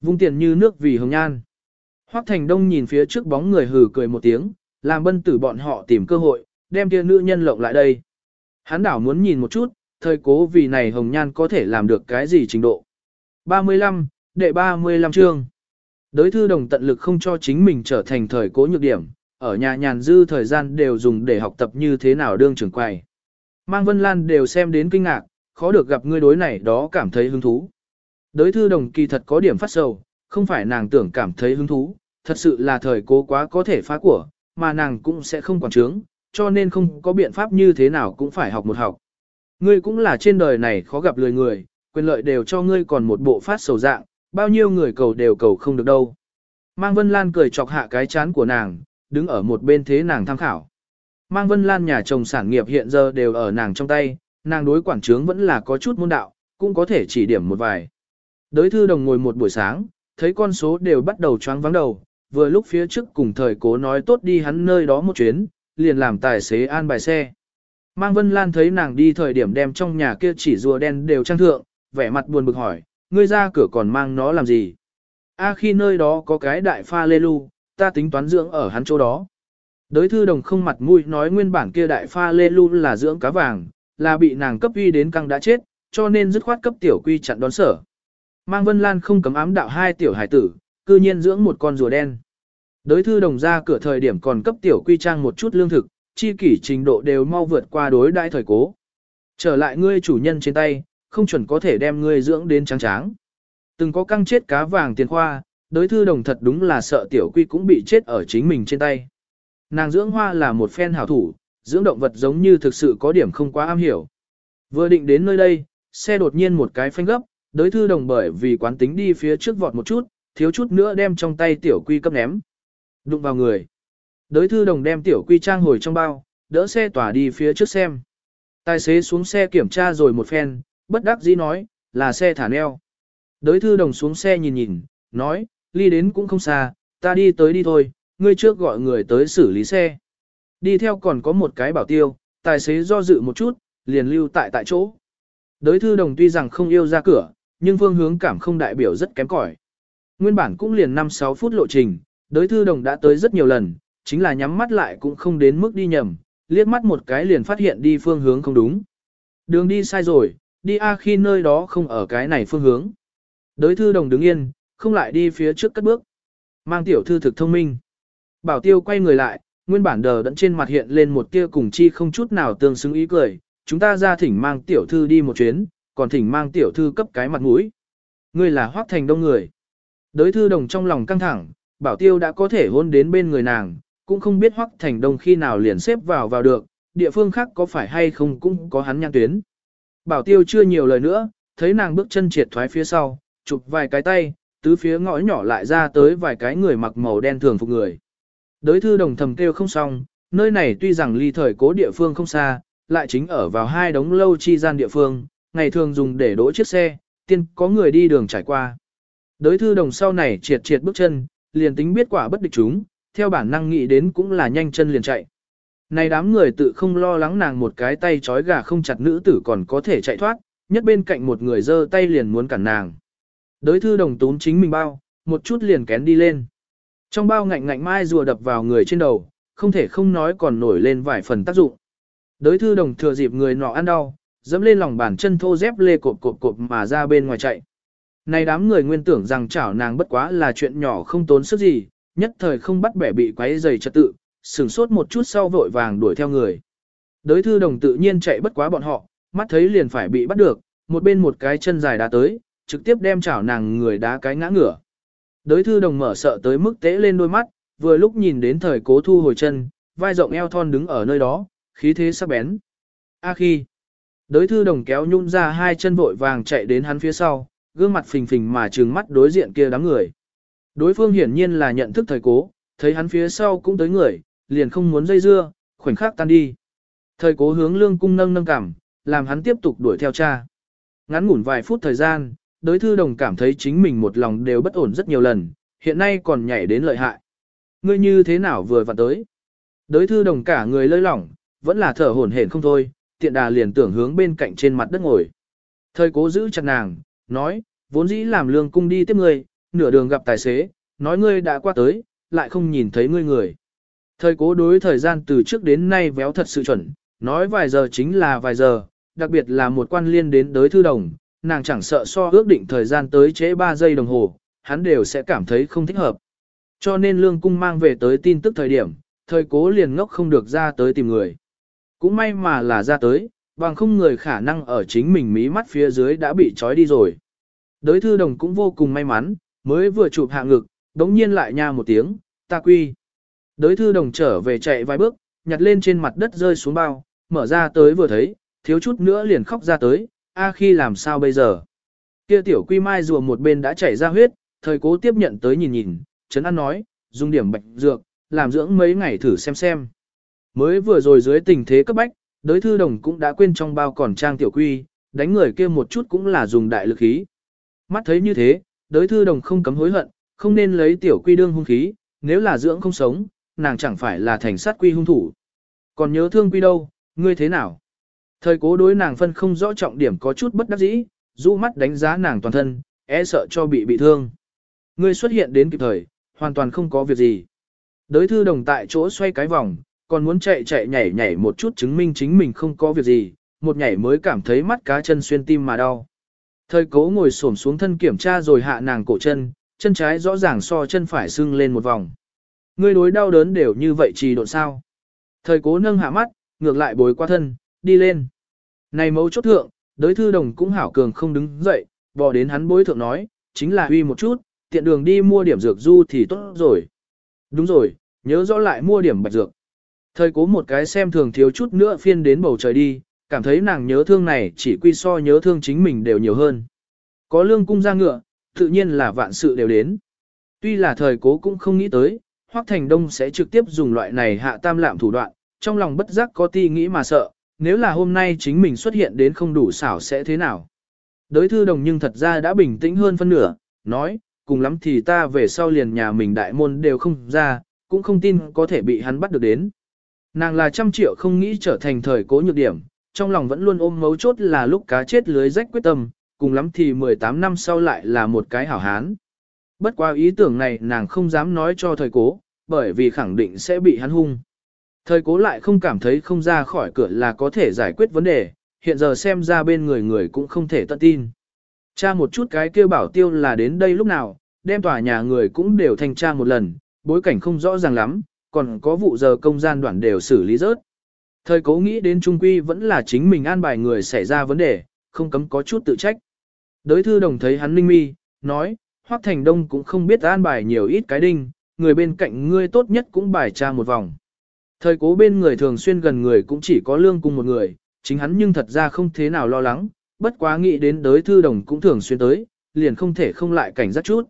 Vung tiền như nước vì hồng nhan. Hoắc Thành Đông nhìn phía trước bóng người hừ cười một tiếng, làm bân tử bọn họ tìm cơ hội, đem kia nữ nhân lộng lại đây. Hắn đảo muốn nhìn một chút, thời cố vì này hồng nhan có thể làm được cái gì trình độ. 35, đệ 35 chương. Đới thư đồng tận lực không cho chính mình trở thành thời cố nhược điểm, ở nhà nhàn dư thời gian đều dùng để học tập như thế nào đương trưởng quầy. Mang Vân Lan đều xem đến kinh ngạc, khó được gặp ngươi đối này đó cảm thấy hứng thú. Đới thư đồng kỳ thật có điểm phát sầu, không phải nàng tưởng cảm thấy hứng thú, thật sự là thời cố quá có thể phá của, mà nàng cũng sẽ không quản trướng, cho nên không có biện pháp như thế nào cũng phải học một học. Ngươi cũng là trên đời này khó gặp lười người, quyền lợi đều cho ngươi còn một bộ phát sầu dạng, bao nhiêu người cầu đều cầu không được đâu. Mang Vân Lan cười chọc hạ cái chán của nàng, đứng ở một bên thế nàng tham khảo. Mang Vân Lan nhà chồng sản nghiệp hiện giờ đều ở nàng trong tay, nàng đối quản trướng vẫn là có chút môn đạo, cũng có thể chỉ điểm một vài. Đới thư đồng ngồi một buổi sáng, thấy con số đều bắt đầu choáng vắng đầu, vừa lúc phía trước cùng thời cố nói tốt đi hắn nơi đó một chuyến, liền làm tài xế an bài xe. Mang Vân Lan thấy nàng đi thời điểm đem trong nhà kia chỉ rùa đen đều trang thượng, vẻ mặt buồn bực hỏi, ngươi ra cửa còn mang nó làm gì? A khi nơi đó có cái đại pha lê lu, ta tính toán dưỡng ở hắn chỗ đó. Đới thư đồng không mặt mũi nói nguyên bản kia đại pha lê lu là dưỡng cá vàng, là bị nàng cấp uy đến căng đã chết, cho nên dứt khoát cấp tiểu quy chặn đón sở. Mang Vân Lan không cấm ám đạo hai tiểu hải tử, cư nhiên dưỡng một con rùa đen. Đới thư đồng ra cửa thời điểm còn cấp tiểu quy trang một chút lương thực, chi kỷ trình độ đều mau vượt qua đối đại thời cố. Trở lại ngươi chủ nhân trên tay, không chuẩn có thể đem ngươi dưỡng đến trắng tráng. Từng có căng chết cá vàng tiền khoa, đối thư đồng thật đúng là sợ tiểu quy cũng bị chết ở chính mình trên tay. Nàng dưỡng hoa là một phen hảo thủ, dưỡng động vật giống như thực sự có điểm không quá am hiểu. Vừa định đến nơi đây, xe đột nhiên một cái phanh gấp, đối thư đồng bởi vì quán tính đi phía trước vọt một chút, thiếu chút nữa đem trong tay tiểu quy cấp ném. Đụng vào người. Đối thư đồng đem tiểu quy trang hồi trong bao, đỡ xe tỏa đi phía trước xem. Tài xế xuống xe kiểm tra rồi một phen, bất đắc dĩ nói, là xe thả neo. Đới thư đồng xuống xe nhìn nhìn, nói, ly đến cũng không xa, ta đi tới đi thôi, ngươi trước gọi người tới xử lý xe. Đi theo còn có một cái bảo tiêu, tài xế do dự một chút, liền lưu tại tại chỗ. Đới thư đồng tuy rằng không yêu ra cửa, nhưng phương hướng cảm không đại biểu rất kém cỏi. Nguyên bản cũng liền 5-6 phút lộ trình, đới thư đồng đã tới rất nhiều lần, chính là nhắm mắt lại cũng không đến mức đi nhầm, liếc mắt một cái liền phát hiện đi phương hướng không đúng. Đường đi sai rồi, đi A khi nơi đó không ở cái này phương hướng. Đới thư đồng đứng yên, không lại đi phía trước cất bước. Mang tiểu thư thực thông minh. Bảo tiêu quay người lại, nguyên bản đờ đẫn trên mặt hiện lên một tia cùng chi không chút nào tương xứng ý cười. Chúng ta ra thỉnh mang tiểu thư đi một chuyến, còn thỉnh mang tiểu thư cấp cái mặt mũi. Ngươi là hoác thành đông người. Đới thư đồng trong lòng căng thẳng, bảo tiêu đã có thể hôn đến bên người nàng, cũng không biết hoác thành đông khi nào liền xếp vào vào được, địa phương khác có phải hay không cũng có hắn nhan tuyến. Bảo tiêu chưa nhiều lời nữa, thấy nàng bước chân triệt thoái phía sau, chụp vài cái tay, tứ phía ngõ nhỏ lại ra tới vài cái người mặc màu đen thường phục người. Đới thư đồng thầm kêu không xong, nơi này tuy rằng ly thời cố địa phương không xa, lại chính ở vào hai đống lâu chi gian địa phương, ngày thường dùng để đỗ chiếc xe, tiên có người đi đường trải qua. Đới thư đồng sau này triệt triệt bước chân, liền tính biết quả bất địch chúng, theo bản năng nghĩ đến cũng là nhanh chân liền chạy. Này đám người tự không lo lắng nàng một cái tay trói gà không chặt nữ tử còn có thể chạy thoát, nhất bên cạnh một người giơ tay liền muốn cản nàng. Đới thư đồng tún chính mình bao, một chút liền kén đi lên. Trong bao ngạnh ngạnh mai rùa đập vào người trên đầu, không thể không nói còn nổi lên vài phần tác dụng. Đới thư đồng thừa dịp người nọ ăn đau, dẫm lên lòng bàn chân thô dép lê cộp cộp cộp mà ra bên ngoài chạy. Này đám người nguyên tưởng rằng chảo nàng bất quá là chuyện nhỏ không tốn sức gì, nhất thời không bắt bẻ bị quấy dày trật tự, sửng sốt một chút sau vội vàng đuổi theo người. Đới thư đồng tự nhiên chạy bất quá bọn họ, mắt thấy liền phải bị bắt được, một bên một cái chân dài đá tới, trực tiếp đem chảo nàng người đá cái ngã ngửa. Đới thư đồng mở sợ tới mức tế lên đôi mắt, vừa lúc nhìn đến thời cố thu hồi chân, vai rộng eo thon đứng ở nơi đó, khí thế sắc bén. A khi, đới thư đồng kéo nhung ra hai chân vội vàng chạy đến hắn phía sau, gương mặt phình phình mà trừng mắt đối diện kia đám người. Đối phương hiển nhiên là nhận thức thời cố, thấy hắn phía sau cũng tới người, liền không muốn dây dưa, khoảnh khắc tan đi. Thời cố hướng lương cung nâng nâng cảm, làm hắn tiếp tục đuổi theo cha. Ngắn ngủn vài phút thời gian, đối thư đồng cảm thấy chính mình một lòng đều bất ổn rất nhiều lần, hiện nay còn nhảy đến lợi hại. Ngươi như thế nào vừa vặn tới? Đối thư đồng cả người lơi lỏng, vẫn là thở hổn hển không thôi, tiện đà liền tưởng hướng bên cạnh trên mặt đất ngồi. Thời cố giữ chặt nàng, nói, vốn dĩ làm lương cung đi tiếp ngươi, nửa đường gặp tài xế, nói ngươi đã qua tới, lại không nhìn thấy ngươi người. Thời cố đối thời gian từ trước đến nay véo thật sự chuẩn, nói vài giờ chính là vài giờ, đặc biệt là một quan liên đến tới thư đồng, nàng chẳng sợ so ước định thời gian tới trễ 3 giây đồng hồ, hắn đều sẽ cảm thấy không thích hợp. Cho nên lương cung mang về tới tin tức thời điểm, thời cố liền ngốc không được ra tới tìm người. Cũng may mà là ra tới, bằng không người khả năng ở chính mình mí mắt phía dưới đã bị trói đi rồi. Đới thư đồng cũng vô cùng may mắn, mới vừa chụp hạ ngực, đống nhiên lại nha một tiếng, ta quy. Đới thư đồng trở về chạy vài bước, nhặt lên trên mặt đất rơi xuống bao, mở ra tới vừa thấy, thiếu chút nữa liền khóc ra tới, a khi làm sao bây giờ. Kia tiểu quy mai rùa một bên đã chảy ra huyết, thời cố tiếp nhận tới nhìn nhìn, Trấn An nói, dùng điểm bạch dược, làm dưỡng mấy ngày thử xem xem. Mới vừa rồi dưới tình thế cấp bách, đới thư đồng cũng đã quên trong bao còn trang tiểu quy, đánh người kia một chút cũng là dùng đại lực khí. Mắt thấy như thế, đới thư đồng không cấm hối hận, không nên lấy tiểu quy đương hung khí, nếu là dưỡng không sống, nàng chẳng phải là thành sát quy hung thủ. Còn nhớ thương quy đâu, ngươi thế nào? Thời cố đối nàng phân không rõ trọng điểm có chút bất đắc dĩ, du mắt đánh giá nàng toàn thân, e sợ cho bị bị thương. Ngươi xuất hiện đến kịp thời, hoàn toàn không có việc gì. Đới thư đồng tại chỗ xoay cái vòng, còn muốn chạy chạy nhảy nhảy một chút chứng minh chính mình không có việc gì, một nhảy mới cảm thấy mắt cá chân xuyên tim mà đau. Thời cố ngồi xổm xuống thân kiểm tra rồi hạ nàng cổ chân, chân trái rõ ràng so chân phải sưng lên một vòng. Ngươi đối đau đớn đều như vậy trì độn sao. Thời cố nâng hạ mắt, ngược lại bối qua thân, đi lên. Này mấu chốt thượng, đối thư đồng cũng hảo cường không đứng dậy, bỏ đến hắn bối thượng nói, chính là uy một chút, tiện đường đi mua điểm dược du thì tốt rồi. Đúng rồi, nhớ rõ lại mua điểm bạch dược. Thời cố một cái xem thường thiếu chút nữa phiên đến bầu trời đi, cảm thấy nàng nhớ thương này chỉ quy so nhớ thương chính mình đều nhiều hơn. Có lương cung ra ngựa, tự nhiên là vạn sự đều đến. Tuy là thời cố cũng không nghĩ tới, Hoắc Thành Đông sẽ trực tiếp dùng loại này hạ tam lạm thủ đoạn, trong lòng bất giác có ti nghĩ mà sợ, nếu là hôm nay chính mình xuất hiện đến không đủ xảo sẽ thế nào. Đới thư đồng nhưng thật ra đã bình tĩnh hơn phân nửa, nói, cùng lắm thì ta về sau liền nhà mình đại môn đều không ra, cũng không tin có thể bị hắn bắt được đến. Nàng là trăm triệu không nghĩ trở thành thời cố nhược điểm, trong lòng vẫn luôn ôm mấu chốt là lúc cá chết lưới rách quyết tâm, cùng lắm thì 18 năm sau lại là một cái hảo hán. Bất qua ý tưởng này nàng không dám nói cho thời cố, bởi vì khẳng định sẽ bị hắn hung. Thời cố lại không cảm thấy không ra khỏi cửa là có thể giải quyết vấn đề, hiện giờ xem ra bên người người cũng không thể tận tin. Cha một chút cái kêu bảo tiêu là đến đây lúc nào, đem tòa nhà người cũng đều thanh tra một lần, bối cảnh không rõ ràng lắm, còn có vụ giờ công gian đoạn đều xử lý rớt. Thời cố nghĩ đến trung quy vẫn là chính mình an bài người xảy ra vấn đề, không cấm có chút tự trách. Đới thư đồng thấy hắn ninh mi, nói, Hoắc Thành Đông cũng không biết an bài nhiều ít cái đinh, người bên cạnh ngươi tốt nhất cũng bài tra một vòng. Thời cố bên người thường xuyên gần người cũng chỉ có lương cùng một người, chính hắn nhưng thật ra không thế nào lo lắng, bất quá nghĩ đến đới thư đồng cũng thường xuyên tới, liền không thể không lại cảnh giác chút.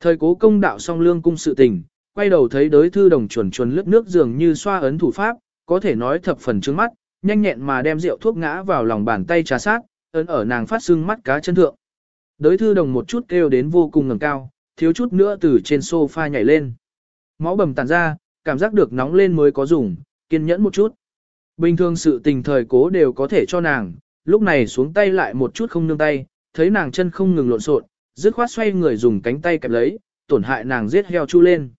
Thời cố công đạo xong lương cung sự tình, quay đầu thấy đới thư đồng chuẩn chuẩn lướt nước dường như xoa ấn thủ pháp, có thể nói thập phần trước mắt, nhanh nhẹn mà đem rượu thuốc ngã vào lòng bàn tay trà sát, ấn ở nàng phát sưng mắt cá chân thượng. Đới thư đồng một chút kêu đến vô cùng ngẩng cao, thiếu chút nữa từ trên sofa nhảy lên. Máu bầm tàn ra, cảm giác được nóng lên mới có dùng, kiên nhẫn một chút. Bình thường sự tình thời cố đều có thể cho nàng, lúc này xuống tay lại một chút không nương tay, thấy nàng chân không ngừng lộn xộn, dứt khoát xoay người dùng cánh tay kẹp lấy, tổn hại nàng giết heo chu lên.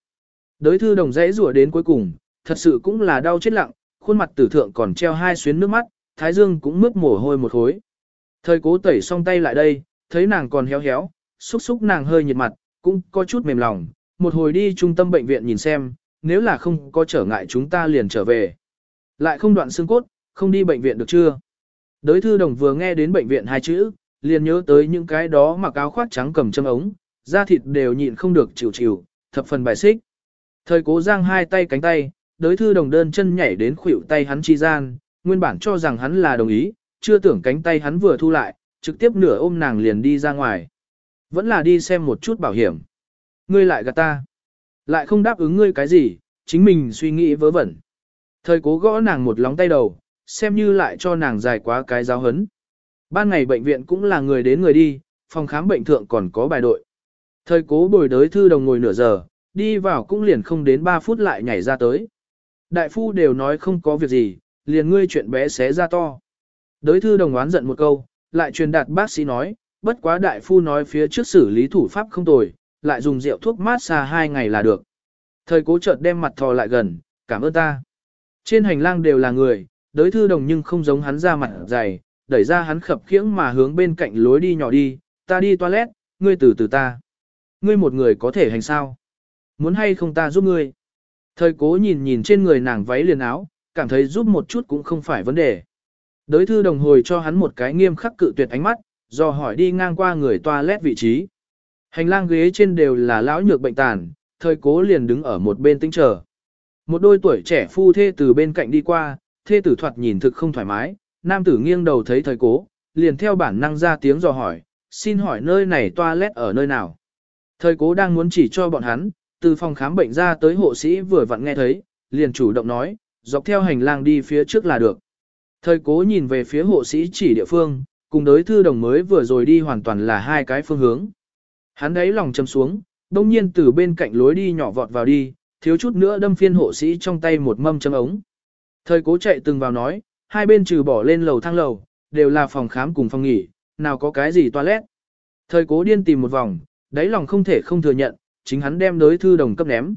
Đới thư đồng dãy rủa đến cuối cùng, thật sự cũng là đau chết lặng, khuôn mặt tử thượng còn treo hai xuyến nước mắt, thái dương cũng mướt mồ hôi một khối. Thời cố tẩy xong tay lại đây, thấy nàng còn héo héo, xúc xúc nàng hơi nhiệt mặt, cũng có chút mềm lòng, một hồi đi trung tâm bệnh viện nhìn xem, nếu là không có trở ngại chúng ta liền trở về. Lại không đoạn xương cốt, không đi bệnh viện được chưa? Đới thư đồng vừa nghe đến bệnh viện hai chữ, liền nhớ tới những cái đó mặc áo khoác trắng cầm châm ống, da thịt đều nhịn không được chịu chịu, thập phần bài xích. Thời cố giang hai tay cánh tay, đới thư đồng đơn chân nhảy đến khuỷu tay hắn chi gian, nguyên bản cho rằng hắn là đồng ý, chưa tưởng cánh tay hắn vừa thu lại, trực tiếp nửa ôm nàng liền đi ra ngoài. Vẫn là đi xem một chút bảo hiểm. Ngươi lại gạt ta. Lại không đáp ứng ngươi cái gì, chính mình suy nghĩ vớ vẩn. Thời cố gõ nàng một lóng tay đầu, xem như lại cho nàng dài quá cái giáo hấn. Ban ngày bệnh viện cũng là người đến người đi, phòng khám bệnh thượng còn có bài đội. Thời cố bồi đới thư đồng ngồi nửa giờ, đi vào cũng liền không đến 3 phút lại nhảy ra tới. Đại phu đều nói không có việc gì, liền ngươi chuyện bé xé ra to. Đới thư đồng oán giận một câu, lại truyền đạt bác sĩ nói, bất quá đại phu nói phía trước xử lý thủ pháp không tồi, lại dùng rượu thuốc mát xa hai ngày là được. Thời cố chợt đem mặt thò lại gần, cảm ơn ta. Trên hành lang đều là người, đới thư đồng nhưng không giống hắn ra mặt dày, đẩy ra hắn khập khiễng mà hướng bên cạnh lối đi nhỏ đi, ta đi toilet, ngươi từ từ ta. Ngươi một người có thể hành sao? Muốn hay không ta giúp ngươi? Thời cố nhìn nhìn trên người nàng váy liền áo, cảm thấy giúp một chút cũng không phải vấn đề. Đới thư đồng hồi cho hắn một cái nghiêm khắc cự tuyệt ánh mắt, do hỏi đi ngang qua người toilet vị trí. Hành lang ghế trên đều là lão nhược bệnh tàn, thời cố liền đứng ở một bên tinh chờ. Một đôi tuổi trẻ phu thê từ bên cạnh đi qua, thê tử thoạt nhìn thực không thoải mái, nam tử nghiêng đầu thấy thời cố, liền theo bản năng ra tiếng dò hỏi, xin hỏi nơi này toilet ở nơi nào. Thời cố đang muốn chỉ cho bọn hắn, từ phòng khám bệnh ra tới hộ sĩ vừa vặn nghe thấy, liền chủ động nói, dọc theo hành lang đi phía trước là được. Thời cố nhìn về phía hộ sĩ chỉ địa phương, cùng đối thư đồng mới vừa rồi đi hoàn toàn là hai cái phương hướng. Hắn đấy lòng châm xuống, đông nhiên từ bên cạnh lối đi nhỏ vọt vào đi, thiếu chút nữa đâm phiên hộ sĩ trong tay một mâm châm ống. Thời cố chạy từng vào nói, hai bên trừ bỏ lên lầu thang lầu, đều là phòng khám cùng phòng nghỉ, nào có cái gì toilet. Thời cố điên tìm một vòng, đáy lòng không thể không thừa nhận, chính hắn đem đối thư đồng cấp ném.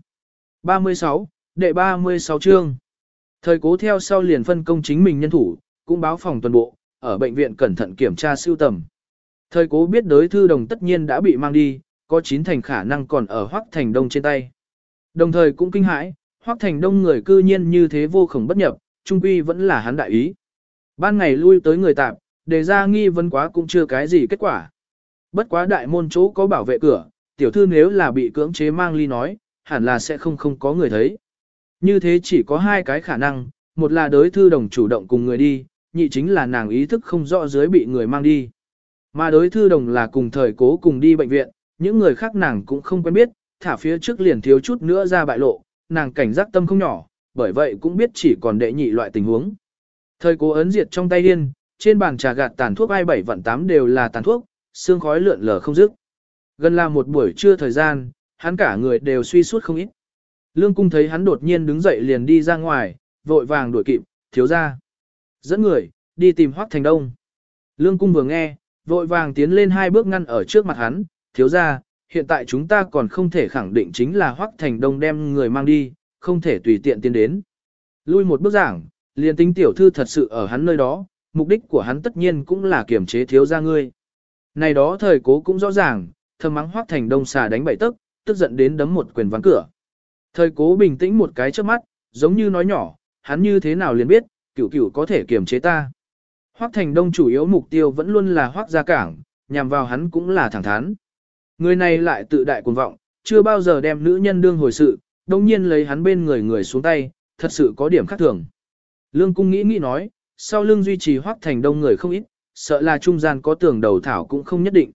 36, đệ 36 chương. Thời cố theo sau liền phân công chính mình nhân thủ, cũng báo phòng toàn bộ, ở bệnh viện cẩn thận kiểm tra siêu tầm. Thời cố biết đối thư đồng tất nhiên đã bị mang đi, có chín thành khả năng còn ở Hoắc Thành Đông trên tay. Đồng thời cũng kinh hãi, Hoắc Thành Đông người cư nhiên như thế vô khổng bất nhập, trung quy vẫn là hắn đại ý. Ban ngày lui tới người tạm, đề ra nghi vấn quá cũng chưa cái gì kết quả. Bất quá đại môn chỗ có bảo vệ cửa, tiểu thư nếu là bị cưỡng chế mang ly nói, hẳn là sẽ không không có người thấy. Như thế chỉ có hai cái khả năng, một là đối thư đồng chủ động cùng người đi, nhị chính là nàng ý thức không rõ dưới bị người mang đi. Mà đối thư đồng là cùng thời cố cùng đi bệnh viện, những người khác nàng cũng không quen biết, thả phía trước liền thiếu chút nữa ra bại lộ, nàng cảnh giác tâm không nhỏ, bởi vậy cũng biết chỉ còn đệ nhị loại tình huống. Thời cố ấn diệt trong tay điên, trên bàn trà gạt tàn thuốc ai bảy vận tám đều là tàn thuốc, xương khói lượn lờ không dứt. Gần là một buổi trưa thời gian, hắn cả người đều suy suốt không ít. Lương cung thấy hắn đột nhiên đứng dậy liền đi ra ngoài, vội vàng đuổi kịp, thiếu ra. Dẫn người, đi tìm Hoác Thành Đông. Lương cung vừa nghe, vội vàng tiến lên hai bước ngăn ở trước mặt hắn, thiếu ra, hiện tại chúng ta còn không thể khẳng định chính là Hoác Thành Đông đem người mang đi, không thể tùy tiện tiến đến. Lui một bước giảng, liền tính tiểu thư thật sự ở hắn nơi đó, mục đích của hắn tất nhiên cũng là kiểm chế thiếu ra ngươi. Này đó thời cố cũng rõ ràng, thầm mắng Hoác Thành Đông xà đánh bậy tức, tức giận đến đấm một quyền ván cửa. Thời cố bình tĩnh một cái trước mắt, giống như nói nhỏ, hắn như thế nào liền biết, cửu cửu có thể kiềm chế ta. Hoắc Thành Đông chủ yếu mục tiêu vẫn luôn là Hoắc gia cảng, nhằm vào hắn cũng là thẳng thắn. Người này lại tự đại cuồng vọng, chưa bao giờ đem nữ nhân đương hồi sự, đồng nhiên lấy hắn bên người người xuống tay, thật sự có điểm khác thường. Lương Cung nghĩ nghĩ nói, sau lưng duy trì Hoắc Thành Đông người không ít, sợ là trung gian có tưởng đầu thảo cũng không nhất định.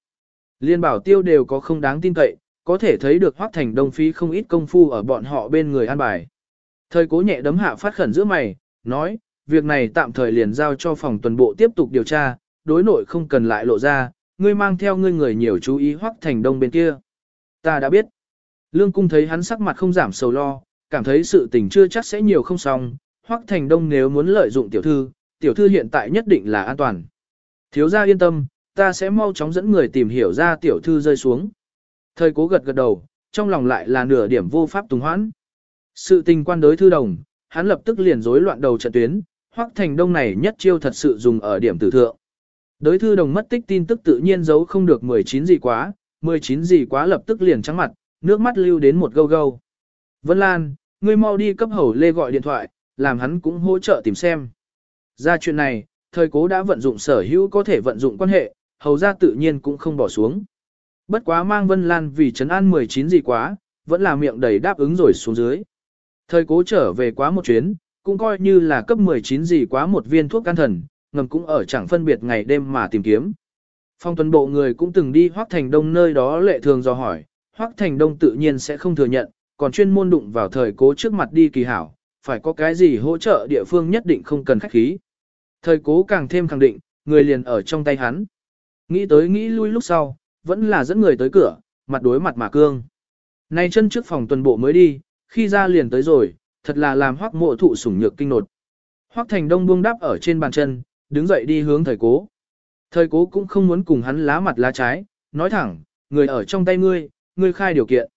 Liên bảo tiêu đều có không đáng tin cậy, có thể thấy được Hoắc Thành Đông phí không ít công phu ở bọn họ bên người an bài. Thời cố nhẹ đấm hạ phát khẩn giữa mày, nói, việc này tạm thời liền giao cho phòng tuần bộ tiếp tục điều tra, đối nội không cần lại lộ ra, ngươi mang theo ngươi người nhiều chú ý Hoắc Thành Đông bên kia. Ta đã biết. Lương Cung thấy hắn sắc mặt không giảm sầu lo, cảm thấy sự tình chưa chắc sẽ nhiều không xong, Hoắc Thành Đông nếu muốn lợi dụng tiểu thư, tiểu thư hiện tại nhất định là an toàn. Thiếu gia yên tâm, ta sẽ mau chóng dẫn người tìm hiểu ra tiểu thư rơi xuống. Thời cố gật gật đầu, trong lòng lại là nửa điểm vô pháp tùng hoãn. Sự tình quan đối thư đồng, hắn lập tức liền rối loạn đầu trận tuyến, hoắc thành đông này nhất chiêu thật sự dùng ở điểm tử thượng. Đối thư đồng mất tích tin tức tự nhiên giấu không được 19 gì quá, 19 gì quá lập tức liền trắng mặt, nước mắt lưu đến một gâu gâu. Vân Lan, ngươi mau đi cấp hầu lê gọi điện thoại, làm hắn cũng hỗ trợ tìm xem. Ra chuyện này, thời cố đã vận dụng sở hữu có thể vận dụng quan hệ, hầu ra tự nhiên cũng không bỏ xuống. Bất quá mang Vân Lan vì trấn an 19 gì quá, vẫn là miệng đầy đáp ứng rồi xuống dưới. Thời cố trở về quá một chuyến, cũng coi như là cấp 19 gì quá một viên thuốc can thần, ngầm cũng ở chẳng phân biệt ngày đêm mà tìm kiếm. Phong tuần bộ người cũng từng đi Hoắc Thành Đông nơi đó lệ thường do hỏi, Hoắc Thành Đông tự nhiên sẽ không thừa nhận, còn chuyên môn đụng vào thời cố trước mặt đi kỳ hảo, phải có cái gì hỗ trợ địa phương nhất định không cần khách khí. Thời cố càng thêm khẳng định, người liền ở trong tay hắn. Nghĩ tới nghĩ lui lúc sau, vẫn là dẫn người tới cửa, mặt đối mặt mà cương. Nay chân trước phòng tuần bộ mới đi, khi ra liền tới rồi, thật là làm hoắc mộ thụ sủng nhược kinh nột. Hoắc thành đông buông đáp ở trên bàn chân, đứng dậy đi hướng thời cố. Thời cố cũng không muốn cùng hắn lá mặt lá trái, nói thẳng, người ở trong tay ngươi, ngươi khai điều kiện.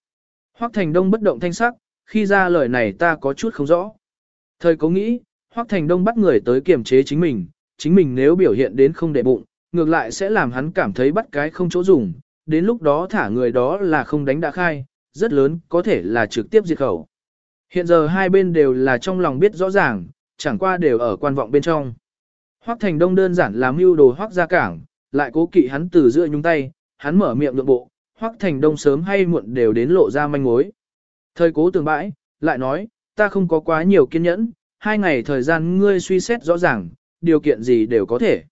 Hoắc thành đông bất động thanh sắc, khi ra lời này ta có chút không rõ. Thời cố nghĩ, Hoắc thành đông bắt người tới kiềm chế chính mình, chính mình nếu biểu hiện đến không đệ bụng, ngược lại sẽ làm hắn cảm thấy bắt cái không chỗ dùng, đến lúc đó thả người đó là không đánh đã khai, rất lớn, có thể là trực tiếp diệt khẩu. Hiện giờ hai bên đều là trong lòng biết rõ ràng, chẳng qua đều ở quan vọng bên trong. Hoắc Thành Đông đơn giản làm mưu đồ Hoắc ra cảng, lại cố kỵ hắn từ giữa nhúng tay, hắn mở miệng lượng bộ, Hoắc Thành Đông sớm hay muộn đều đến lộ ra manh mối. Thời cố tường bãi, lại nói, ta không có quá nhiều kiên nhẫn, hai ngày thời gian ngươi suy xét rõ ràng, điều kiện gì đều có thể.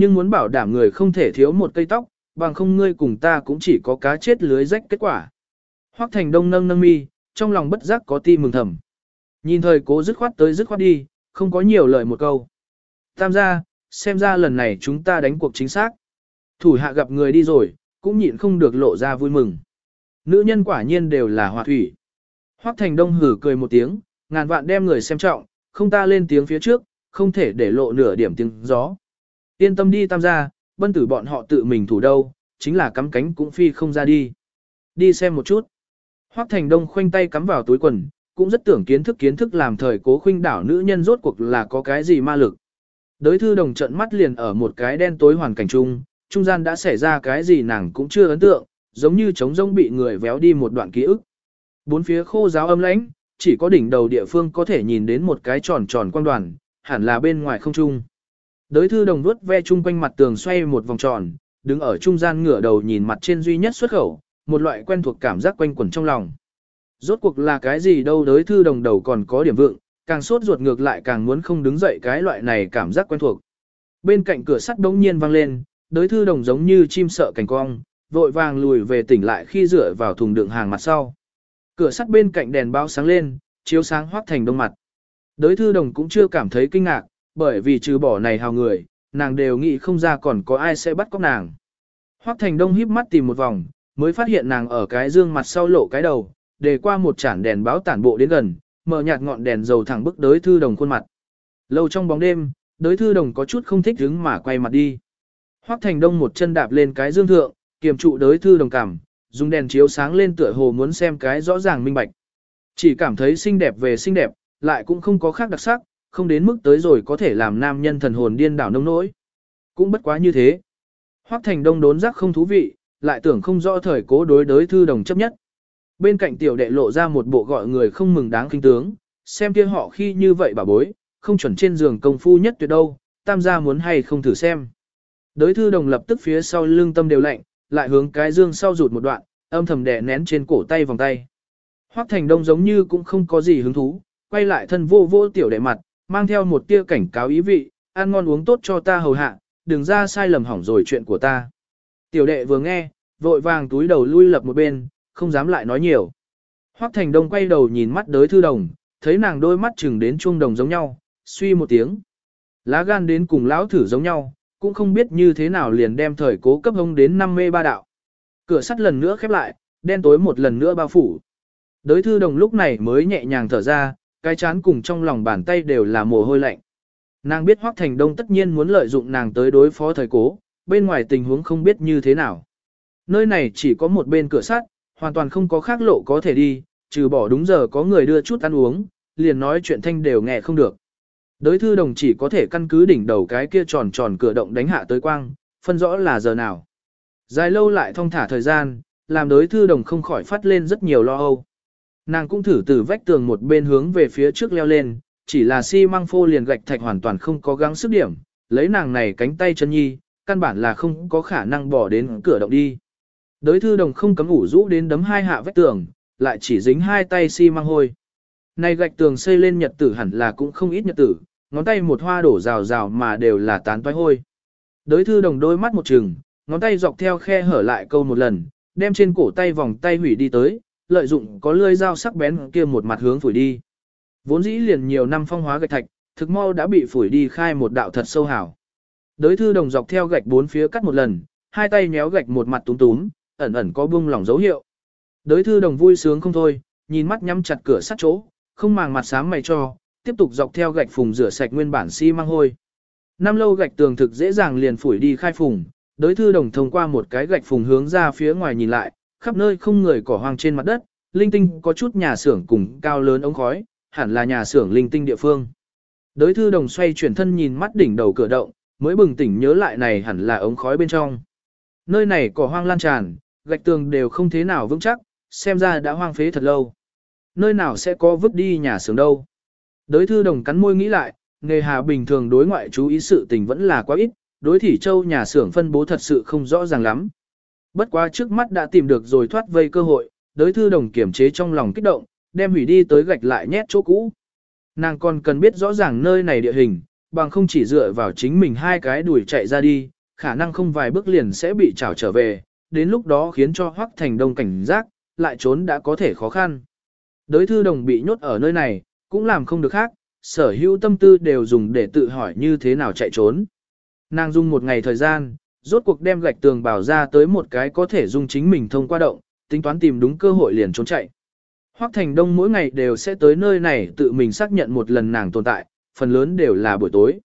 Nhưng muốn bảo đảm người không thể thiếu một cây tóc, bằng không ngươi cùng ta cũng chỉ có cá chết lưới rách kết quả. Hoắc Thành Đông nâng nâng mi, trong lòng bất giác có ti mừng thầm. Nhìn thời cố dứt khoát tới dứt khoát đi, không có nhiều lời một câu. Tam gia, xem ra lần này chúng ta đánh cuộc chính xác. Thủ hạ gặp người đi rồi, cũng nhịn không được lộ ra vui mừng. Nữ nhân quả nhiên đều là hòa thủy. Hoắc Thành Đông hử cười một tiếng, ngàn vạn đem người xem trọng, không ta lên tiếng phía trước, không thể để lộ nửa điểm tiếng gió. Yên tâm đi tam gia, bân tử bọn họ tự mình thủ đâu, chính là cắm cánh cũng phi không ra đi. Đi xem một chút. Hoắc Thành Đông khoanh tay cắm vào túi quần, cũng rất tưởng kiến thức kiến thức làm thời cố khuynh đảo nữ nhân rốt cuộc là có cái gì ma lực. Đới thư đồng trận mắt liền ở một cái đen tối hoàn cảnh chung, trung gian đã xảy ra cái gì nàng cũng chưa ấn tượng, giống như trống rông bị người véo đi một đoạn ký ức. Bốn phía khô giáo âm lãnh, chỉ có đỉnh đầu địa phương có thể nhìn đến một cái tròn tròn quang đoàn, hẳn là bên ngoài không trung. Đới thư đồng vuốt ve chung quanh mặt tường xoay một vòng tròn, đứng ở trung gian ngửa đầu nhìn mặt trên duy nhất xuất khẩu, một loại quen thuộc cảm giác quanh quẩn trong lòng. Rốt cuộc là cái gì đâu đới thư đồng đầu còn có điểm vượng, càng sốt ruột ngược lại càng muốn không đứng dậy cái loại này cảm giác quen thuộc. Bên cạnh cửa sắt bỗng nhiên vang lên, đới thư đồng giống như chim sợ cảnh cong, vội vàng lùi về tỉnh lại khi dựa vào thùng đựng hàng mặt sau. Cửa sắt bên cạnh đèn bao sáng lên, chiếu sáng hoác thành đông mặt. Đới thư đồng cũng chưa cảm thấy kinh ngạc, bởi vì trừ bỏ này hào người, nàng đều nghĩ không ra còn có ai sẽ bắt cóc nàng. Hoác thành đông híp mắt tìm một vòng, mới phát hiện nàng ở cái dương mặt sau lộ cái đầu, để qua một chản đèn báo tản bộ đến gần, mở nhạt ngọn đèn dầu thẳng bức đới thư đồng khuôn mặt. Lâu trong bóng đêm, đới thư đồng có chút không thích đứng mà quay mặt đi. Hoắc Thành Đông một chân đạp lên cái dương thượng, kiềm trụ đới thư đồng cảm, dùng đèn chiếu sáng lên tựa hồ muốn xem cái rõ ràng minh bạch. Chỉ cảm thấy xinh đẹp về xinh đẹp, lại cũng không có khác đặc sắc, không đến mức tới rồi có thể làm nam nhân thần hồn điên đảo nông nỗi. Cũng bất quá như thế. Hoắc Thành Đông đốn giác không thú vị, lại tưởng không rõ thời cố đối đối thư đồng chấp nhất. Bên cạnh tiểu đệ lộ ra một bộ gọi người không mừng đáng kinh tướng, xem kia họ khi như vậy bà bối, không chuẩn trên giường công phu nhất tuyệt đâu, tam gia muốn hay không thử xem. Đối thư đồng lập tức phía sau lưng tâm đều lạnh, lại hướng cái dương sau rụt một đoạn, âm thầm đè nén trên cổ tay vòng tay. Hoắc Thành Đông giống như cũng không có gì hứng thú, quay lại thân vô vô tiểu đệ mặt, mang theo một tia cảnh cáo ý vị, ăn ngon uống tốt cho ta hầu hạ, đừng ra sai lầm hỏng rồi chuyện của ta. Tiểu đệ vừa nghe, vội vàng túi đầu lui lập một bên, không dám lại nói nhiều. Hoắc Thành Đông quay đầu nhìn mắt đới thư đồng, thấy nàng đôi mắt chừng đến chuông đồng giống nhau, suy một tiếng. Lá gan đến cùng lão thử giống nhau, cũng không biết như thế nào liền đem thời cố cấp hông đến năm mê ba đạo. Cửa sắt lần nữa khép lại, đen tối một lần nữa bao phủ. Đới thư đồng lúc này mới nhẹ nhàng thở ra, cái chán cùng trong lòng bàn tay đều là mồ hôi lạnh. Nàng biết Hoắc Thành Đông tất nhiên muốn lợi dụng nàng tới đối phó thời cố, bên ngoài tình huống không biết như thế nào. Nơi này chỉ có một bên cửa sắt, hoàn toàn không có khác lộ có thể đi, trừ bỏ đúng giờ có người đưa chút ăn uống, liền nói chuyện thanh đều nghe không được. Đới thư đồng chỉ có thể căn cứ đỉnh đầu cái kia tròn tròn cửa động đánh hạ tới quang, phân rõ là giờ nào. Dài lâu lại thông thả thời gian, làm đới thư đồng không khỏi phát lên rất nhiều lo âu. Nàng cũng thử từ vách tường một bên hướng về phía trước leo lên, chỉ là xi si măng phô liền gạch thạch hoàn toàn không có gắng sức điểm, lấy nàng này cánh tay chân nhi, căn bản là không có khả năng bỏ đến cửa động đi. Đới thư đồng không cấm ủ rũ đến đấm hai hạ vách tường, lại chỉ dính hai tay xi si măng hôi. Này gạch tường xây lên nhật tử hẳn là cũng không ít nhật tử, ngón tay một hoa đổ rào rào mà đều là tán toái hôi. Đới thư đồng đôi mắt một trừng, Ngón tay dọc theo khe hở lại câu một lần, đem trên cổ tay vòng tay hủy đi tới, lợi dụng có lưỡi dao sắc bén kia một mặt hướng phủi đi. Vốn dĩ liền nhiều năm phong hóa gạch thạch, thực mau đã bị phủi đi khai một đạo thật sâu hảo. Đới thư đồng dọc theo gạch bốn phía cắt một lần, hai tay nhéo gạch một mặt túm túm, ẩn ẩn có bung lỏng dấu hiệu. Đới thư đồng vui sướng không thôi, nhìn mắt nhắm chặt cửa sắt chỗ, không màng mặt sáng mày cho, tiếp tục dọc theo gạch phùng rửa sạch nguyên bản xi si măng hôi. Năm lâu gạch tường thực dễ dàng liền phủi đi khai phùng, đới thư đồng thông qua một cái gạch phùng hướng ra phía ngoài nhìn lại, khắp nơi không người cỏ hoang trên mặt đất, linh tinh có chút nhà xưởng cùng cao lớn ống khói, hẳn là nhà xưởng linh tinh địa phương. Đới thư đồng xoay chuyển thân nhìn mắt đỉnh đầu cửa động, mới bừng tỉnh nhớ lại này hẳn là ống khói bên trong. Nơi này cỏ hoang lan tràn, gạch tường đều không thế nào vững chắc, xem ra đã hoang phế thật lâu. Nơi nào sẽ có vứt đi nhà xưởng đâu. Đới thư đồng cắn môi nghĩ lại, nghề hà bình thường đối ngoại chú ý sự tình vẫn là quá ít, đối thỉ châu nhà xưởng phân bố thật sự không rõ ràng lắm. Bất quá trước mắt đã tìm được rồi thoát vây cơ hội, đới thư đồng kiểm chế trong lòng kích động, đem hủy đi tới gạch lại nhét chỗ cũ. Nàng còn cần biết rõ ràng nơi này địa hình, bằng không chỉ dựa vào chính mình hai cái đuổi chạy ra đi, khả năng không vài bước liền sẽ bị trảo trở về, đến lúc đó khiến cho Hoắc Thành Đông cảnh giác, lại trốn đã có thể khó khăn. Đới thư đồng bị nhốt ở nơi này, cũng làm không được khác, sở hữu tâm tư đều dùng để tự hỏi như thế nào chạy trốn. Nàng dùng một ngày thời gian, rốt cuộc đem gạch tường bảo ra tới một cái có thể dùng chính mình thông qua động, tính toán tìm đúng cơ hội liền trốn chạy. Hoắc Thành Đông mỗi ngày đều sẽ tới nơi này tự mình xác nhận một lần nàng tồn tại, phần lớn đều là buổi tối.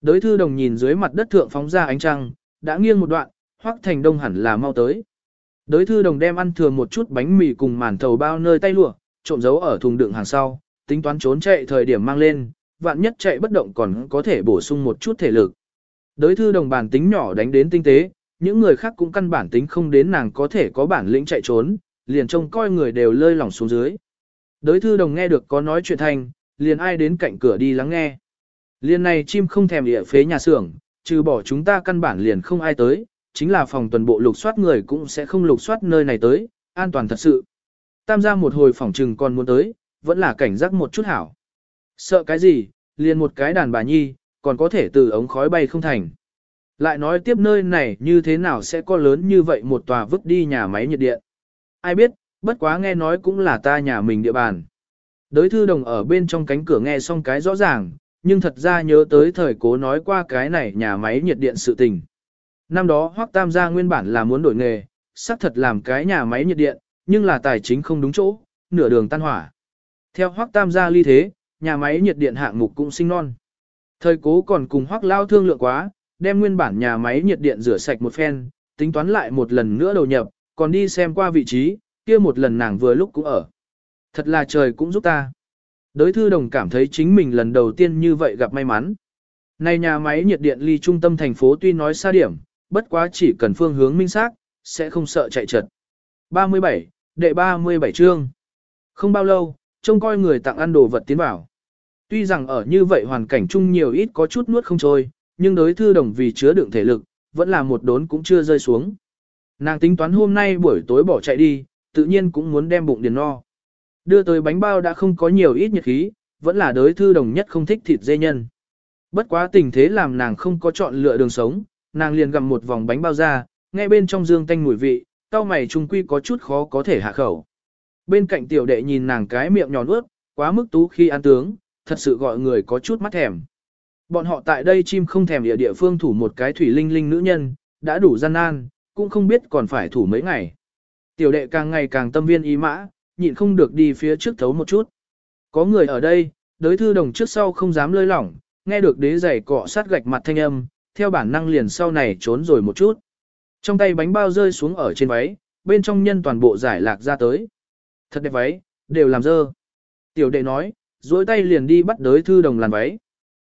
Đới thư đồng nhìn dưới mặt đất thượng phóng ra ánh trăng, đã nghiêng một đoạn, Hoắc Thành Đông hẳn là mau tới. Đới thư đồng đem ăn thường một chút bánh mì cùng màn thầu bao nơi tay lụa, trộm giấu ở thùng đựng hàng sau, tính toán trốn chạy thời điểm mang lên, vạn nhất chạy bất động còn có thể bổ sung một chút thể lực. Đới thư đồng bản tính nhỏ đánh đến tinh tế, những người khác cũng căn bản tính không đến nàng có thể có bản lĩnh chạy trốn, liền trông coi người đều lơi lỏng xuống dưới. Đới thư đồng nghe được có nói chuyện thành, liền ai đến cạnh cửa đi lắng nghe. Liền này chim không thèm địa phế nhà xưởng, trừ bỏ chúng ta căn bản liền không ai tới, chính là phòng tuần bộ lục soát người cũng sẽ không lục soát nơi này tới, an toàn thật sự. Tam gia một hồi phòng trừng còn muốn tới, vẫn là cảnh giác một chút hảo. Sợ cái gì, liền một cái đàn bà nhi, còn có thể từ ống khói bay không thành. Lại nói tiếp nơi này như thế nào sẽ có lớn như vậy một tòa vứt đi nhà máy nhiệt điện. Ai biết, bất quá nghe nói cũng là ta nhà mình địa bàn. Đới thư đồng ở bên trong cánh cửa nghe xong cái rõ ràng, nhưng thật ra nhớ tới thời cố nói qua cái này nhà máy nhiệt điện sự tình. Năm đó Hoắc Tam gia nguyên bản là muốn đổi nghề, xác thật làm cái nhà máy nhiệt điện, nhưng là tài chính không đúng chỗ, nửa đường tan hỏa. Theo Hoắc Tam gia ly thế, nhà máy nhiệt điện hạng mục cũng sinh non. Thời cố còn cùng Hoắc Lao thương lượng quá, đem nguyên bản nhà máy nhiệt điện rửa sạch một phen, tính toán lại một lần nữa đầu nhập, còn đi xem qua vị trí, kia một lần nàng vừa lúc cũng ở. Thật là trời cũng giúp ta. Đới thư đồng cảm thấy chính mình lần đầu tiên như vậy gặp may mắn. Này nhà máy nhiệt điện ly trung tâm thành phố tuy nói xa điểm, bất quá chỉ cần phương hướng minh xác, sẽ không sợ chạy trật. 37, đệ 37 chương. Không bao lâu, trông coi người tặng ăn đồ vật tiến vào. Tuy rằng ở như vậy hoàn cảnh chung nhiều ít có chút nuốt không trôi, nhưng đối thư đồng vì chứa đựng thể lực, vẫn là một đốn cũng chưa rơi xuống. Nàng tính toán hôm nay buổi tối bỏ chạy đi, tự nhiên cũng muốn đem bụng điền no. Đưa tới bánh bao đã không có nhiều ít nhiệt khí, vẫn là đối thư đồng nhất không thích thịt dê nhân. Bất quá tình thế làm nàng không có chọn lựa đường sống, nàng liền gặm một vòng bánh bao ra, nghe bên trong dương tanh mùi vị, cao mày trung quy có chút khó có thể hạ khẩu. Bên cạnh tiểu đệ nhìn nàng cái miệng nhỏ nuốt, quá mức tú khi ăn tướng, thật sự gọi người có chút mắt thèm. Bọn họ tại đây chim không thèm địa địa phương thủ một cái thủy linh linh nữ nhân, đã đủ gian nan, cũng không biết còn phải thủ mấy ngày. Tiểu đệ càng ngày càng tâm viên ý mã, nhịn không được đi phía trước thấu một chút. Có người ở đây, đới thư đồng trước sau không dám lơi lỏng, nghe được đế giày cọ sát gạch mặt thanh âm, theo bản năng liền sau này trốn rồi một chút. Trong tay bánh bao rơi xuống ở trên váy, bên trong nhân toàn bộ giải lạc ra tới. Thật đẹp váy, đều làm dơ. Tiểu đệ nói, duỗi tay liền đi bắt đới thư đồng làn váy.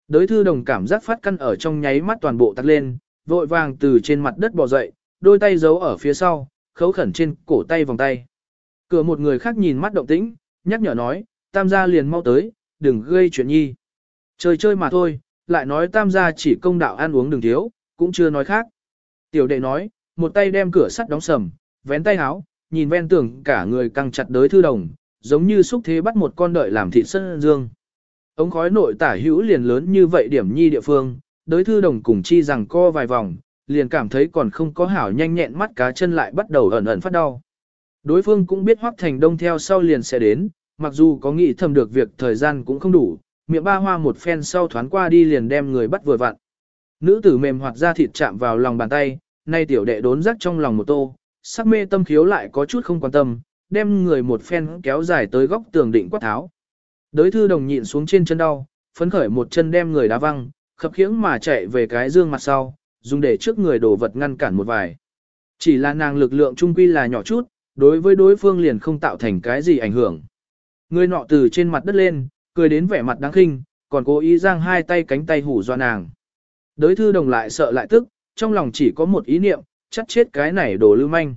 Đới thư đồng cảm giác phát căn ở trong nháy mắt toàn bộ tắt lên, vội vàng từ trên mặt đất bò dậy, đôi tay giấu ở phía sau, khấu khẩn trên cổ tay vòng tay. Cửa một người khác nhìn mắt động tĩnh, nhắc nhở nói, tam gia liền mau tới, đừng gây chuyện nhi. Chơi chơi mà thôi, lại nói tam gia chỉ công đạo ăn uống đừng thiếu, cũng chưa nói khác. Tiểu đệ nói, một tay đem cửa sắt đóng sầm, vén tay háo, nhìn ven tường cả người căng chặt đới thư đồng, giống như xúc thế bắt một con đợi làm thịt sân dương. Ống khói nội tả hữu liền lớn như vậy điểm nhi địa phương, đối thư đồng cùng chi rằng co vài vòng, liền cảm thấy còn không có hảo nhanh nhẹn mắt cá chân lại bắt đầu ẩn ẩn phát đau. Đối phương cũng biết Hoắc Thành Đông theo sau liền sẽ đến, mặc dù có nghĩ thầm được việc thời gian cũng không đủ, miệng ba hoa một phen sau thoáng qua đi liền đem người bắt vừa vặn. Nữ tử mềm hoạt ra thịt chạm vào lòng bàn tay, nay tiểu đệ đốn rắc trong lòng một tô, sắc mê tâm khiếu lại có chút không quan tâm, đem người một phen kéo dài tới góc tường định quát tháo. Đới thư đồng nhịn xuống trên chân đau, phấn khởi một chân đem người đá văng, khập khiễng mà chạy về cái dương mặt sau, dùng để trước người đổ vật ngăn cản một vài. Chỉ là nàng lực lượng trung quy là nhỏ chút, đối với đối phương liền không tạo thành cái gì ảnh hưởng. Người nọ từ trên mặt đất lên, cười đến vẻ mặt đáng khinh, còn cố ý giang hai tay cánh tay hủ do nàng. Đới thư đồng lại sợ lại tức, trong lòng chỉ có một ý niệm, chắc chết cái này đồ lưu manh.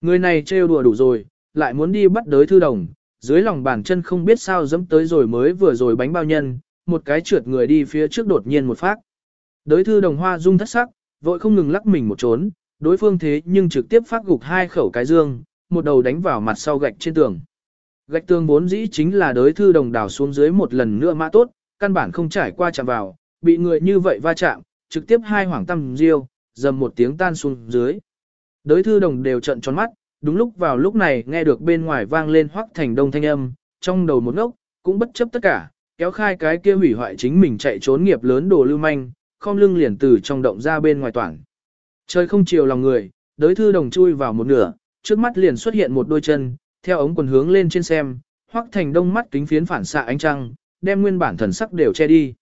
Người này trêu đùa đủ rồi, lại muốn đi bắt đới thư đồng, dưới lòng bàn chân không biết sao dẫm tới rồi mới vừa rồi bánh bao nhân, một cái trượt người đi phía trước đột nhiên một phát. Đới thư đồng hoa rung thất sắc, vội không ngừng lắc mình một trốn, đối phương thế nhưng trực tiếp phát gục hai khẩu cái dương, một đầu đánh vào mặt sau gạch trên tường. Gạch tường vốn dĩ chính là đới thư đồng đào xuống dưới một lần nữa mã tốt, căn bản không trải qua chạm vào, bị người như vậy va chạm, trực tiếp hai hoàng tâm riêu, dầm một tiếng tan xuống dưới. Đới thư đồng đều trận tròn mắt, đúng lúc vào lúc này nghe được bên ngoài vang lên hoắc thành đông thanh âm, trong đầu một ngốc, cũng bất chấp tất cả, kéo khai cái kia hủy hoại chính mình chạy trốn nghiệp lớn đồ lưu manh, không lưng liền từ trong động ra bên ngoài toàn. Trời không chiều lòng người, đới thư đồng chui vào một nửa, trước mắt liền xuất hiện một đôi chân, theo ống quần hướng lên trên xem, hoắc thành đông mắt kính phiến phản xạ ánh trăng, đem nguyên bản thần sắc đều che đi.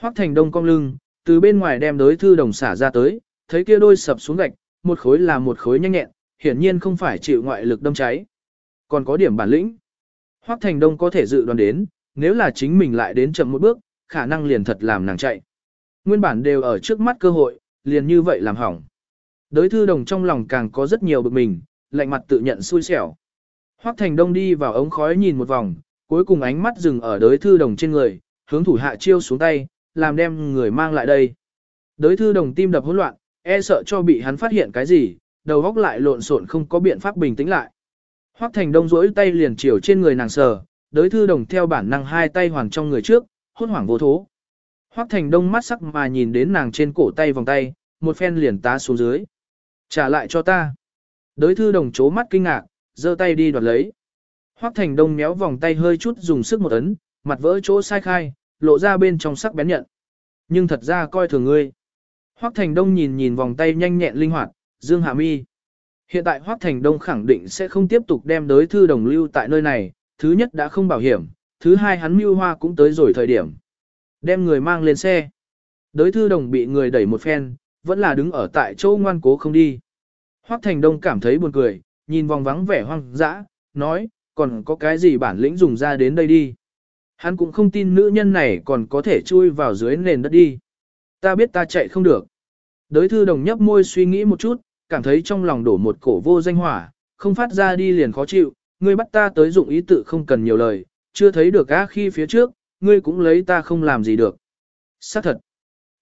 Hoắc thành đông cong lưng, từ bên ngoài đem đới thư đồng xả ra tới, thấy kia đôi sập xuống gạch, một khối là một khối nhanh nhẹn, hiển nhiên không phải chịu ngoại lực đâm cháy. Còn có điểm bản lĩnh. Hoắc Thành Đông có thể dự đoán đến, nếu là chính mình lại đến chậm một bước, khả năng liền thật làm nàng chạy. Nguyên bản đều ở trước mắt cơ hội, liền như vậy làm hỏng. Đới thư đồng trong lòng càng có rất nhiều bực mình, lạnh mặt tự nhận xui xẻo. Hoắc Thành Đông đi vào ống khói nhìn một vòng, cuối cùng ánh mắt dừng ở đới thư đồng trên người, hướng thủ hạ chiêu xuống tay, làm đem người mang lại đây. Đới thư đồng tim đập hỗn loạn, e sợ cho bị hắn phát hiện cái gì, đầu góc lại lộn xộn không có biện pháp bình tĩnh lại. Hoắc Thành Đông rỗi tay liền chiều trên người nàng sờ, đới thư đồng theo bản năng hai tay hoàn trong người trước, hốt hoảng vô thố. Hoắc Thành Đông mắt sắc mà nhìn đến nàng trên cổ tay vòng tay, một phen liền tá xuống dưới. Trả lại cho ta. Đới thư đồng chố mắt kinh ngạc, giơ tay đi đoạt lấy. Hoắc Thành Đông méo vòng tay hơi chút dùng sức một ấn, mặt vỡ chỗ sai khai, lộ ra bên trong sắc bén nhận. Nhưng thật ra coi thường ngươi. Hoắc Thành Đông nhìn nhìn vòng tay nhanh nhẹn linh hoạt, Dương Hạ Mi. Hiện tại Hoắc Thành Đông khẳng định sẽ không tiếp tục đem đới thư đồng lưu tại nơi này, thứ nhất đã không bảo hiểm, thứ hai hắn mưu hoa cũng tới rồi thời điểm. Đem người mang lên xe. Đới thư đồng bị người đẩy một phen, vẫn là đứng ở tại chỗ ngoan cố không đi. Hoắc Thành Đông cảm thấy buồn cười, nhìn vòng vắng vẻ hoang dã, nói, còn có cái gì bản lĩnh dùng ra đến đây đi. Hắn cũng không tin nữ nhân này còn có thể chui vào dưới nền đất đi. Ta biết ta chạy không được. Đới thư đồng nhấp môi suy nghĩ một chút, cảm thấy trong lòng đổ một cổ vô danh hỏa, không phát ra đi liền khó chịu, ngươi bắt ta tới dụng ý tự không cần nhiều lời, chưa thấy được á khi phía trước, ngươi cũng lấy ta không làm gì được. Xác thật.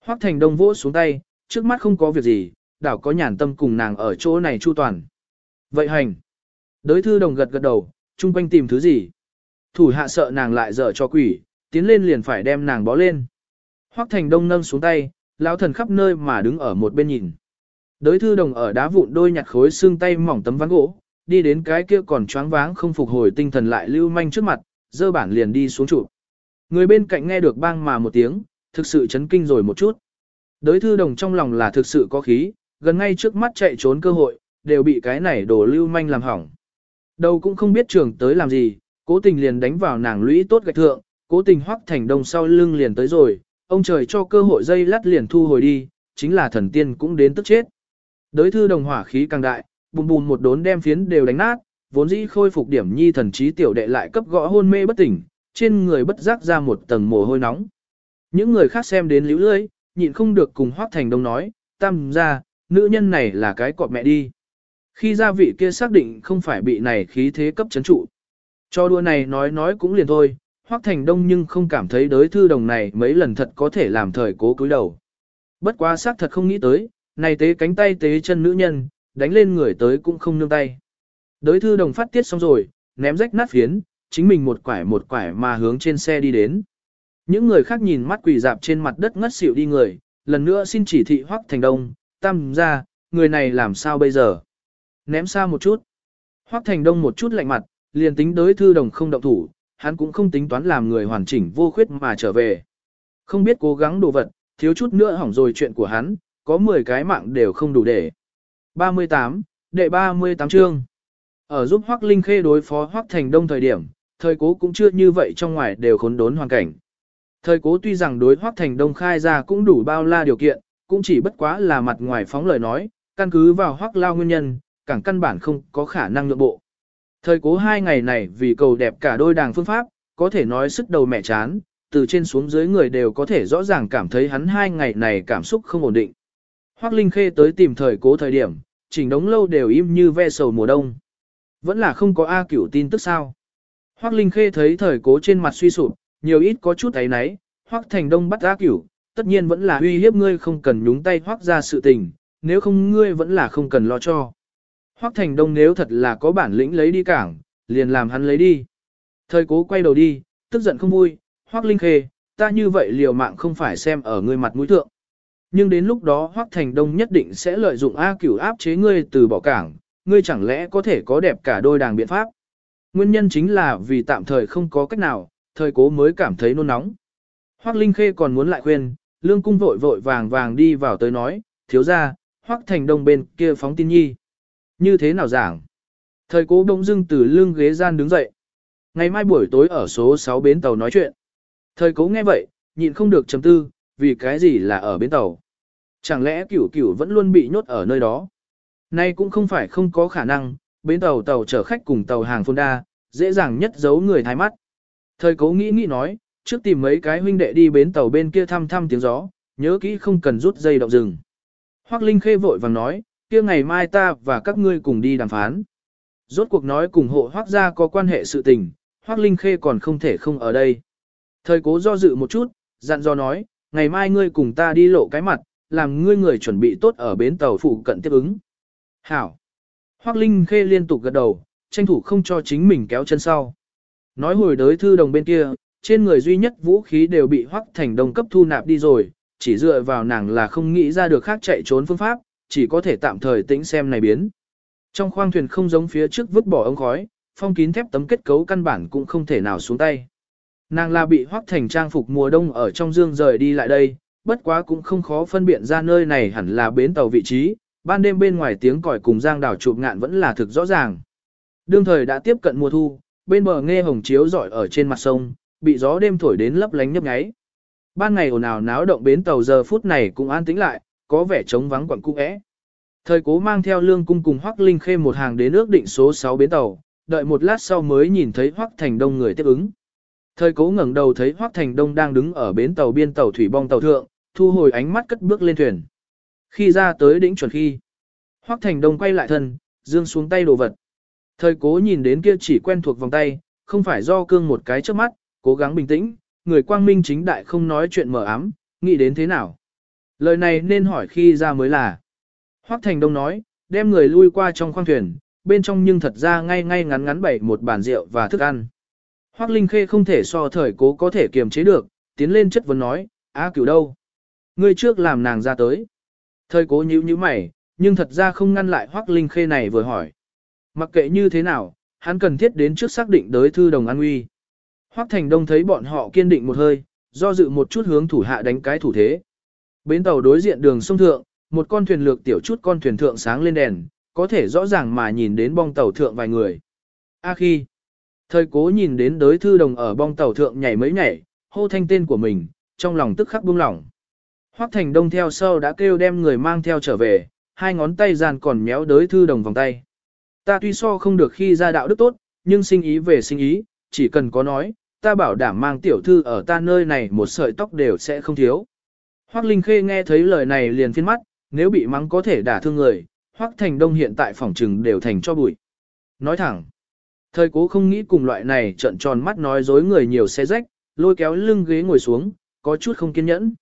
Hoắc Thành Đông vỗ xuống tay, trước mắt không có việc gì, đảo có nhàn tâm cùng nàng ở chỗ này chu toàn. Vậy hành. Đới thư đồng gật gật đầu, chung quanh tìm thứ gì. Thủ hạ sợ nàng lại dở cho quỷ, tiến lên liền phải đem nàng bó lên. Hoắc Thành Đông nâng xuống tay, lão thần khắp nơi mà đứng ở một bên nhìn. Đới thư đồng ở đá vụn đôi nhặt khối xương tay mỏng tấm ván gỗ, đi đến cái kia còn choáng váng không phục hồi tinh thần lại lưu manh trước mặt, dơ bản liền đi xuống trụ. Người bên cạnh nghe được bang mà một tiếng, thực sự chấn kinh rồi một chút. Đới thư đồng trong lòng là thực sự có khí, gần ngay trước mắt chạy trốn cơ hội, đều bị cái này đổ lưu manh làm hỏng. Đầu cũng không biết trường tới làm gì, cố tình liền đánh vào nàng lũy tốt gạch thượng, cố tình hoắc thành đồng sau lưng liền tới rồi, ông trời cho cơ hội dây lắt liền thu hồi đi, chính là thần tiên cũng đến tức chết. Đới thư đồng hỏa khí càng đại, bùm bùm một đốn đem phiến đều đánh nát, vốn dĩ khôi phục điểm nhi thần trí tiểu đệ lại cấp gõ hôn mê bất tỉnh, trên người bất giác ra một tầng mồ hôi nóng. Những người khác xem đến liễu lưỡi, nhịn không được cùng Hoắc Thành Đông nói, tam ra, nữ nhân này là cái cọp mẹ đi. Khi gia vị kia xác định không phải bị này khí thế cấp chấn trụ. Cho đua này nói nói cũng liền thôi, Hoắc Thành Đông nhưng không cảm thấy đới thư đồng này mấy lần thật có thể làm thời cố cúi đầu. Bất quá xác thật không nghĩ tới, này tế cánh tay tế chân nữ nhân, đánh lên người tới cũng không nương tay. Đới thư đồng phát tiết xong rồi, ném rách nát phiến, chính mình một quải một quải mà hướng trên xe đi đến. Những người khác nhìn mắt quỷ dạp trên mặt đất ngất xỉu đi người, lần nữa xin chỉ thị Hoắc Thành Đông, tam ra, người này làm sao bây giờ? Ném xa một chút. Hoắc Thành Đông một chút lạnh mặt, liền tính đối thư đồng không động thủ, hắn cũng không tính toán làm người hoàn chỉnh vô khuyết mà trở về. Không biết cố gắng đồ vật, thiếu chút nữa hỏng rồi chuyện của hắn, có 10 cái mạng đều không đủ để. 38, đệ 38 chương. Ở giúp Hoắc Linh Khê đối phó Hoắc Thành Đông thời điểm, thời cố cũng chưa như vậy trong ngoài đều khốn đốn hoàn cảnh. Thời cố tuy rằng đối Hoắc Thành Đông khai ra cũng đủ bao la điều kiện, cũng chỉ bất quá là mặt ngoài phóng lời nói, căn cứ vào Hoắc Lao nguyên nhân, càng căn bản không có khả năng nhượng bộ. Thời cố hai ngày này vì cầu đẹp cả đôi đàng phương pháp, có thể nói sức đầu mẹ chán, từ trên xuống dưới người đều có thể rõ ràng cảm thấy hắn hai ngày này cảm xúc không ổn định. Hoắc Linh Khê tới tìm thời cố thời điểm, chỉnh đống lâu đều im như ve sầu mùa đông. Vẫn là không có A cửu tin tức sao. Hoắc Linh Khê thấy thời cố trên mặt suy sụp, nhiều ít có chút ấy náy, Hoắc Thành Đông bắt A cửu, tất nhiên vẫn là uy hiếp ngươi không cần nhúng tay Hoác ra sự tình, nếu không ngươi vẫn là không cần lo cho. Hoắc Thành Đông nếu thật là có bản lĩnh lấy đi cảng, liền làm hắn lấy đi. Thời cố quay đầu đi, tức giận không vui, Hoắc Linh Khê, ta như vậy liều mạng không phải xem ở ngươi mặt mũi thượng. Nhưng đến lúc đó Hoắc Thành Đông nhất định sẽ lợi dụng A cửu áp chế ngươi từ bỏ cảng, ngươi chẳng lẽ có thể có đẹp cả đôi đàng biện pháp. Nguyên nhân chính là vì tạm thời không có cách nào, thời cố mới cảm thấy nôn nóng. Hoắc Linh Khê còn muốn lại khuyên, lương cung vội vội vàng vàng đi vào tới nói, thiếu ra, Hoắc Thành Đông bên kia phóng tin nhi. Như thế nào giảng? Thời cố bỗng dưng từ lưng ghế gian đứng dậy. Ngày mai buổi tối ở số 6 bến tàu nói chuyện. Thời cố nghe vậy, nhịn không được chấm tư, vì cái gì là ở bến tàu. Chẳng lẽ cửu cửu vẫn luôn bị nhốt ở nơi đó? Nay cũng không phải không có khả năng, bến tàu tàu chở khách cùng tàu hàng phôn đa, dễ dàng nhất giấu người thái mắt. Thời cố nghĩ nghĩ nói, trước tìm mấy cái huynh đệ đi bến tàu bên kia thăm thăm tiếng gió, nhớ kỹ không cần rút dây động rừng. Hoắc Linh khê vội vàng nói, kia ngày mai ta và các ngươi cùng đi đàm phán. Rốt cuộc nói cùng hộ Hoắc gia có quan hệ sự tình, Hoắc Linh khê còn không thể không ở đây. Thời cố do dự một chút, dặn dò nói, ngày mai ngươi cùng ta đi lộ cái mặt, làm ngươi người chuẩn bị tốt ở bến tàu phụ cận tiếp ứng. Hảo. Hoắc Linh Khê liên tục gật đầu, tranh thủ không cho chính mình kéo chân sau. Nói hồi đới thư đồng bên kia, trên người duy nhất vũ khí đều bị Hoác Thành Đông cấp thu nạp đi rồi, chỉ dựa vào nàng là không nghĩ ra được khác chạy trốn phương pháp, chỉ có thể tạm thời tĩnh xem này biến. Trong khoang thuyền không giống phía trước vứt bỏ ống khói, phong kín thép tấm kết cấu căn bản cũng không thể nào xuống tay. Nàng là bị Hoắc Thành trang phục mùa đông ở trong dương rời đi lại đây, bất quá cũng không khó phân biện ra nơi này hẳn là bến tàu vị trí, ban đêm bên ngoài tiếng còi cùng giang đảo chụp ngạn vẫn là thực rõ ràng. Đương thời đã tiếp cận mùa thu, bên bờ nghe hồng chiếu rọi ở trên mặt sông, bị gió đêm thổi đến lấp lánh nhấp nháy. Ban ngày ồn ào náo động bến tàu giờ phút này cũng an tĩnh lại, có vẻ trống vắng quẩn cung ẽ. Thời cố mang theo lương cung cùng Hoắc Linh Khê một hàng đến ước định số 6 bến tàu, đợi một lát sau mới nhìn thấy Hoắc Thành Đông người tiếp ứng. Thời cố ngẩng đầu thấy Hoắc Thành Đông đang đứng ở bến tàu biên tàu thủy bong tàu thượng, thu hồi ánh mắt cất bước lên thuyền. Khi ra tới đỉnh chuẩn khi, Hoắc Thành Đông quay lại thân, dương xuống tay đồ vật. Thời cố nhìn đến kia chỉ quen thuộc vòng tay, không phải do cương một cái trước mắt, cố gắng bình tĩnh, người quang minh chính đại không nói chuyện mờ ám, nghĩ đến thế nào. Lời này nên hỏi khi ra mới là. Hoắc Thành Đông nói, đem người lui qua trong khoang thuyền, bên trong nhưng thật ra ngay ngay ngắn ngắn bày một bàn rượu và thức ăn. Hoắc Linh Khê không thể so thời cố có thể kiềm chế được, tiến lên chất vấn nói, á cửu đâu? Ngươi trước làm nàng ra tới. Thời cố nhíu nhíu mày, nhưng thật ra không ngăn lại Hoắc Linh Khê này vừa hỏi. Mặc kệ như thế nào, hắn cần thiết đến trước xác định tới thư đồng an nguy. Hoắc Thành Đông thấy bọn họ kiên định một hơi, do dự một chút hướng thủ hạ đánh cái thủ thế. Bến tàu đối diện đường sông thượng, một con thuyền lược tiểu chút con thuyền thượng sáng lên đèn, có thể rõ ràng mà nhìn đến bong tàu thượng vài người. A khi, thời cố nhìn đến đới thư đồng ở bong tàu thượng nhảy mấy nhảy, hô thanh tên của mình, trong lòng tức khắc buông lỏng. Hoắc Thành Đông theo sau đã kêu đem người mang theo trở về, hai ngón tay giàn còn méo đới thư đồng vòng tay. Ta tuy so không được khi ra đạo đức tốt, nhưng sinh ý về sinh ý, chỉ cần có nói, ta bảo đảm mang tiểu thư ở ta nơi này một sợi tóc đều sẽ không thiếu. Hoắc Linh Khê nghe thấy lời này liền phiên mắt, nếu bị mắng có thể đả thương người, Hoắc Thành Đông hiện tại phòng trừng đều thành cho bụi. Nói thẳng, thời cố không nghĩ cùng loại này trận tròn mắt nói dối người nhiều xe rách, lôi kéo lưng ghế ngồi xuống, có chút không kiên nhẫn.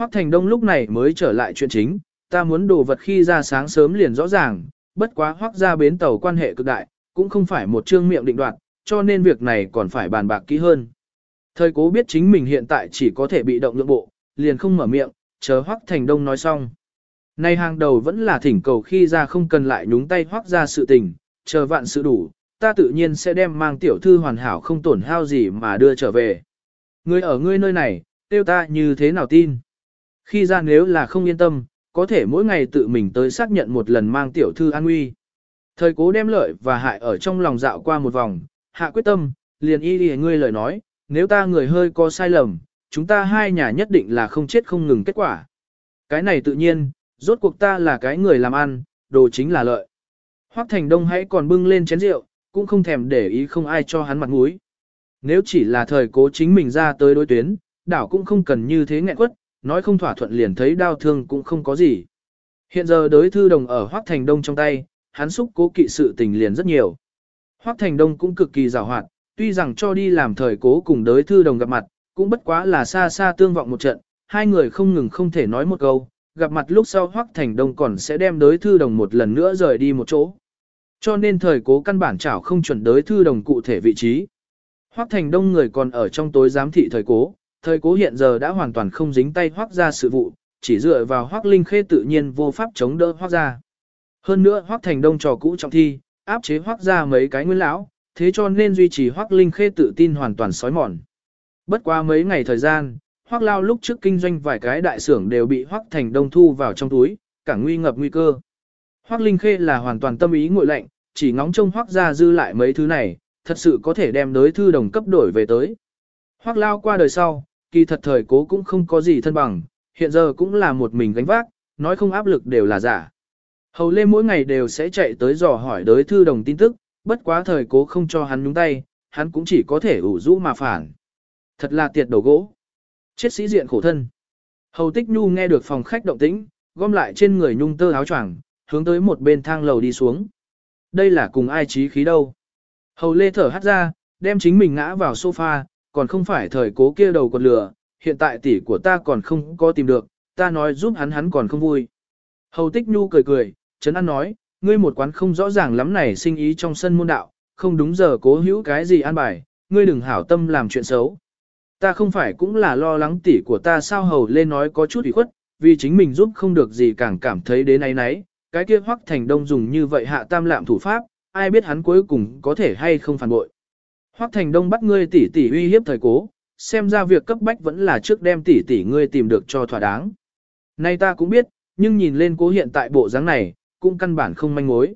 Hoắc Thành Đông lúc này mới trở lại chuyện chính, ta muốn đồ vật khi ra sáng sớm liền rõ ràng, bất quá Hoắc ra bến tàu quan hệ cực đại, cũng không phải một chương miệng định đoạt, cho nên việc này còn phải bàn bạc kỹ hơn. Thời cố biết chính mình hiện tại chỉ có thể bị động lượng bộ, liền không mở miệng, chờ Hoắc Thành Đông nói xong. Nay hàng đầu vẫn là thỉnh cầu khi ra không cần lại nhúng tay hoác ra sự tình, chờ vạn sự đủ, ta tự nhiên sẽ đem mang tiểu thư hoàn hảo không tổn hao gì mà đưa trở về. Ngươi ở ngươi nơi này, tiêu ta như thế nào tin? Khi ra nếu là không yên tâm, có thể mỗi ngày tự mình tới xác nhận một lần mang tiểu thư an nguy. Thời cố đem lợi và hại ở trong lòng dạo qua một vòng, hạ quyết tâm, liền y đi ngươi lời nói, nếu ta người hơi có sai lầm, chúng ta hai nhà nhất định là không chết không ngừng kết quả. Cái này tự nhiên, rốt cuộc ta là cái người làm ăn, đồ chính là lợi. Hoắc Thành Đông hãy còn bưng lên chén rượu, cũng không thèm để ý không ai cho hắn mặt mũi. Nếu chỉ là thời cố chính mình ra tới đối tuyến, đảo cũng không cần như thế nghẹn quất, nói không thỏa thuận liền thấy đau thương cũng không có gì. Hiện giờ đối thư đồng ở Hoắc Thành Đông trong tay, hắn xúc cố kỵ sự tình liền rất nhiều. Hoắc Thành Đông cũng cực kỳ rào hoạt, tuy rằng cho đi làm thời cố cùng đối thư đồng gặp mặt, cũng bất quá là xa xa tương vọng một trận, hai người không ngừng không thể nói một câu, gặp mặt lúc sau Hoắc Thành Đông còn sẽ đem đối thư đồng một lần nữa rời đi một chỗ. Cho nên thời cố căn bản chảo không chuẩn đối thư đồng cụ thể vị trí. Hoắc Thành Đông người còn ở trong tối giám thị thời cố, thời cố hiện giờ đã hoàn toàn không dính tay hoác ra sự vụ, chỉ dựa vào hoác Linh Khê tự nhiên vô pháp chống đỡ hoác ra. Hơn nữa hoác Thành Đông trò cũ trọng thi, áp chế hoác ra mấy cái nguyên lão, thế cho nên duy trì hoác Linh Khê tự tin hoàn toàn sói mòn. Bất qua mấy ngày thời gian, hoác Lao lúc trước kinh doanh vài cái đại xưởng đều bị hoác Thành Đông thu vào trong túi, cả nguy ngập nguy cơ. Hoác Linh Khê là hoàn toàn tâm ý nguội lạnh, chỉ ngóng trông hoác ra dư lại mấy thứ này, thật sự có thể đem đối thư đồng cấp đổi về tới. Hoác Lao qua đời sau, kỳ thật thời cố cũng không có gì thân bằng, hiện giờ cũng là một mình gánh vác, nói không áp lực đều là giả. Hầu Lê mỗi ngày đều sẽ chạy tới dò hỏi đối thư đồng tin tức, bất quá thời cố không cho hắn nhúng tay, hắn cũng chỉ có thể ủ rũ mà phản. Thật là tiệt đầu gỗ. Chết sĩ diện khổ thân. Hầu Tích Nhu nghe được phòng khách động tĩnh, gom lại trên người nhung tơ áo choàng, hướng tới một bên thang lầu đi xuống. Đây là cùng ai trí khí đâu. Hầu Lê thở hắt ra, đem chính mình ngã vào sofa, còn không phải thời cố kia đầu còn lửa, hiện tại tỷ của ta còn không có tìm được, ta nói giúp hắn hắn còn không vui. Hầu Tích Nhu cười cười, Trấn An nói, ngươi một quán không rõ ràng lắm này sinh ý trong sân môn đạo, không đúng giờ cố hữu cái gì an bài, ngươi đừng hảo tâm làm chuyện xấu. Ta không phải cũng là lo lắng tỷ của ta sao hầu lên nói có chút ủy khuất, vì chính mình giúp không được gì càng cảm thấy đến ấy nấy, cái kia hoắc thành đông dùng như vậy hạ tam lạm thủ pháp, ai biết hắn cuối cùng có thể hay không phản bội. Hoắc thành đông bắt ngươi tỷ tỷ uy hiếp thời cố, xem ra việc cấp bách vẫn là trước đem tỷ tỷ ngươi tìm được cho thỏa đáng. Nay ta cũng biết, nhưng nhìn lên cố hiện tại bộ dáng này, cũng căn bản không manh mối.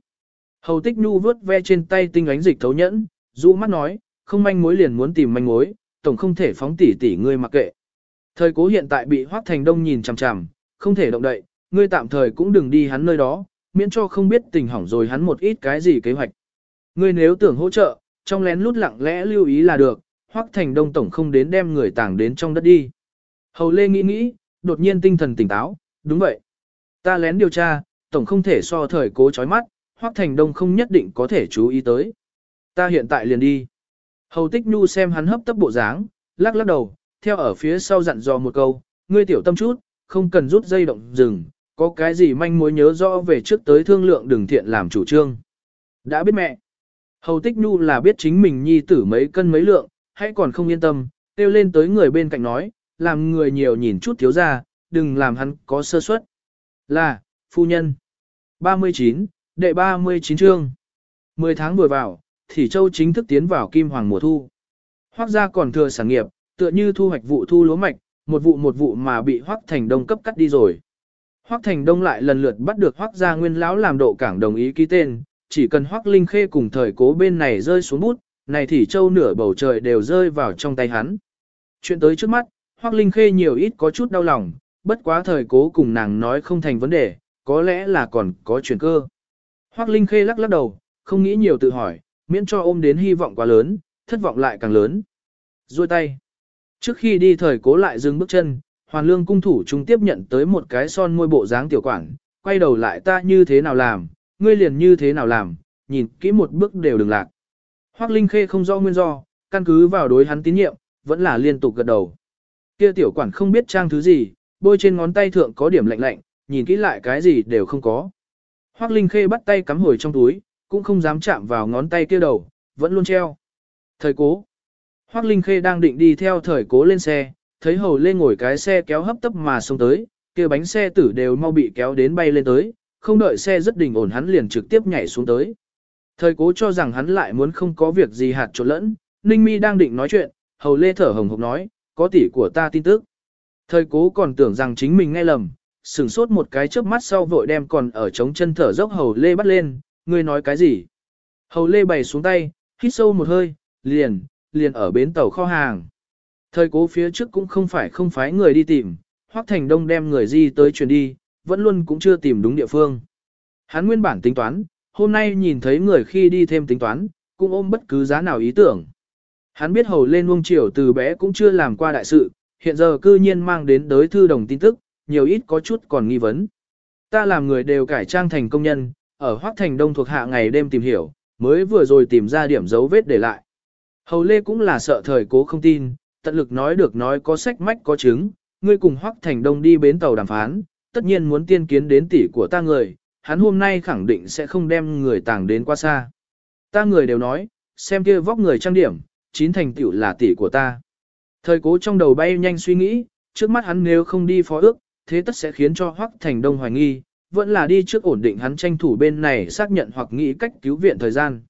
Hầu tích nhu vớt ve trên tay tinh ánh dịch thấu nhẫn, rũ mắt nói, không manh mối liền muốn tìm manh mối, tổng không thể phóng tỷ tỷ ngươi mặc kệ. Thời cố hiện tại bị Hoắc Thành Đông nhìn chằm chằm, không thể động đậy, ngươi tạm thời cũng đừng đi hắn nơi đó, miễn cho không biết tình hỏng rồi hắn một ít cái gì kế hoạch. Ngươi nếu tưởng hỗ trợ, trong lén lút lặng lẽ lưu ý là được, Hoắc Thành Đông tổng không đến đem người tàng đến trong đất đi. Hầu Lê nghĩ nghĩ, đột nhiên tinh thần tỉnh táo, đúng vậy. Ta lén điều tra, tổng không thể so thời cố chói mắt, Hoắc Thành Đông không nhất định có thể chú ý tới. Ta hiện tại liền đi. Hầu Tích Nhu xem hắn hấp tấp bộ dáng, lắc lắc đầu, theo ở phía sau dặn dò một câu, ngươi tiểu tâm chút, không cần rút dây động rừng, có cái gì manh mối nhớ rõ về trước tới thương lượng đừng thiện làm chủ trương. Đã biết mẹ. Hầu Tích Nhu là biết chính mình nhi tử mấy cân mấy lượng, hãy còn không yên tâm, kêu lên tới người bên cạnh nói, làm người nhiều nhìn chút thiếu ra, đừng làm hắn có sơ suất. Là, phu nhân. 39, đệ 39 chương. 10 tháng vừa vào, Thị Châu chính thức tiến vào kim hoàng mùa thu. Hoác gia còn thừa sản nghiệp, tựa như thu hoạch vụ thu lúa mạch, một vụ một vụ mà bị Hoác Thành Đông cấp cắt đi rồi. Hoác Thành Đông lại lần lượt bắt được Hoác gia nguyên lão làm độ cảng đồng ý ký tên, chỉ cần Hoác Linh Khê cùng thời cố bên này rơi xuống bút, này thì Châu nửa bầu trời đều rơi vào trong tay hắn. Chuyện tới trước mắt, Hoác Linh Khê nhiều ít có chút đau lòng, bất quá thời cố cùng nàng nói không thành vấn đề, có lẽ là còn có chuyển cơ. Hoác Linh Khê lắc lắc đầu, không nghĩ nhiều tự hỏi, miễn cho ôm đến hy vọng quá lớn, thất vọng lại càng lớn. Rồi tay. Trước khi đi thời cố lại dừng bước chân, hoàn lương cung thủ trung tiếp nhận tới một cái son môi bộ dáng tiểu quản, quay đầu lại ta như thế nào làm, ngươi liền như thế nào làm, nhìn kỹ một bước đều đừng lạc. Hoác Linh Khê không rõ nguyên do, căn cứ vào đối hắn tín nhiệm, vẫn là liên tục gật đầu. Kia tiểu quản không biết trang thứ gì, bôi trên ngón tay thượng có điểm lạnh lạnh, nhìn kỹ lại cái gì đều không có. Hoác Linh Khê bắt tay cắm hồi trong túi, cũng không dám chạm vào ngón tay kia đầu, vẫn luôn treo. Thời cố. Hoác Linh Khê đang định đi theo thời cố lên xe, thấy hầu lên ngồi cái xe kéo hấp tấp mà xông tới, kia bánh xe tử đều mau bị kéo đến bay lên tới, không đợi xe rất đình ổn hắn liền trực tiếp nhảy xuống tới. Thời cố cho rằng hắn lại muốn không có việc gì hạt trộn lẫn, Ninh Mi đang định nói chuyện, hầu lê thở hồng hộc nói, có tỷ của ta tin tức. Thời cố còn tưởng rằng chính mình nghe lầm, sửng sốt một cái chớp mắt sau vội đem còn ở trống chân thở dốc hầu lê bắt lên, ngươi nói cái gì? Hầu lê bày xuống tay, hít sâu một hơi, liền, liền ở bến tàu kho hàng. Thời cố phía trước cũng không phải không phái người đi tìm, Hoắc Thành Đông đem người di tới chuyển đi, vẫn luôn cũng chưa tìm đúng địa phương. Hắn nguyên bản tính toán, hôm nay nhìn thấy người khi đi thêm tính toán, cũng ôm bất cứ giá nào ý tưởng. Hắn biết hầu lên nuông triều từ bé cũng chưa làm qua đại sự, hiện giờ cư nhiên mang đến tới thư đồng tin tức, nhiều ít có chút còn nghi vấn. Ta làm người đều cải trang thành công nhân, ở Hoác Thành Đông thuộc hạ ngày đêm tìm hiểu, mới vừa rồi tìm ra điểm dấu vết để lại. Hầu Lê cũng là sợ thời cố không tin, tận lực nói được nói có sách mách có chứng, ngươi cùng Hoác Thành Đông đi bến tàu đàm phán, tất nhiên muốn tiên kiến đến tỷ của ta người, hắn hôm nay khẳng định sẽ không đem người tàng đến quá xa. Ta người đều nói, xem kia vóc người trang điểm, chín thành tiểu là tỷ của ta. Thời cố trong đầu bay nhanh suy nghĩ, trước mắt hắn nếu không đi phó ước, thế tất sẽ khiến cho Hoắc Thành Đông hoài nghi, vẫn là đi trước ổn định hắn tranh thủ bên này xác nhận hoặc nghĩ cách cứu viện thời gian.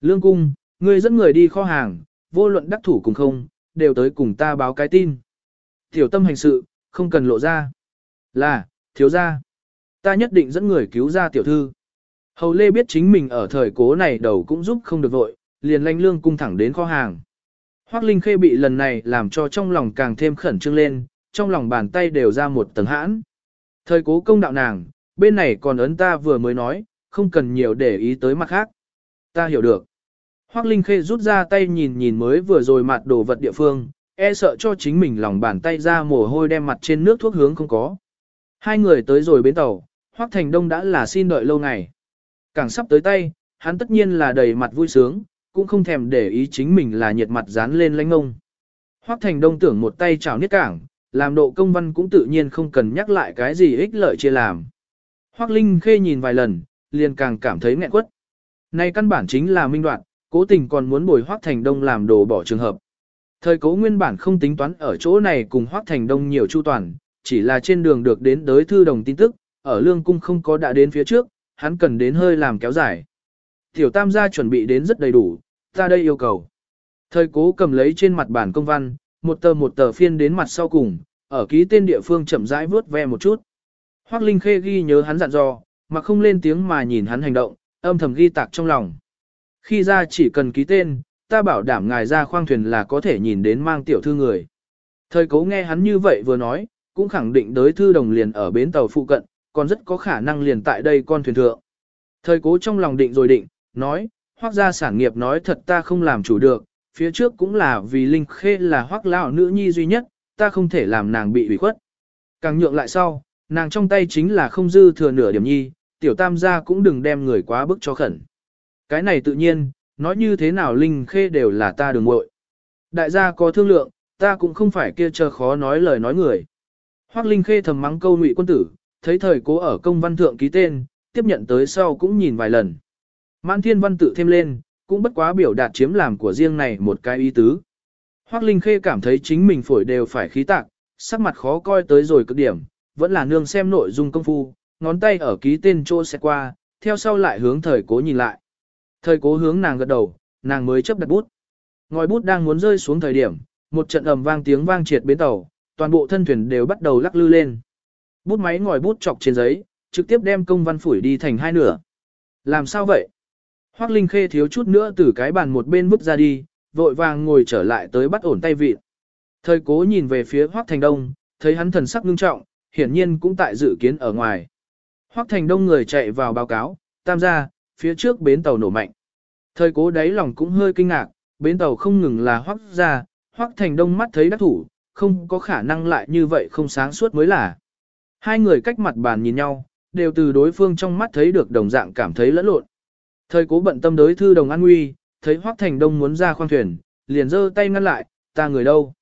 Lương cung, ngươi dẫn người đi kho hàng, vô luận đắc thủ cùng không, đều tới cùng ta báo cái tin. Tiểu tâm hành sự, không cần lộ ra. Là, thiếu gia. Ta nhất định dẫn người cứu ra tiểu thư. Hầu Lê biết chính mình ở thời cố này đầu cũng giúp không được vội, liền lanh lương cung thẳng đến kho hàng. Hoác Linh Khê bị lần này làm cho trong lòng càng thêm khẩn trương lên, trong lòng bàn tay đều ra một tầng hãn. Thời cố công đạo nàng, bên này còn ấn ta vừa mới nói, không cần nhiều để ý tới mặt khác. Ta hiểu được. Hoác Linh Khê rút ra tay nhìn nhìn mới vừa rồi mặt đồ vật địa phương, e sợ cho chính mình lòng bàn tay ra mồ hôi đem mặt trên nước thuốc hướng không có. Hai người tới rồi bến tàu, Hoác Thành Đông đã là xin đợi lâu ngày. Càng sắp tới tay, hắn tất nhiên là đầy mặt vui sướng, cũng không thèm để ý chính mình là nhiệt mặt dán lên lánh ngông. Hoác Thành Đông tưởng một tay chào niết cảng, làm độ công văn cũng tự nhiên không cần nhắc lại cái gì ích lợi chia làm. Hoác Linh Khê nhìn vài lần, liền càng cảm thấy nghẹn quất. Này căn bản chính là minh đoạn, cố tình còn muốn bồi Hoác Thành Đông làm đồ bỏ trường hợp. Thời cố nguyên bản không tính toán ở chỗ này cùng Hoác Thành Đông nhiều chu toàn, chỉ là trên đường được đến đới thư đồng tin tức, ở lương cung không có đã đến phía trước, hắn cần đến hơi làm kéo dài. Tiểu tam gia chuẩn bị đến rất đầy đủ, ta đây yêu cầu. Thời cố cầm lấy trên mặt bản công văn, một tờ một tờ phiên đến mặt sau cùng, ở ký tên địa phương chậm rãi vớt ve một chút. Hoác Linh Khê ghi nhớ hắn dặn dò, mà không lên tiếng mà nhìn hắn hành động, âm thầm ghi tạc trong lòng. Khi ra chỉ cần ký tên, ta bảo đảm ngài ra khoang thuyền là có thể nhìn đến mang tiểu thư người. Thời cố nghe hắn như vậy vừa nói, cũng khẳng định đới thư đồng liền ở bến tàu phụ cận, còn rất có khả năng liền tại đây con thuyền thượng. Thời cố trong lòng định rồi định, nói, hoác gia sản nghiệp nói thật ta không làm chủ được, phía trước cũng là vì Linh Khê là hoác lão nữ nhi duy nhất, ta không thể làm nàng bị ủy khuất. Càng nhượng lại sau, nàng trong tay chính là không dư thừa nửa điểm nhi, tiểu tam gia cũng đừng đem người quá bức cho khẩn. Cái này tự nhiên, nói như thế nào Linh Khê đều là ta đường muội. Đại gia có thương lượng, ta cũng không phải kia chờ khó nói lời nói người. Hoác Linh Khê thầm mắng câu ngụy quân tử, thấy thời cố ở công văn thượng ký tên, tiếp nhận tới sau cũng nhìn vài lần. Mãn thiên văn tự thêm lên, cũng bất quá biểu đạt chiếm làm của riêng này một cái ý tứ. Hoác Linh Khê cảm thấy chính mình phổi đều phải khí tạc, sắc mặt khó coi tới rồi cực điểm, vẫn là nương xem nội dung công phu, ngón tay ở ký tên chỗ sẽ qua, theo sau lại hướng thời cố nhìn lại. Thời cố hướng nàng gật đầu, nàng mới chấp đặt bút. Ngòi bút đang muốn rơi xuống thời điểm, một trận ầm vang tiếng vang triệt bến tàu, toàn bộ thân thuyền đều bắt đầu lắc lư lên. Bút máy ngòi bút chọc trên giấy, trực tiếp đem công văn phủi đi thành hai nửa. Làm sao vậy? Hoác Linh Khê thiếu chút nữa từ cái bàn một bên vứt ra đi, vội vàng ngồi trở lại tới bắt ổn tay vịt. Thời cố nhìn về phía Hoác Thành Đông, thấy hắn thần sắc ngưng trọng, hiển nhiên cũng tại dự kiến ở ngoài. Hoác Thành Đông người chạy vào báo cáo, tam gia, phía trước bến tàu nổ mạnh. Thời cố đáy lòng cũng hơi kinh ngạc, bến tàu không ngừng là Hoác ra, Hoác Thành Đông mắt thấy đắc thủ, không có khả năng lại như vậy không sáng suốt mới là. Hai người cách mặt bàn nhìn nhau, đều từ đối phương trong mắt thấy được đồng dạng cảm thấy lẫn lộn. Thời cố bận tâm đối thư đồng an nguy, thấy Hoắc Thành Đông muốn ra khoang thuyền, liền giơ tay ngăn lại, ta người đâu.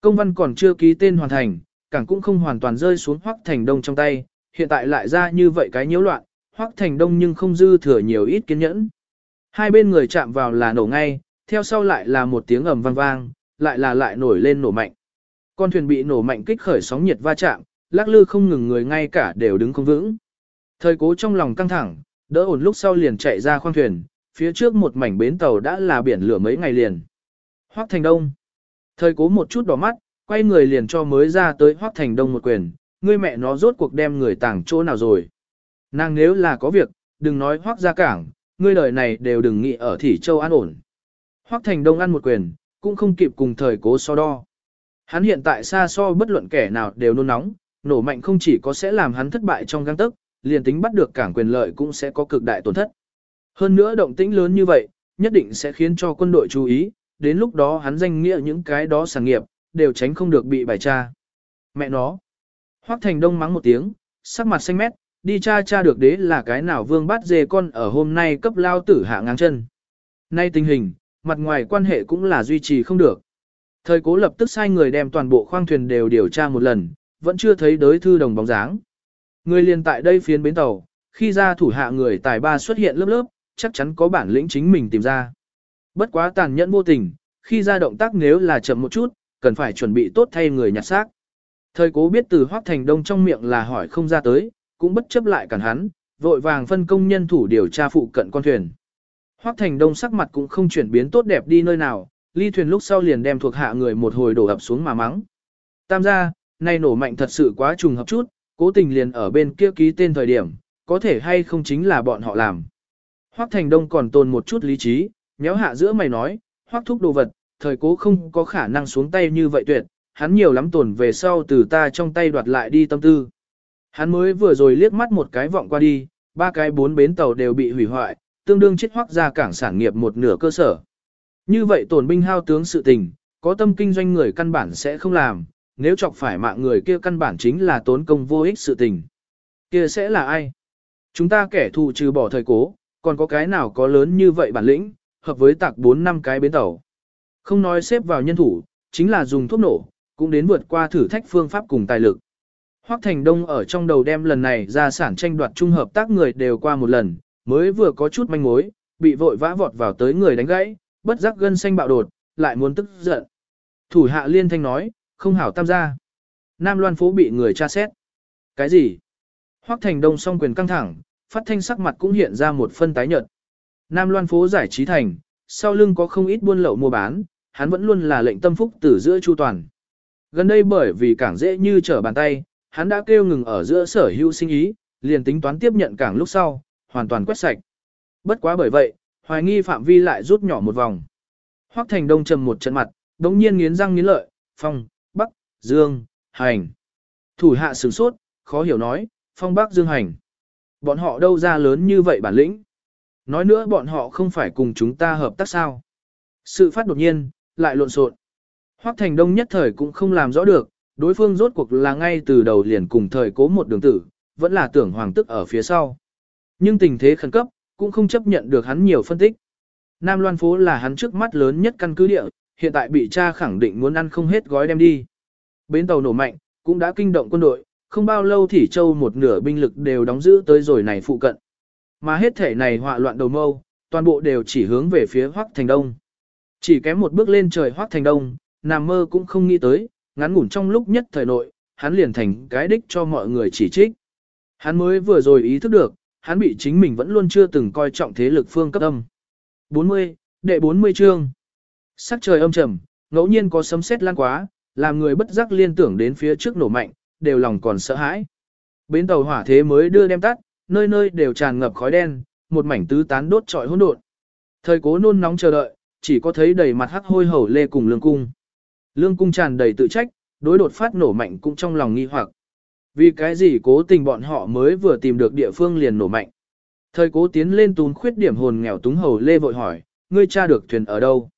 Công văn còn chưa ký tên hoàn thành, cảng cũng không hoàn toàn rơi xuống Hoắc Thành Đông trong tay, hiện tại lại ra như vậy cái nhiễu loạn, Hoắc Thành Đông nhưng không dư thừa nhiều ít kiên nhẫn. Hai bên người chạm vào là nổ ngay, theo sau lại là một tiếng ầm vang vang, lại là lại nổi lên nổ mạnh. Con thuyền bị nổ mạnh kích khởi sóng nhiệt va chạm, lắc lư không ngừng người ngay cả đều đứng không vững. Thời cố trong lòng căng thẳng, đỡ ổn lúc sau liền chạy ra khoang thuyền, phía trước một mảnh bến tàu đã là biển lửa mấy ngày liền. Hoắc Thành Đông. Thời cố một chút đỏ mắt, quay người liền cho mới ra tới Hoắc Thành Đông một quyền, ngươi mẹ nó rốt cuộc đem người tàng chỗ nào rồi. Nàng nếu là có việc, đừng nói Hoắc ra cảng, ngươi đời này đều đừng nghĩ ở Thỉ Châu an ổn. Hoắc Thành Đông ăn một quyền, cũng không kịp cùng thời cố so đo. Hắn hiện tại xa so bất luận kẻ nào đều nôn nóng, nổ mạnh không chỉ có sẽ làm hắn thất bại trong găng tức, liền tính bắt được cảng quyền lợi cũng sẽ có cực đại tổn thất. Hơn nữa động tĩnh lớn như vậy, nhất định sẽ khiến cho quân đội chú ý, đến lúc đó hắn danh nghĩa những cái đó sản nghiệp, đều tránh không được bị bài tra. Mẹ nó. Hoác Thành Đông mắng một tiếng, sắc mặt xanh mét, đi tra tra được đế là cái nào vương bát dê con ở hôm nay cấp lao tử hạ ngang chân. Nay tình hình, mặt ngoài quan hệ cũng là duy trì không được. Thời cố lập tức sai người đem toàn bộ khoang thuyền đều điều tra một lần, vẫn chưa thấy đới thư đồng bóng dáng. Người liền tại đây phiến bến tàu, khi ra thủ hạ người tài ba xuất hiện lớp lớp, chắc chắn có bản lĩnh chính mình tìm ra. Bất quá tàn nhẫn vô tình, khi ra động tác nếu là chậm một chút, cần phải chuẩn bị tốt thay người nhặt xác. Thời cố biết từ Hoác Thành Đông trong miệng là hỏi không ra tới, cũng bất chấp lại cản hắn, vội vàng phân công nhân thủ điều tra phụ cận con thuyền. Hoác Thành Đông sắc mặt cũng không chuyển biến tốt đẹp đi nơi nào, ly thuyền lúc sau liền đem thuộc hạ người một hồi đổ ập xuống mà mắng. Tam gia, nay nổ mạnh thật sự quá trùng hợp chút, cố tình liền ở bên kia ký tên thời điểm, có thể hay không chính là bọn họ làm. Hoắc Thành Đông còn tồn một chút lý trí, nhéo hạ giữa mày nói, Hoắc thúc đồ vật, thời cố không có khả năng xuống tay như vậy tuyệt, hắn nhiều lắm tồn về sau từ ta trong tay đoạt lại đi tâm tư. Hắn mới vừa rồi liếc mắt một cái vọng qua đi, ba cái bốn bến tàu đều bị hủy hoại, tương đương chết hoắc ra cảng sản nghiệp một nửa cơ sở. Như vậy tổn binh hao tướng sự tình, có tâm kinh doanh người căn bản sẽ không làm, nếu chọc phải mạng người kia căn bản chính là tốn công vô ích sự tình. Kia sẽ là ai? Chúng ta kẻ thù trừ bỏ thời cố, còn có cái nào có lớn như vậy bản lĩnh, hợp với tạc 4 năm cái bến tàu. Không nói xếp vào nhân thủ, chính là dùng thuốc nổ, cũng đến vượt qua thử thách phương pháp cùng tài lực. Hoắc Thành Đông ở trong đầu đem lần này ra sản tranh đoạt trung hợp tác người đều qua một lần, mới vừa có chút manh mối, bị vội vã vọt vào tới người đánh gãy, bất giác gân xanh bạo đột, lại muốn tức giận. Thủ hạ liên thanh nói, không hảo tam gia. Nam Loan phố bị người tra xét. Cái gì? Hoắc Thành Đông song quyền căng thẳng, phát thanh sắc mặt cũng hiện ra một phân tái nhợt. Nam Loan phố giải trí thành, sau lưng có không ít buôn lậu mua bán, hắn vẫn luôn là lệnh tâm phúc tử giữa chu toàn. Gần đây bởi vì cảng dễ như trở bàn tay, hắn đã kêu ngừng ở giữa sở hữu sinh ý, liền tính toán tiếp nhận cảng lúc sau, hoàn toàn quét sạch. Bất quá bởi vậy, hoài nghi phạm vi lại rút nhỏ một vòng. Hoắc Thành Đông trầm một trận mặt, đống nhiên nghiến răng nghiến lợi, phong, bắc, dương, hành. Thủ hạ sửng sốt, khó hiểu nói, phong bắc dương hành. Bọn họ đâu ra lớn như vậy bản lĩnh. Nói nữa bọn họ không phải cùng chúng ta hợp tác sao. Sự phát đột nhiên, lại lộn xộn. Hoắc Thành Đông nhất thời cũng không làm rõ được, đối phương rốt cuộc là ngay từ đầu liền cùng thời cố một đường tử, vẫn là tưởng hoàng tức ở phía sau. Nhưng tình thế khẩn cấp, cũng không chấp nhận được hắn nhiều phân tích. Nam Loan phố là hắn trước mắt lớn nhất căn cứ địa, hiện tại bị cha khẳng định muốn ăn không hết gói đem đi. Bến tàu nổ mạnh, cũng đã kinh động quân đội, không bao lâu thì châu một nửa binh lực đều đóng giữ tới rồi này phụ cận. Mà hết thể này họa loạn đầu mâu, toàn bộ đều chỉ hướng về phía Hoắc Thành Đông. Chỉ kém một bước lên trời Hoắc Thành Đông, Nam mơ cũng không nghĩ tới, ngắn ngủn trong lúc nhất thời nội, hắn liền thành cái đích cho mọi người chỉ trích. Hắn mới vừa rồi ý thức được, hắn bị chính mình vẫn luôn chưa từng coi trọng thế lực phương cấp âm. 40, đệ 40 chương. Sắc trời âm trầm, ngẫu nhiên có sấm sét lan quá, làm người bất giác liên tưởng đến phía trước nổ mạnh, đều lòng còn sợ hãi. Bến tàu hỏa thế mới đưa đem tắt, nơi nơi đều tràn ngập khói đen, một mảnh tứ tán đốt trọi hỗn độn. Thời cố nôn nóng chờ đợi, chỉ có thấy đầy mặt hắc hôi hầu lê cùng lương cung. Lương cung tràn đầy tự trách, đối đột phát nổ mạnh cũng trong lòng nghi hoặc. Vì cái gì cố tình bọn họ mới vừa tìm được địa phương liền nổ mạnh. Thời cố tiến lên tún khuyết điểm hồn nghèo túng hầu lê vội hỏi, ngươi cha được thuyền ở đâu?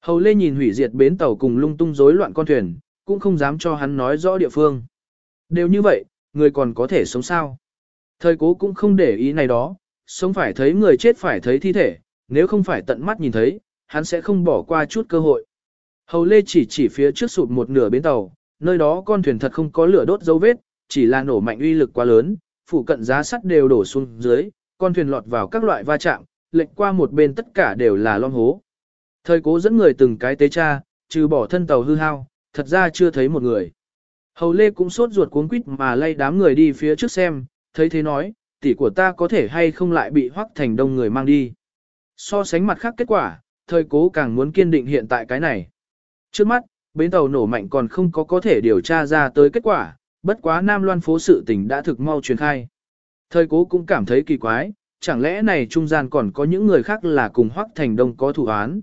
Hầu lê nhìn hủy diệt bến tàu cùng lung tung rối loạn con thuyền, cũng không dám cho hắn nói rõ địa phương. Đều như vậy, người còn có thể sống sao? Thời cố cũng không để ý này đó, sống phải thấy người chết phải thấy thi thể, nếu không phải tận mắt nhìn thấy, hắn sẽ không bỏ qua chút cơ hội. Hầu Lê chỉ chỉ phía trước sụt một nửa bến tàu, nơi đó con thuyền thật không có lửa đốt dấu vết, chỉ là nổ mạnh uy lực quá lớn, phủ cận giá sắt đều đổ xuống dưới, con thuyền lọt vào các loại va chạm, lệnh qua một bên tất cả đều là lon hố. Thời cố dẫn người từng cái tế tra, trừ bỏ thân tàu hư hao, thật ra chưa thấy một người. Hầu Lê cũng sốt ruột cuống quýt mà lay đám người đi phía trước xem, thấy thế nói, tỷ của ta có thể hay không lại bị hoắc thành đông người mang đi. So sánh mặt khác kết quả, thời cố càng muốn kiên định hiện tại cái này. Trước mắt, bến tàu nổ mạnh còn không có có thể điều tra ra tới kết quả, bất quá Nam Loan phố sự tình đã thực mau truyền khai. Thời cố cũng cảm thấy kỳ quái, chẳng lẽ này trung gian còn có những người khác là cùng hoắc thành đông có thủ án.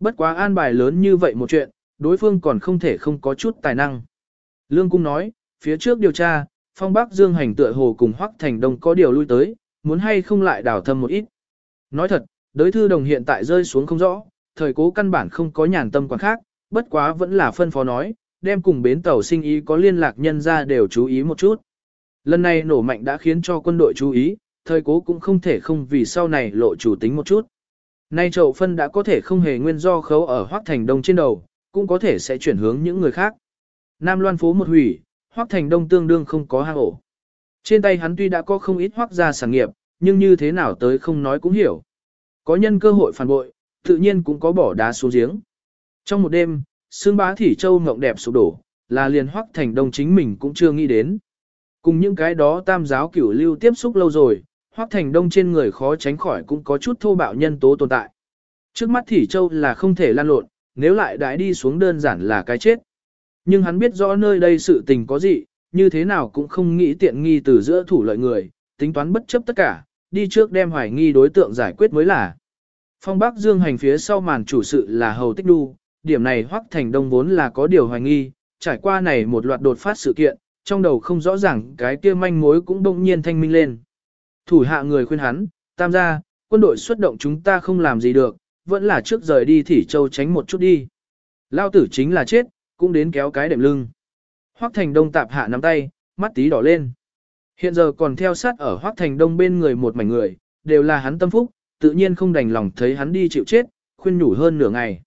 Bất quá an bài lớn như vậy một chuyện, đối phương còn không thể không có chút tài năng. Lương Cung nói, phía trước điều tra, phong bắc dương hành tựa hồ cùng hoắc thành đông có điều lui tới, muốn hay không lại đào thâm một ít. Nói thật, đối thư đồng hiện tại rơi xuống không rõ, thời cố căn bản không có nhàn tâm quan khác, bất quá vẫn là phân phó nói, đem cùng bến tàu sinh ý có liên lạc nhân ra đều chú ý một chút. Lần này nổ mạnh đã khiến cho quân đội chú ý, thời cố cũng không thể không vì sau này lộ chủ tính một chút. Nay chậu phân đã có thể không hề nguyên do khấu ở Hoác Thành Đông trên đầu, cũng có thể sẽ chuyển hướng những người khác. Nam Loan phố một hủy, Hoác Thành Đông tương đương không có hang ổ. Trên tay hắn tuy đã có không ít hoác gia sản nghiệp, nhưng như thế nào tới không nói cũng hiểu. Có nhân cơ hội phản bội, tự nhiên cũng có bỏ đá xuống giếng. Trong một đêm, xương bá thỉ châu ngộng đẹp sụp đổ, là liền hoắc thành đông chính mình cũng chưa nghĩ đến. Cùng những cái đó tam giáo cửu lưu tiếp xúc lâu rồi, hoắc thành đông trên người khó tránh khỏi cũng có chút thô bạo nhân tố tồn tại. Trước mắt thỉ châu là không thể lan lộn, nếu lại đãi đi xuống đơn giản là cái chết. Nhưng hắn biết rõ nơi đây sự tình có gì, như thế nào cũng không nghĩ tiện nghi từ giữa thủ lợi người, tính toán bất chấp tất cả, đi trước đem hoài nghi đối tượng giải quyết mới là. Phong Bắc Dương hành phía sau màn chủ sự là Hầu Tích Đu, điểm này Hoắc Thành Đông vốn là có điều hoài nghi, trải qua này một loạt đột phát sự kiện, trong đầu không rõ ràng cái kia manh mối cũng đông nhiên thanh minh lên. Thủ hạ người khuyên hắn, tam gia, quân đội xuất động chúng ta không làm gì được, vẫn là trước rời đi Thỉ Châu tránh một chút đi. Lao tử chính là chết, cũng đến kéo cái đệm lưng. Hoắc Thành Đông tạp hạ nắm tay, mắt tí đỏ lên. Hiện giờ còn theo sát ở Hoắc Thành Đông bên người một mảnh người, đều là hắn tâm phúc, tự nhiên không đành lòng thấy hắn đi chịu chết, khuyên nhủ hơn nửa ngày.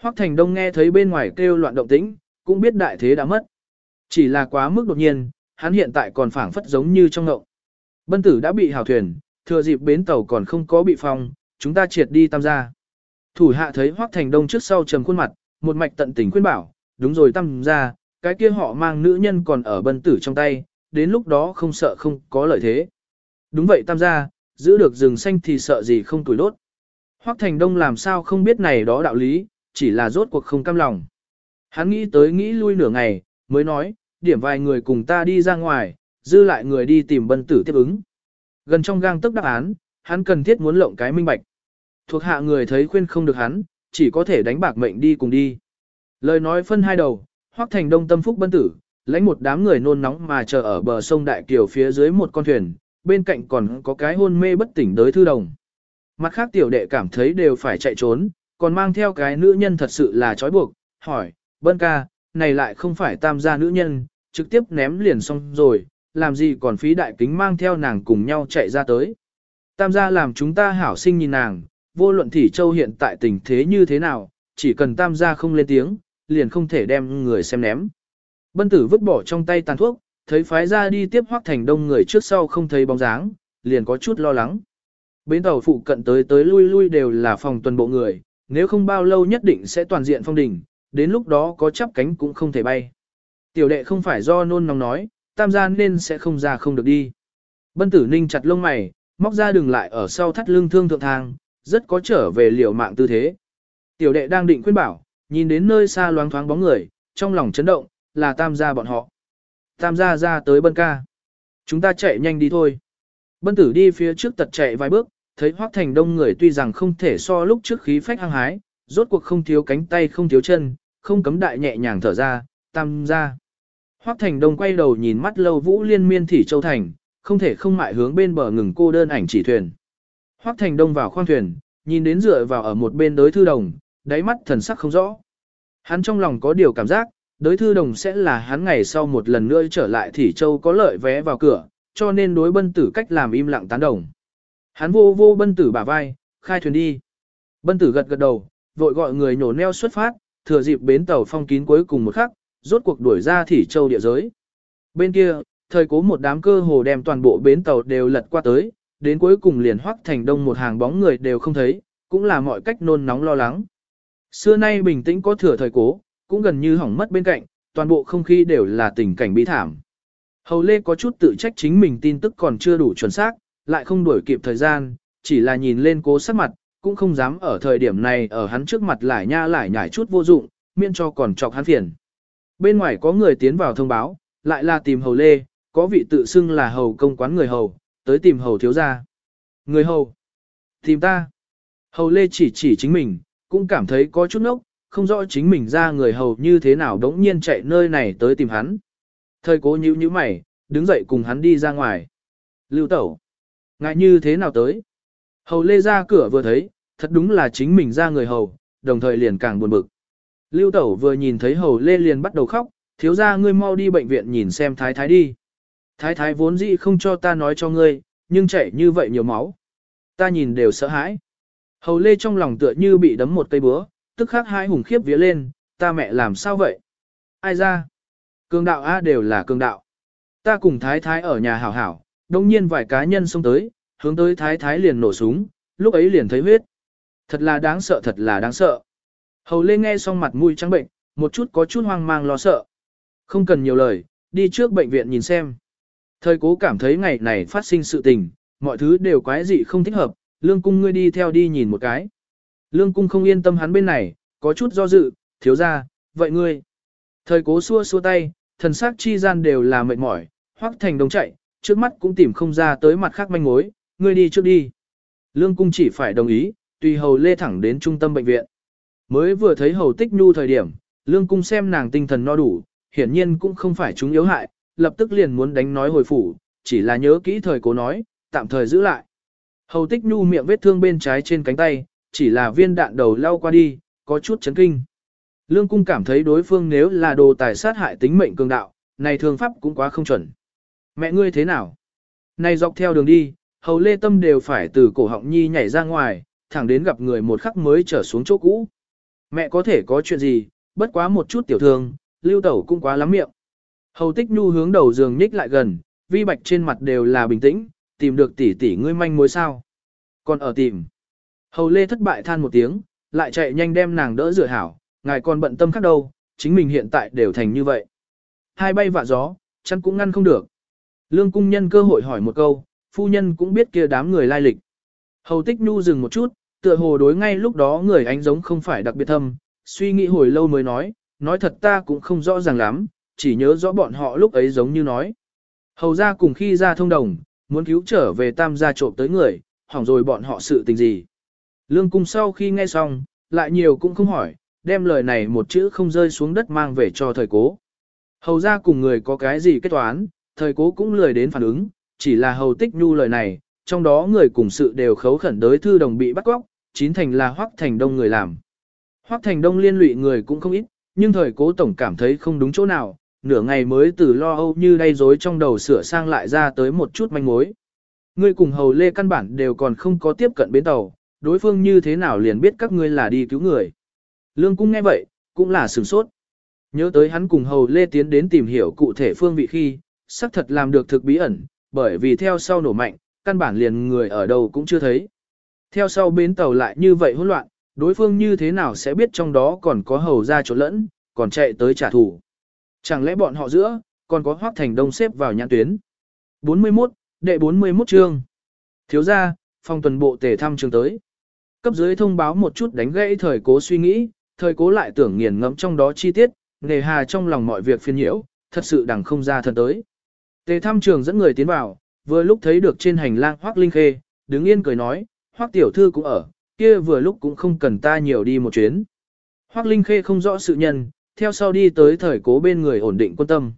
Hoắc Thành Đông nghe thấy bên ngoài kêu loạn động tĩnh, cũng biết đại thế đã mất. Chỉ là quá mức đột nhiên, hắn hiện tại còn phảng phất giống như trong ngộng. Bân tử đã bị hào thuyền, thừa dịp bến tàu còn không có bị phong, chúng ta triệt đi tam gia. Thủ hạ thấy Hoắc Thành Đông trước sau trầm khuôn mặt, một mạch tận tình khuyên bảo, đúng rồi tam gia, cái kia họ mang nữ nhân còn ở bân tử trong tay, đến lúc đó không sợ không có lợi thế. Đúng vậy tam gia, giữ được rừng xanh thì sợ gì không tuổi đốt. Hoắc Thành Đông làm sao không biết này đó đạo lý, chỉ là rốt cuộc không cam lòng. Hắn nghĩ tới nghĩ lui nửa ngày, mới nói, điểm vài người cùng ta đi ra ngoài, dư lại người đi tìm bân tử tiếp ứng. Gần trong gang tức đáp án, hắn cần thiết muốn lộng cái minh bạch. Thuộc hạ người thấy khuyên không được hắn, chỉ có thể đánh bạc mệnh đi cùng đi. Lời nói phân hai đầu, Hoắc Thành Đông tâm phúc bân tử, lãnh một đám người nôn nóng mà chờ ở bờ sông Đại Kiều phía dưới một con thuyền, bên cạnh còn có cái hôn mê bất tỉnh đới thư đồng. Mặt khác tiểu đệ cảm thấy đều phải chạy trốn, còn mang theo cái nữ nhân thật sự là trói buộc, hỏi, bân ca, này lại không phải tam gia nữ nhân, trực tiếp ném liền xong rồi, làm gì còn phí đại kính mang theo nàng cùng nhau chạy ra tới. Tam gia làm chúng ta hảo sinh nhìn nàng, vô luận Thỉ Châu hiện tại tình thế như thế nào, chỉ cần tam gia không lên tiếng, liền không thể đem người xem ném. Bân tử vứt bỏ trong tay tàn thuốc, thấy phái ra đi tiếp hoác thành đông người trước sau không thấy bóng dáng, liền có chút lo lắng. Bến tàu phụ cận tới tới lui lui đều là phòng tuần bộ người, nếu không bao lâu nhất định sẽ toàn diện phong đỉnh, đến lúc đó có chắp cánh cũng không thể bay. Tiểu đệ không phải do nôn nóng nói, tam gia nên sẽ không ra không được đi. Bân tử ninh chặt lông mày, móc ra đường lại ở sau thắt lưng thương thượng thang, rất có trở về liều mạng tư thế. Tiểu đệ đang định khuyên bảo, nhìn đến nơi xa loáng thoáng bóng người, trong lòng chấn động, là tam gia bọn họ. Tam gia ra tới bân ca. Chúng ta chạy nhanh đi thôi. Bân tử đi phía trước tật chạy vài bước, thấy hoác thành đông người tuy rằng không thể so lúc trước khí phách hăng hái, rốt cuộc không thiếu cánh tay không thiếu chân, không cấm đại nhẹ nhàng thở ra, tam ra. Hoác thành đông quay đầu nhìn mắt lâu vũ liên miên thỉ châu thành, không thể không mại hướng bên bờ ngừng cô đơn ảnh chỉ thuyền. Hoác thành đông vào khoang thuyền, nhìn đến dựa vào ở một bên đối thư đồng, đáy mắt thần sắc không rõ. Hắn trong lòng có điều cảm giác, đối thư đồng sẽ là hắn ngày sau một lần nữa trở lại Thỉ Châu có lợi vé vào cửa, cho nên đối bân tử cách làm im lặng tán đồng. Hắn vô vô bân tử bả vai, khai thuyền đi. Bân tử gật gật đầu, vội gọi người nhổ neo xuất phát, thừa dịp bến tàu phong kín cuối cùng một khắc, rốt cuộc đuổi ra Thỉ Châu địa giới. Bên kia, thời cố một đám cơ hồ đem toàn bộ bến tàu đều lật qua tới, đến cuối cùng liền hoắc thành đông một hàng bóng người đều không thấy, cũng là mọi cách nôn nóng lo lắng. Xưa nay bình tĩnh có thừa thời cố, cũng gần như hỏng mất bên cạnh, toàn bộ không khí đều là tình cảnh bi thảm. Hầu Lê có chút tự trách chính mình tin tức còn chưa đủ chuẩn xác, lại không đuổi kịp thời gian, chỉ là nhìn lên cố sắc mặt, cũng không dám ở thời điểm này ở hắn trước mặt lại nha lại nhảy chút vô dụng, miễn cho còn chọc hắn phiền. Bên ngoài có người tiến vào thông báo, lại là tìm hầu lê, có vị tự xưng là hầu công quán người hầu, tới tìm hầu thiếu gia. Người hầu, tìm ta. Hầu lê chỉ chỉ chính mình, cũng cảm thấy có chút nốc, không rõ chính mình ra người hầu như thế nào đống nhiên chạy nơi này tới tìm hắn. Thời cố nhíu nhíu mày, đứng dậy cùng hắn đi ra ngoài. Lưu tẩu, ngại như thế nào tới? Hầu lê ra cửa vừa thấy, thật đúng là chính mình ra người hầu, đồng thời liền càng buồn bực. Lưu tẩu vừa nhìn thấy hầu lê liền bắt đầu khóc, thiếu ra ngươi mau đi bệnh viện nhìn xem thái thái đi. Thái thái vốn dĩ không cho ta nói cho ngươi, nhưng chảy như vậy nhiều máu. Ta nhìn đều sợ hãi. Hầu lê trong lòng tựa như bị đấm một cây búa, tức khắc hai hùng khiếp vía lên, ta mẹ làm sao vậy? Ai ra? Cường đạo A đều là cường đạo. Ta cùng thái thái ở nhà hảo hảo, đông nhiên vài cá nhân xông tới, hướng tới thái thái liền nổ súng, lúc ấy liền thấy huyết. Thật là đáng sợ thật là đáng sợ. Hầu lê nghe xong mặt mũi trắng bệnh, một chút có chút hoang mang lo sợ. Không cần nhiều lời, đi trước bệnh viện nhìn xem. Thời cố cảm thấy ngày này phát sinh sự tình, mọi thứ đều quái dị không thích hợp, lương cung ngươi đi theo đi nhìn một cái. Lương cung không yên tâm hắn bên này, có chút do dự, thiếu ra, vậy ngươi. Thời cố xua xua tay, thần sắc chi gian đều là mệt mỏi, hoắc thành đồng chạy, trước mắt cũng tìm không ra tới mặt khác manh mối, ngươi đi trước đi. Lương cung chỉ phải đồng ý, tùy hầu lê thẳng đến trung tâm bệnh viện. Mới vừa thấy hầu tích nhu thời điểm, lương cung xem nàng tinh thần no đủ, hiển nhiên cũng không phải chúng yếu hại, lập tức liền muốn đánh nói hồi phủ, chỉ là nhớ kỹ thời cố nói, tạm thời giữ lại. Hầu tích nhu miệng vết thương bên trái trên cánh tay, chỉ là viên đạn đầu lao qua đi, có chút chấn kinh. Lương cung cảm thấy đối phương nếu là đồ tài sát hại tính mệnh cường đạo, này thương pháp cũng quá không chuẩn. Mẹ ngươi thế nào? Này dọc theo đường đi, hầu lê tâm đều phải từ cổ họng nhi nhảy ra ngoài, thẳng đến gặp người một khắc mới trở xuống chỗ cũ. Mẹ có thể có chuyện gì, bất quá một chút tiểu thương, lưu tẩu cũng quá lắm miệng. Hầu tích nhu hướng đầu giường nhích lại gần, vi bạch trên mặt đều là bình tĩnh, tìm được tỷ tỷ ngươi manh mối sao. Còn ở tìm. Hầu lê thất bại than một tiếng, lại chạy nhanh đem nàng đỡ rửa hảo, ngài còn bận tâm khác đâu, chính mình hiện tại đều thành như vậy. Hai bay vạ gió, chắn cũng ngăn không được. Lương cung nhân cơ hội hỏi một câu, phu nhân cũng biết kia đám người lai lịch. Hầu tích nhu dừng một chút, tựa hồ đối ngay lúc đó người ánh giống không phải đặc biệt thâm, suy nghĩ hồi lâu mới nói, nói thật ta cũng không rõ ràng lắm, chỉ nhớ rõ bọn họ lúc ấy giống như nói. Hầu ra cùng khi ra thông đồng, muốn cứu trở về tam gia trộm tới người, hỏng rồi bọn họ sự tình gì. Lương cung sau khi nghe xong, lại nhiều cũng không hỏi, đem lời này một chữ không rơi xuống đất mang về cho thời cố. Hầu ra cùng người có cái gì kết toán, thời cố cũng lười đến phản ứng, chỉ là hầu tích nhu lời này, trong đó người cùng sự đều khấu khẩn đối thư đồng bị bắt cóc, chín thành là hoắc thành đông người làm. Hoắc thành đông liên lụy người cũng không ít, nhưng thời cố tổng cảm thấy không đúng chỗ nào, nửa ngày mới từ lo âu như đay rối trong đầu sửa sang lại ra tới một chút manh mối. Ngươi cùng hầu lê căn bản đều còn không có tiếp cận bến tàu, đối phương như thế nào liền biết các ngươi là đi cứu người. Lương cung nghe vậy, cũng là sửng sốt. Nhớ tới hắn cùng hầu lê tiến đến tìm hiểu cụ thể phương vị khi, xác thật làm được thực bí ẩn, bởi vì theo sau nổ mạnh, căn bản liền người ở đâu cũng chưa thấy. Theo sau bến tàu lại như vậy hỗn loạn, đối phương như thế nào sẽ biết trong đó còn có hầu ra chỗ lẫn, còn chạy tới trả thù. Chẳng lẽ bọn họ giữa, còn có hoác thành đông xếp vào nhãn tuyến. 41, đệ 41 chương. Thiếu gia, phòng tuần bộ tề thăm trường tới. Cấp dưới thông báo một chút đánh gãy thời cố suy nghĩ, thời cố lại tưởng nghiền ngẫm trong đó chi tiết, nề hà trong lòng mọi việc phiền nhiễu, thật sự đằng không ra thần tới. Tề Tham trường dẫn người tiến vào, vừa lúc thấy được trên hành lang Hoắc Linh Khê, đứng yên cười nói, Hoắc tiểu thư cũng ở, kia vừa lúc cũng không cần ta nhiều đi một chuyến. Hoắc Linh Khê không rõ sự nhân, theo sau đi tới thời cố bên người ổn định quân tâm.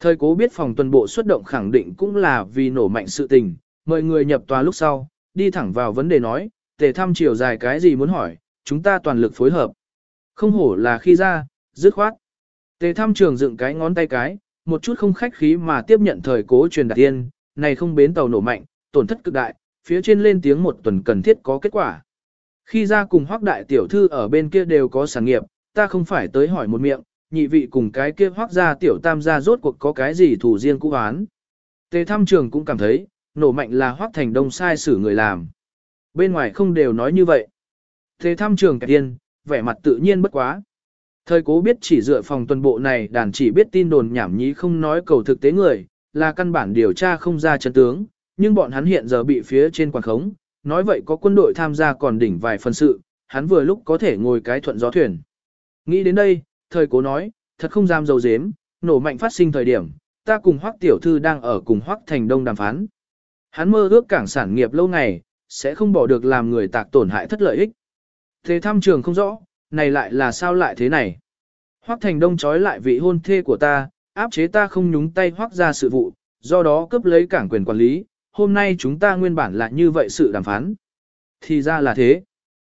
Thời cố biết phòng tuần bộ xuất động khẳng định cũng là vì nổ mạnh sự tình, mời người nhập tòa lúc sau, đi thẳng vào vấn đề nói, tề thăm chiều dài cái gì muốn hỏi, chúng ta toàn lực phối hợp. Không hổ là khi ra, dứt khoát. Tề thăm trường dựng cái ngón tay cái, một chút không khách khí mà tiếp nhận thời cố truyền đạt tiên, này không bến tàu nổ mạnh, tổn thất cực đại, phía trên lên tiếng một tuần cần thiết có kết quả. Khi ra cùng hoác đại tiểu thư ở bên kia đều có sản nghiệp, ta không phải tới hỏi một miệng, nhị vị cùng cái kia hoác gia tiểu tam gia rốt cuộc có cái gì thủ riêng cũ hoán. Tề thăm trường cũng cảm thấy, nổ mạnh là hoác thành đông sai xử người làm. Bên ngoài không đều nói như vậy. Tề thăm trường kẻ tiên, vẻ mặt tự nhiên bất quá. Thời cố biết chỉ dựa phòng tuần bộ này đàn chỉ biết tin đồn nhảm nhí không nói cầu thực tế người, là căn bản điều tra không ra chân tướng, nhưng bọn hắn hiện giờ bị phía trên quảng khống, nói vậy có quân đội tham gia còn đỉnh vài phần sự, hắn vừa lúc có thể ngồi cái thuận gió thuyền. Nghĩ đến đây, thời cố nói, thật không dám dầu dếm, nổ mạnh phát sinh thời điểm, ta cùng Hoắc tiểu thư đang ở cùng Hoắc Thành Đông đàm phán. Hắn mơ ước cảng sản nghiệp lâu ngày, sẽ không bỏ được làm người tạc tổn hại thất lợi ích. Thế tham trường không rõ, này lại là sao lại thế này? Hoắc Thành Đông trói lại vị hôn thê của ta, áp chế ta không nhúng tay hoắc ra sự vụ, do đó cướp lấy cảng quyền quản lý, hôm nay chúng ta nguyên bản là như vậy sự đàm phán. Thì ra là thế.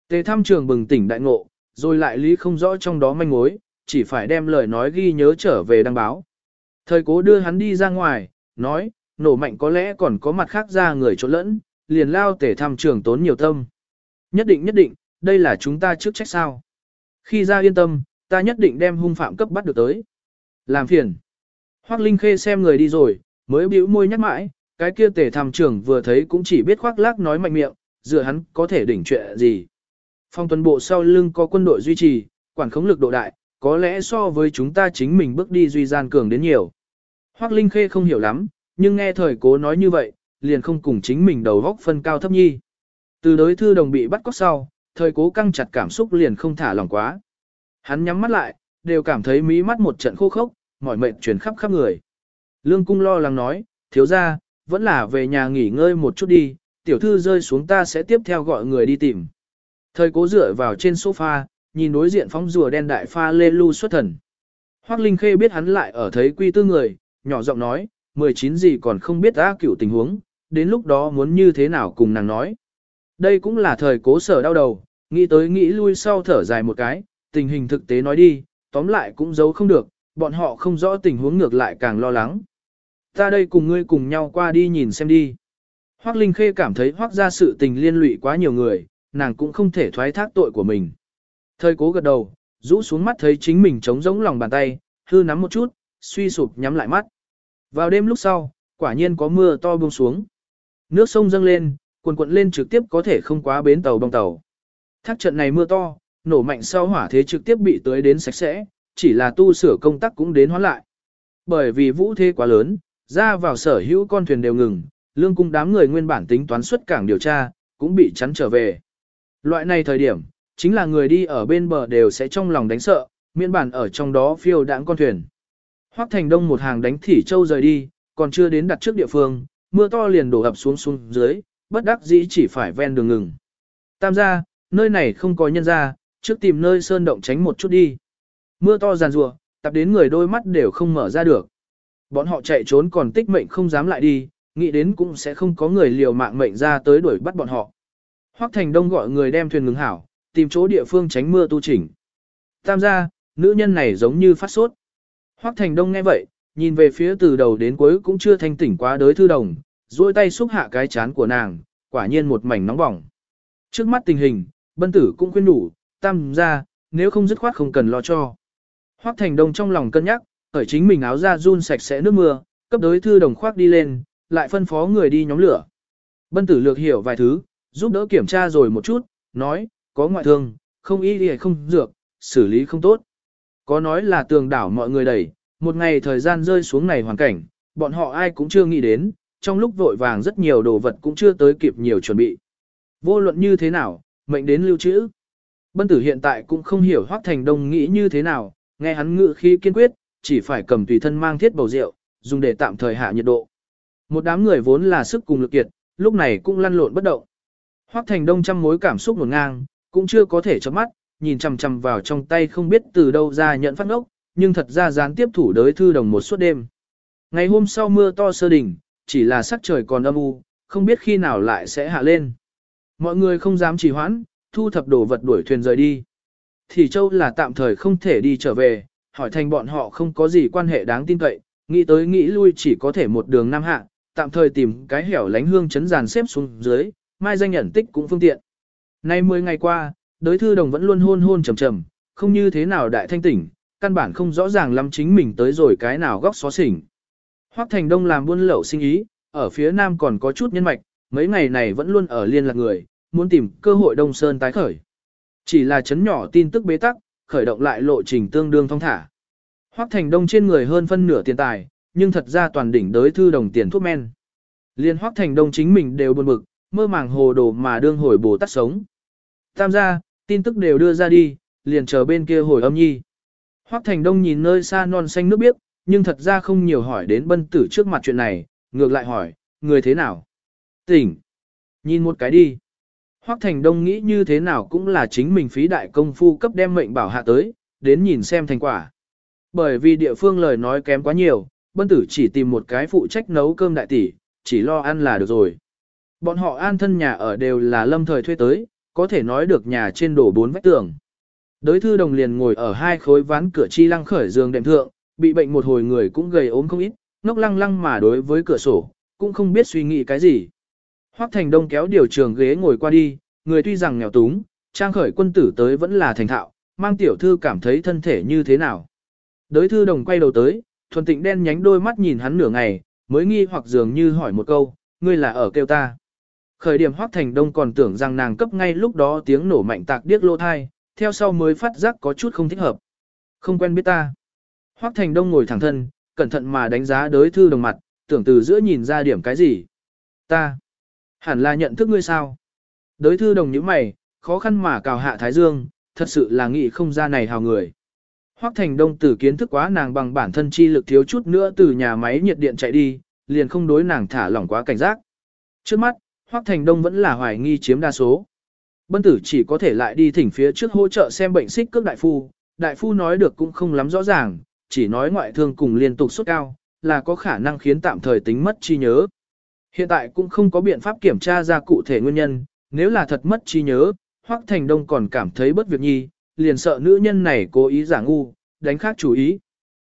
Tề thăm trường bừng tỉnh đại ngộ, rồi lại lý không rõ trong đó manh mối, chỉ phải đem lời nói ghi nhớ trở về đăng báo. Thời cố đưa hắn đi ra ngoài, nói, nổ mạnh có lẽ còn có mặt khác ra người trộn lẫn, liền lao tề thăm trường tốn nhiều tâm. Nhất định nhất định, đây là chúng ta trước trách sao. Khi ra yên tâm, ta nhất định đem hung phạm cấp bắt được tới. Làm phiền. Hoác Linh Khê xem người đi rồi, mới bĩu môi nhắc mãi, cái kia tề Tham trưởng vừa thấy cũng chỉ biết khoác lác nói mạnh miệng, dựa hắn có thể đỉnh chuyện gì. Phong tuần bộ sau lưng có quân đội duy trì, quản khống lực độ đại, có lẽ so với chúng ta chính mình bước đi duy gian cường đến nhiều. Hoác Linh Khê không hiểu lắm, nhưng nghe thời cố nói như vậy, liền không cùng chính mình đầu góc phân cao thấp nhi. Từ đối thư đồng bị bắt cóc sau, thời cố căng chặt cảm xúc liền không thả lòng quá. Hắn nhắm mắt lại, đều cảm thấy mí mắt một trận khô khốc, mỏi mệt chuyển khắp khắp người. Lương cung lo lắng nói, thiếu ra, vẫn là về nhà nghỉ ngơi một chút đi, tiểu thư rơi xuống ta sẽ tiếp theo gọi người đi tìm. Thời cố dựa vào trên sofa, nhìn đối diện phóng rùa đen đại pha lê lưu xuất thần. Hoác Linh Khê biết hắn lại ở thấy quy tư người, nhỏ giọng nói, 19 gì còn không biết á cửu tình huống, đến lúc đó muốn như thế nào cùng nàng nói. Đây cũng là thời cố sở đau đầu, nghĩ tới nghĩ lui sau thở dài một cái, tình hình thực tế nói đi, tóm lại cũng giấu không được, bọn họ không rõ tình huống ngược lại càng lo lắng. Ta đây cùng ngươi cùng nhau qua đi nhìn xem đi. Hoác Linh Khê cảm thấy hoác ra sự tình liên lụy quá nhiều người, nàng cũng không thể thoái thác tội của mình. Thời cố gật đầu, rũ xuống mắt thấy chính mình trống rỗng lòng bàn tay, hư nắm một chút, suy sụp nhắm lại mắt. Vào đêm lúc sau, quả nhiên có mưa to buông xuống. Nước sông dâng lên, Quần quận lên trực tiếp có thể không quá bến tàu bong tàu. Thác trận này mưa to, nổ mạnh sau hỏa thế trực tiếp bị tới đến sạch sẽ, chỉ là tu sửa công tác cũng đến hoán lại. Bởi vì vũ thế quá lớn, ra vào sở hữu con thuyền đều ngừng, lương cung đám người nguyên bản tính toán xuất cảng điều tra, cũng bị chắn trở về. Loại này thời điểm, chính là người đi ở bên bờ đều sẽ trong lòng đánh sợ, miễn bản ở trong đó phiêu đãng con thuyền. Hoắc Thành Đông một hàng đánh thỉ châu rời đi, còn chưa đến đặt trước địa phương, mưa to liền đổ ập xuống xuống dưới, bất đắc dĩ chỉ phải ven đường ngừng. Tam gia, nơi này không có nhân gia, trước tìm nơi sơn động tránh một chút đi. Mưa to giàn rùa, tập đến người đôi mắt đều không mở ra được. Bọn họ chạy trốn còn tích mệnh không dám lại đi, nghĩ đến cũng sẽ không có người liều mạng mệnh ra tới đuổi bắt bọn họ. Hoắc Thành Đông gọi người đem thuyền ngừng hảo, tìm chỗ địa phương tránh mưa tu chỉnh. Tam gia, nữ nhân này giống như phát sốt. Hoắc Thành Đông nghe vậy, nhìn về phía từ đầu đến cuối cũng chưa thanh tỉnh quá đới thư đồng, duỗi tay xúc hạ cái chán của nàng, quả nhiên một mảnh nóng bỏng. Trước mắt tình hình, bân tử cũng khuyên đủ, tam ra nếu không dứt khoát không cần lo cho. Hoác Thành Đông trong lòng cân nhắc, ở chính mình áo ra run sạch sẽ nước mưa, cấp đối thư đồng khoác đi lên, lại phân phó người đi nhóm lửa. Bân tử lược hiểu vài thứ, giúp đỡ kiểm tra rồi một chút, nói, có ngoại thương, không y đi không dược, xử lý không tốt. Có nói là tường đảo mọi người đẩy, một ngày thời gian rơi xuống này hoàn cảnh, bọn họ ai cũng chưa nghĩ đến, trong lúc vội vàng rất nhiều đồ vật cũng chưa tới kịp nhiều chuẩn bị. Vô luận như thế nào, mệnh đến lưu trữ. Bân tử hiện tại cũng không hiểu Hoắc Thành Đông nghĩ như thế nào, nghe hắn ngự khí kiên quyết, chỉ phải cầm tùy thân mang thiết bầu rượu, dùng để tạm thời hạ nhiệt độ. Một đám người vốn là sức cùng lực kiệt, lúc này cũng lăn lộn bất động. Hoắc Thành Đông trăm mối cảm xúc ngổn ngang, cũng chưa có thể chớp mắt, nhìn chằm chằm vào trong tay không biết từ đâu ra nhận phát ngốc, nhưng thật ra gián tiếp thủ đới thư đồng một suốt đêm. Ngày hôm sau mưa to sơ đỉnh, chỉ là sắc trời còn âm u, không biết khi nào lại sẽ hạ lên. Mọi người không dám trì hoãn, thu thập đồ vật đuổi thuyền rời đi. Thì Châu là tạm thời không thể đi trở về, hỏi thành bọn họ không có gì quan hệ đáng tin cậy, nghĩ tới nghĩ lui chỉ có thể một đường nam hạ, tạm thời tìm cái hẻo lánh hương chấn giàn xếp xuống dưới, mai danh nhận tích cũng phương tiện. Nay 10 ngày qua, đối thư đồng vẫn luôn hôn hôn trầm trầm, không như thế nào đại thanh tỉnh, căn bản không rõ ràng lắm chính mình tới rồi cái nào góc xó xỉnh. Hoắc Thành Đông làm buôn lậu sinh ý, ở phía nam còn có chút nhân mạch, mấy ngày này vẫn luôn ở liên lạc người, muốn tìm cơ hội Đông Sơn tái khởi. Chỉ là chấn nhỏ tin tức bế tắc, khởi động lại lộ trình tương đương thông thả. Hoắc Thành Đông trên người hơn phân nửa tiền tài, nhưng thật ra toàn đỉnh đới thư đồng tiền thuốc men. Liên Hoắc Thành Đông chính mình đều buồn bực, mơ màng hồ đồ mà đương hồi bồ tát sống. Tam gia, tin tức đều đưa ra đi, liền chờ bên kia hồi âm nhi. Hoắc Thành Đông nhìn nơi xa non xanh nước biếc, nhưng thật ra không nhiều hỏi đến bân tử trước mặt chuyện này, ngược lại hỏi, người thế nào? Tỉnh. Nhìn một cái đi. Hoắc Thành Đông nghĩ như thế nào cũng là chính mình phí đại công phu cấp đem mệnh bảo hạ tới, đến nhìn xem thành quả. Bởi vì địa phương lời nói kém quá nhiều, bân tử chỉ tìm một cái phụ trách nấu cơm đại tỷ, chỉ lo ăn là được rồi. Bọn họ an thân nhà ở đều là lâm thời thuê tới, có thể nói được nhà trên đổ bốn vách tường. Đới thư đồng liền ngồi ở hai khối ván cửa chi lăng khởi giường đệm thượng, bị bệnh một hồi người cũng gầy ốm không ít, ngốc lăng lăng mà đối với cửa sổ, cũng không biết suy nghĩ cái gì. Hoắc Thành Đông kéo điều trường ghế ngồi qua đi, người tuy rằng nghèo túng, trang khởi quân tử tới vẫn là thành thạo, mang tiểu thư cảm thấy thân thể như thế nào. Đới thư đồng quay đầu tới, thuần tịnh đen nhánh đôi mắt nhìn hắn nửa ngày, mới nghi hoặc dường như hỏi một câu, ngươi là ở kêu ta. Khởi điểm Hoắc Thành Đông còn tưởng rằng nàng cấp ngay lúc đó tiếng nổ mạnh tạc điếc lô thai, theo sau mới phát giác có chút không thích hợp. Không quen biết ta. Hoắc Thành Đông ngồi thẳng thân, cẩn thận mà đánh giá đối thư đồng mặt, tưởng từ giữa nhìn ra điểm cái gì. Ta. Hẳn là nhận thức ngươi sao. Đối thư đồng những mày, khó khăn mà cào hạ Thái Dương, thật sự là nghĩ không ra này hào người. Hoắc Thành Đông tử kiến thức quá nàng bằng bản thân chi lực thiếu chút nữa từ nhà máy nhiệt điện chạy đi, liền không đối nàng thả lỏng quá cảnh giác. Trước mắt, Hoắc Thành Đông vẫn là hoài nghi chiếm đa số. Bân tử chỉ có thể lại đi thỉnh phía trước hỗ trợ xem bệnh xích cước đại phu, đại phu nói được cũng không lắm rõ ràng, chỉ nói ngoại thương cùng liên tục sốt cao, là có khả năng khiến tạm thời tính mất trí nhớ. Hiện tại cũng không có biện pháp kiểm tra ra cụ thể nguyên nhân, nếu là thật mất trí nhớ, Hoắc Thành Đông còn cảm thấy bất việc nhi, liền sợ nữ nhân này cố ý giả ngu, đánh khác chủ ý.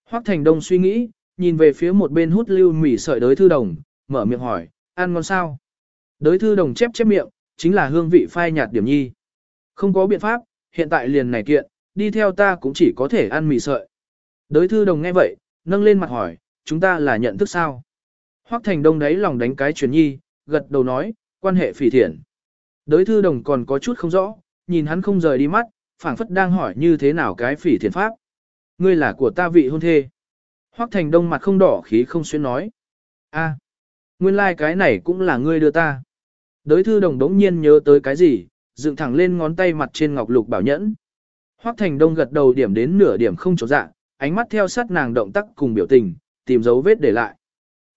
Hoắc Thành Đông suy nghĩ, nhìn về phía một bên hút lưu mỉ sợi đới thư đồng, mở miệng hỏi, ăn ngon sao? Đới thư đồng chép chép miệng, chính là hương vị phai nhạt điểm nhi. Không có biện pháp, hiện tại liền này kiện, đi theo ta cũng chỉ có thể ăn mì sợi. Đới thư đồng nghe vậy, nâng lên mặt hỏi, chúng ta là nhận thức sao? Hoắc Thành Đông đấy lòng đánh cái chuyển nhi, gật đầu nói, quan hệ phỉ thiện. Đới thư đồng còn có chút không rõ, nhìn hắn không rời đi mắt, phảng phất đang hỏi như thế nào cái phỉ thiện pháp. Ngươi là của ta vị hôn thê. Hoắc Thành Đông mặt không đỏ khí không xuyên nói. a, nguyên lai like cái này cũng là ngươi đưa ta. Đới thư đồng đống nhiên nhớ tới cái gì, dựng thẳng lên ngón tay mặt trên ngọc lục bảo nhẫn. Hoắc Thành Đông gật đầu điểm đến nửa điểm không chỗ dạ, ánh mắt theo sát nàng động tác cùng biểu tình, tìm dấu vết để lại.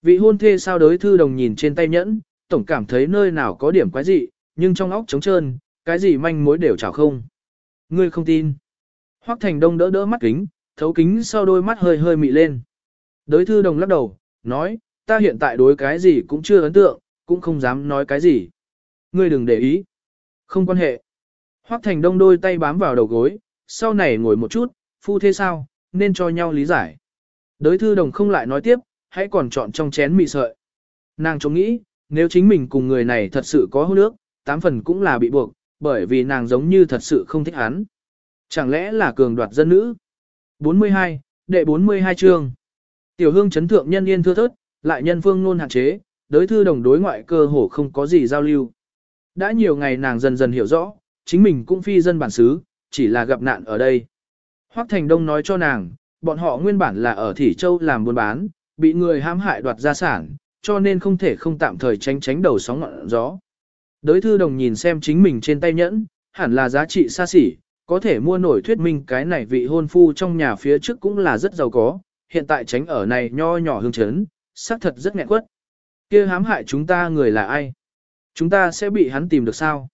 Vị hôn thê sao đối thư đồng nhìn trên tay nhẫn, tổng cảm thấy nơi nào có điểm quái dị, nhưng trong óc trống trơn, cái gì manh mối đều chảo không. Ngươi không tin. Hoắc Thành Đông đỡ đỡ mắt kính, thấu kính sau đôi mắt hơi hơi mị lên. Đối thư đồng lắc đầu, nói, ta hiện tại đối cái gì cũng chưa ấn tượng, cũng không dám nói cái gì. Ngươi đừng để ý. Không quan hệ. Hoắc Thành Đông đôi tay bám vào đầu gối, sau này ngồi một chút, phu thế sao, nên cho nhau lý giải. Đới thư đồng không lại nói tiếp, hãy còn chọn trong chén mì sợi. Nàng chống nghĩ, nếu chính mình cùng người này thật sự có hôn nước, tám phần cũng là bị buộc, bởi vì nàng giống như thật sự không thích hắn. Chẳng lẽ là cường đoạt dân nữ? 42, đệ 42 chương. Tiểu hương chấn thượng nhân yên thưa thớt, lại nhân phương nôn hạn chế, đối thư đồng đối ngoại cơ hồ không có gì giao lưu. Đã nhiều ngày nàng dần dần hiểu rõ, chính mình cũng phi dân bản xứ, chỉ là gặp nạn ở đây. Hoắc Thành Đông nói cho nàng, bọn họ nguyên bản là ở Thỉ Châu làm buôn bán, bị người hãm hại đoạt gia sản, cho nên không thể không tạm thời tránh tránh đầu sóng ngọn gió. Đới thư đồng nhìn xem chính mình trên tay nhẫn, hẳn là giá trị xa xỉ, có thể mua nổi thuyết minh cái này vị hôn phu trong nhà phía trước cũng là rất giàu có, hiện tại tránh ở này nho nhỏ hương chấn, xác thật rất nghẹn quất. kia hãm hại chúng ta người là ai? Chúng ta sẽ bị hắn tìm được sao?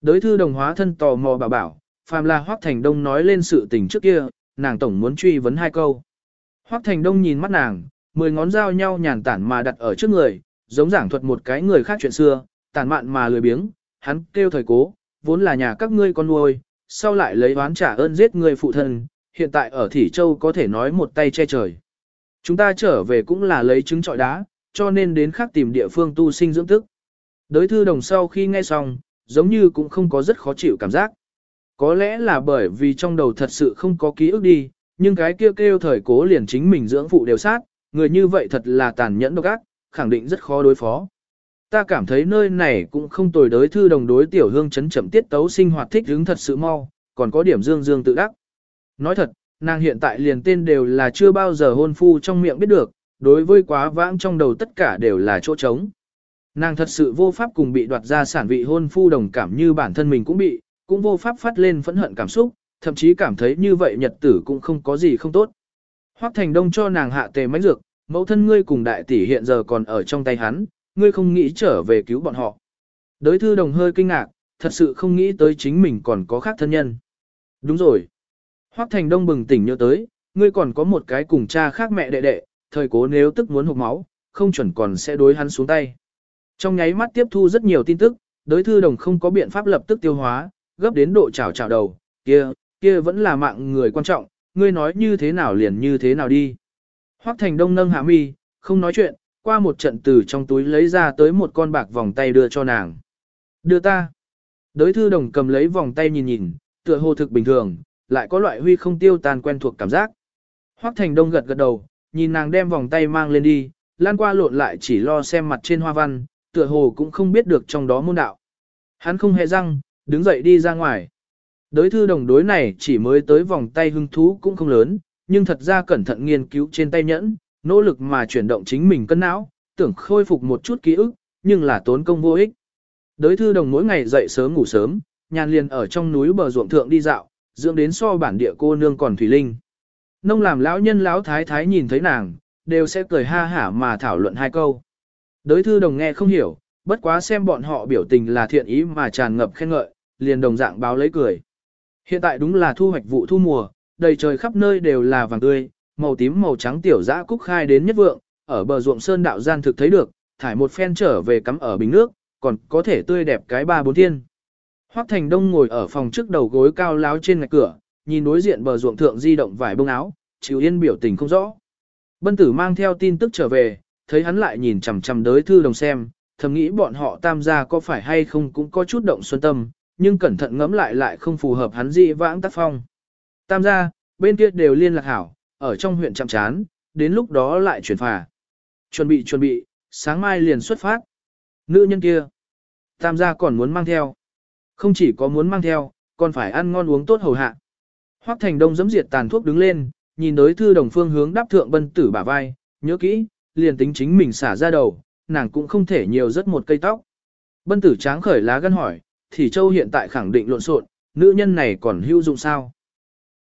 Đới thư đồng hóa thân tò mò bảo bảo, phàm là Hoác Thành Đông nói lên sự tình trước kia, nàng tổng muốn truy vấn hai câu. Hoác Thành Đông nhìn mắt nàng, mười ngón dao nhau nhàn tản mà đặt ở trước người, giống giảng thuật một cái người khác chuyện xưa, tàn mạn mà lười biếng, hắn kêu thời cố, vốn là nhà các ngươi con nuôi, sau lại lấy oán trả ơn giết người phụ thân, hiện tại ở Thỉ Châu có thể nói một tay che trời. Chúng ta trở về cũng là lấy trứng trọi đá, cho nên đến khác tìm địa phương tu sinh dưỡng thức. Đới thư đồng sau khi nghe xong, giống như cũng không có rất khó chịu cảm giác. Có lẽ là bởi vì trong đầu thật sự không có ký ức đi, nhưng cái kêu kêu thời cố liền chính mình dưỡng phụ đều sát, người như vậy thật là tàn nhẫn độc ác, khẳng định rất khó đối phó. Ta cảm thấy nơi này cũng không tồi đối thư đồng đối tiểu hương chấn chậm tiết tấu sinh hoạt thích hứng thật sự mau, còn có điểm dương dương tự đắc. Nói thật, nàng hiện tại liền tên đều là chưa bao giờ hôn phu trong miệng biết được, đối với quá vãng trong đầu tất cả đều là chỗ trống. Nàng thật sự vô pháp cùng bị đoạt ra sản vị hôn phu đồng cảm như bản thân mình cũng bị, cũng vô pháp phát lên phẫn hận cảm xúc, thậm chí cảm thấy như vậy nhật tử cũng không có gì không tốt. Hoắc Thành Đông cho nàng hạ tề mánh dược, mẫu thân ngươi cùng đại tỷ hiện giờ còn ở trong tay hắn, ngươi không nghĩ trở về cứu bọn họ. Đới thư đồng hơi kinh ngạc, thật sự không nghĩ tới chính mình còn có khác thân nhân. Đúng rồi. Hoắc Thành Đông bừng tỉnh nhớ tới, ngươi còn có một cái cùng cha khác mẹ đệ đệ, thời cố nếu tức muốn hụt máu, không chuẩn còn sẽ đối hắn xuống tay. Trong nháy mắt tiếp thu rất nhiều tin tức, đối thư đồng không có biện pháp lập tức tiêu hóa, gấp đến độ chảo chảo đầu, kia, kia vẫn là mạng người quan trọng, ngươi nói như thế nào liền như thế nào đi. Hoắc Thành Đông nâng hạ mi, không nói chuyện, qua một trận từ trong túi lấy ra tới một con bạc vòng tay đưa cho nàng. Đưa ta. Đới thư đồng cầm lấy vòng tay nhìn nhìn, tựa hồ thực bình thường, lại có loại huy không tiêu tan quen thuộc cảm giác. Hoắc Thành Đông gật gật đầu, nhìn nàng đem vòng tay mang lên đi, lan qua lộn lại chỉ lo xem mặt trên hoa văn, tựa hồ cũng không biết được trong đó môn đạo. Hắn không hề răng, đứng dậy đi ra ngoài. Đối thư đồng đối này chỉ mới tới vòng tay hưng thú cũng không lớn, nhưng thật ra cẩn thận nghiên cứu trên tay nhẫn, nỗ lực mà chuyển động chính mình cân não, tưởng khôi phục một chút ký ức, nhưng là tốn công vô ích. Đối thư đồng mỗi ngày dậy sớm ngủ sớm, nhàn liền ở trong núi bờ ruộng thượng đi dạo, dưỡng đến so bản địa cô nương còn thủy linh. Nông làm lão nhân lão thái thái nhìn thấy nàng, đều sẽ cười ha hả mà thảo luận hai câu. Đối thư đồng nghe không hiểu, bất quá xem bọn họ biểu tình là thiện ý mà tràn ngập khen ngợi, liền đồng dạng báo lấy cười. Hiện tại đúng là thu hoạch vụ thu mùa, đầy trời khắp nơi đều là vàng tươi, màu tím màu trắng tiểu dã cúc khai đến nhất vượng, ở bờ ruộng sơn đạo gian thực thấy được, thải một phen trở về cắm ở bình nước, còn có thể tươi đẹp cái ba bốn thiên. Hoắc Thành Đông ngồi ở phòng trước đầu gối cao láo trên ngạch cửa, nhìn đối diện bờ ruộng thượng di động vài bông áo, chịu yên biểu tình không rõ. Bân tử mang theo tin tức trở về, thấy hắn lại nhìn chằm chằm đới thư đồng xem, thầm nghĩ bọn họ tam gia có phải hay không cũng có chút động xuân tâm, nhưng cẩn thận ngẫm lại lại không phù hợp hắn dị vãng tác phong. Tam gia, bên kia đều liên lạc hảo, ở trong huyện chạm chán, đến lúc đó lại chuyển phà. Chuẩn bị chuẩn bị, sáng mai liền xuất phát. Nữ nhân kia, tam gia còn muốn mang theo. Không chỉ có muốn mang theo, còn phải ăn ngon uống tốt hầu hạ. Hoắc Thành Đông giấm diệt tàn thuốc đứng lên, nhìn đối thư đồng phương hướng đáp thượng bân tử bả vai, nhớ kỹ, liền tính chính mình xả ra đầu, nàng cũng không thể nhiều rất một cây tóc. Bân tử tráng khởi lá gân hỏi, thì châu hiện tại khẳng định lộn xộn, nữ nhân này còn hữu dụng sao?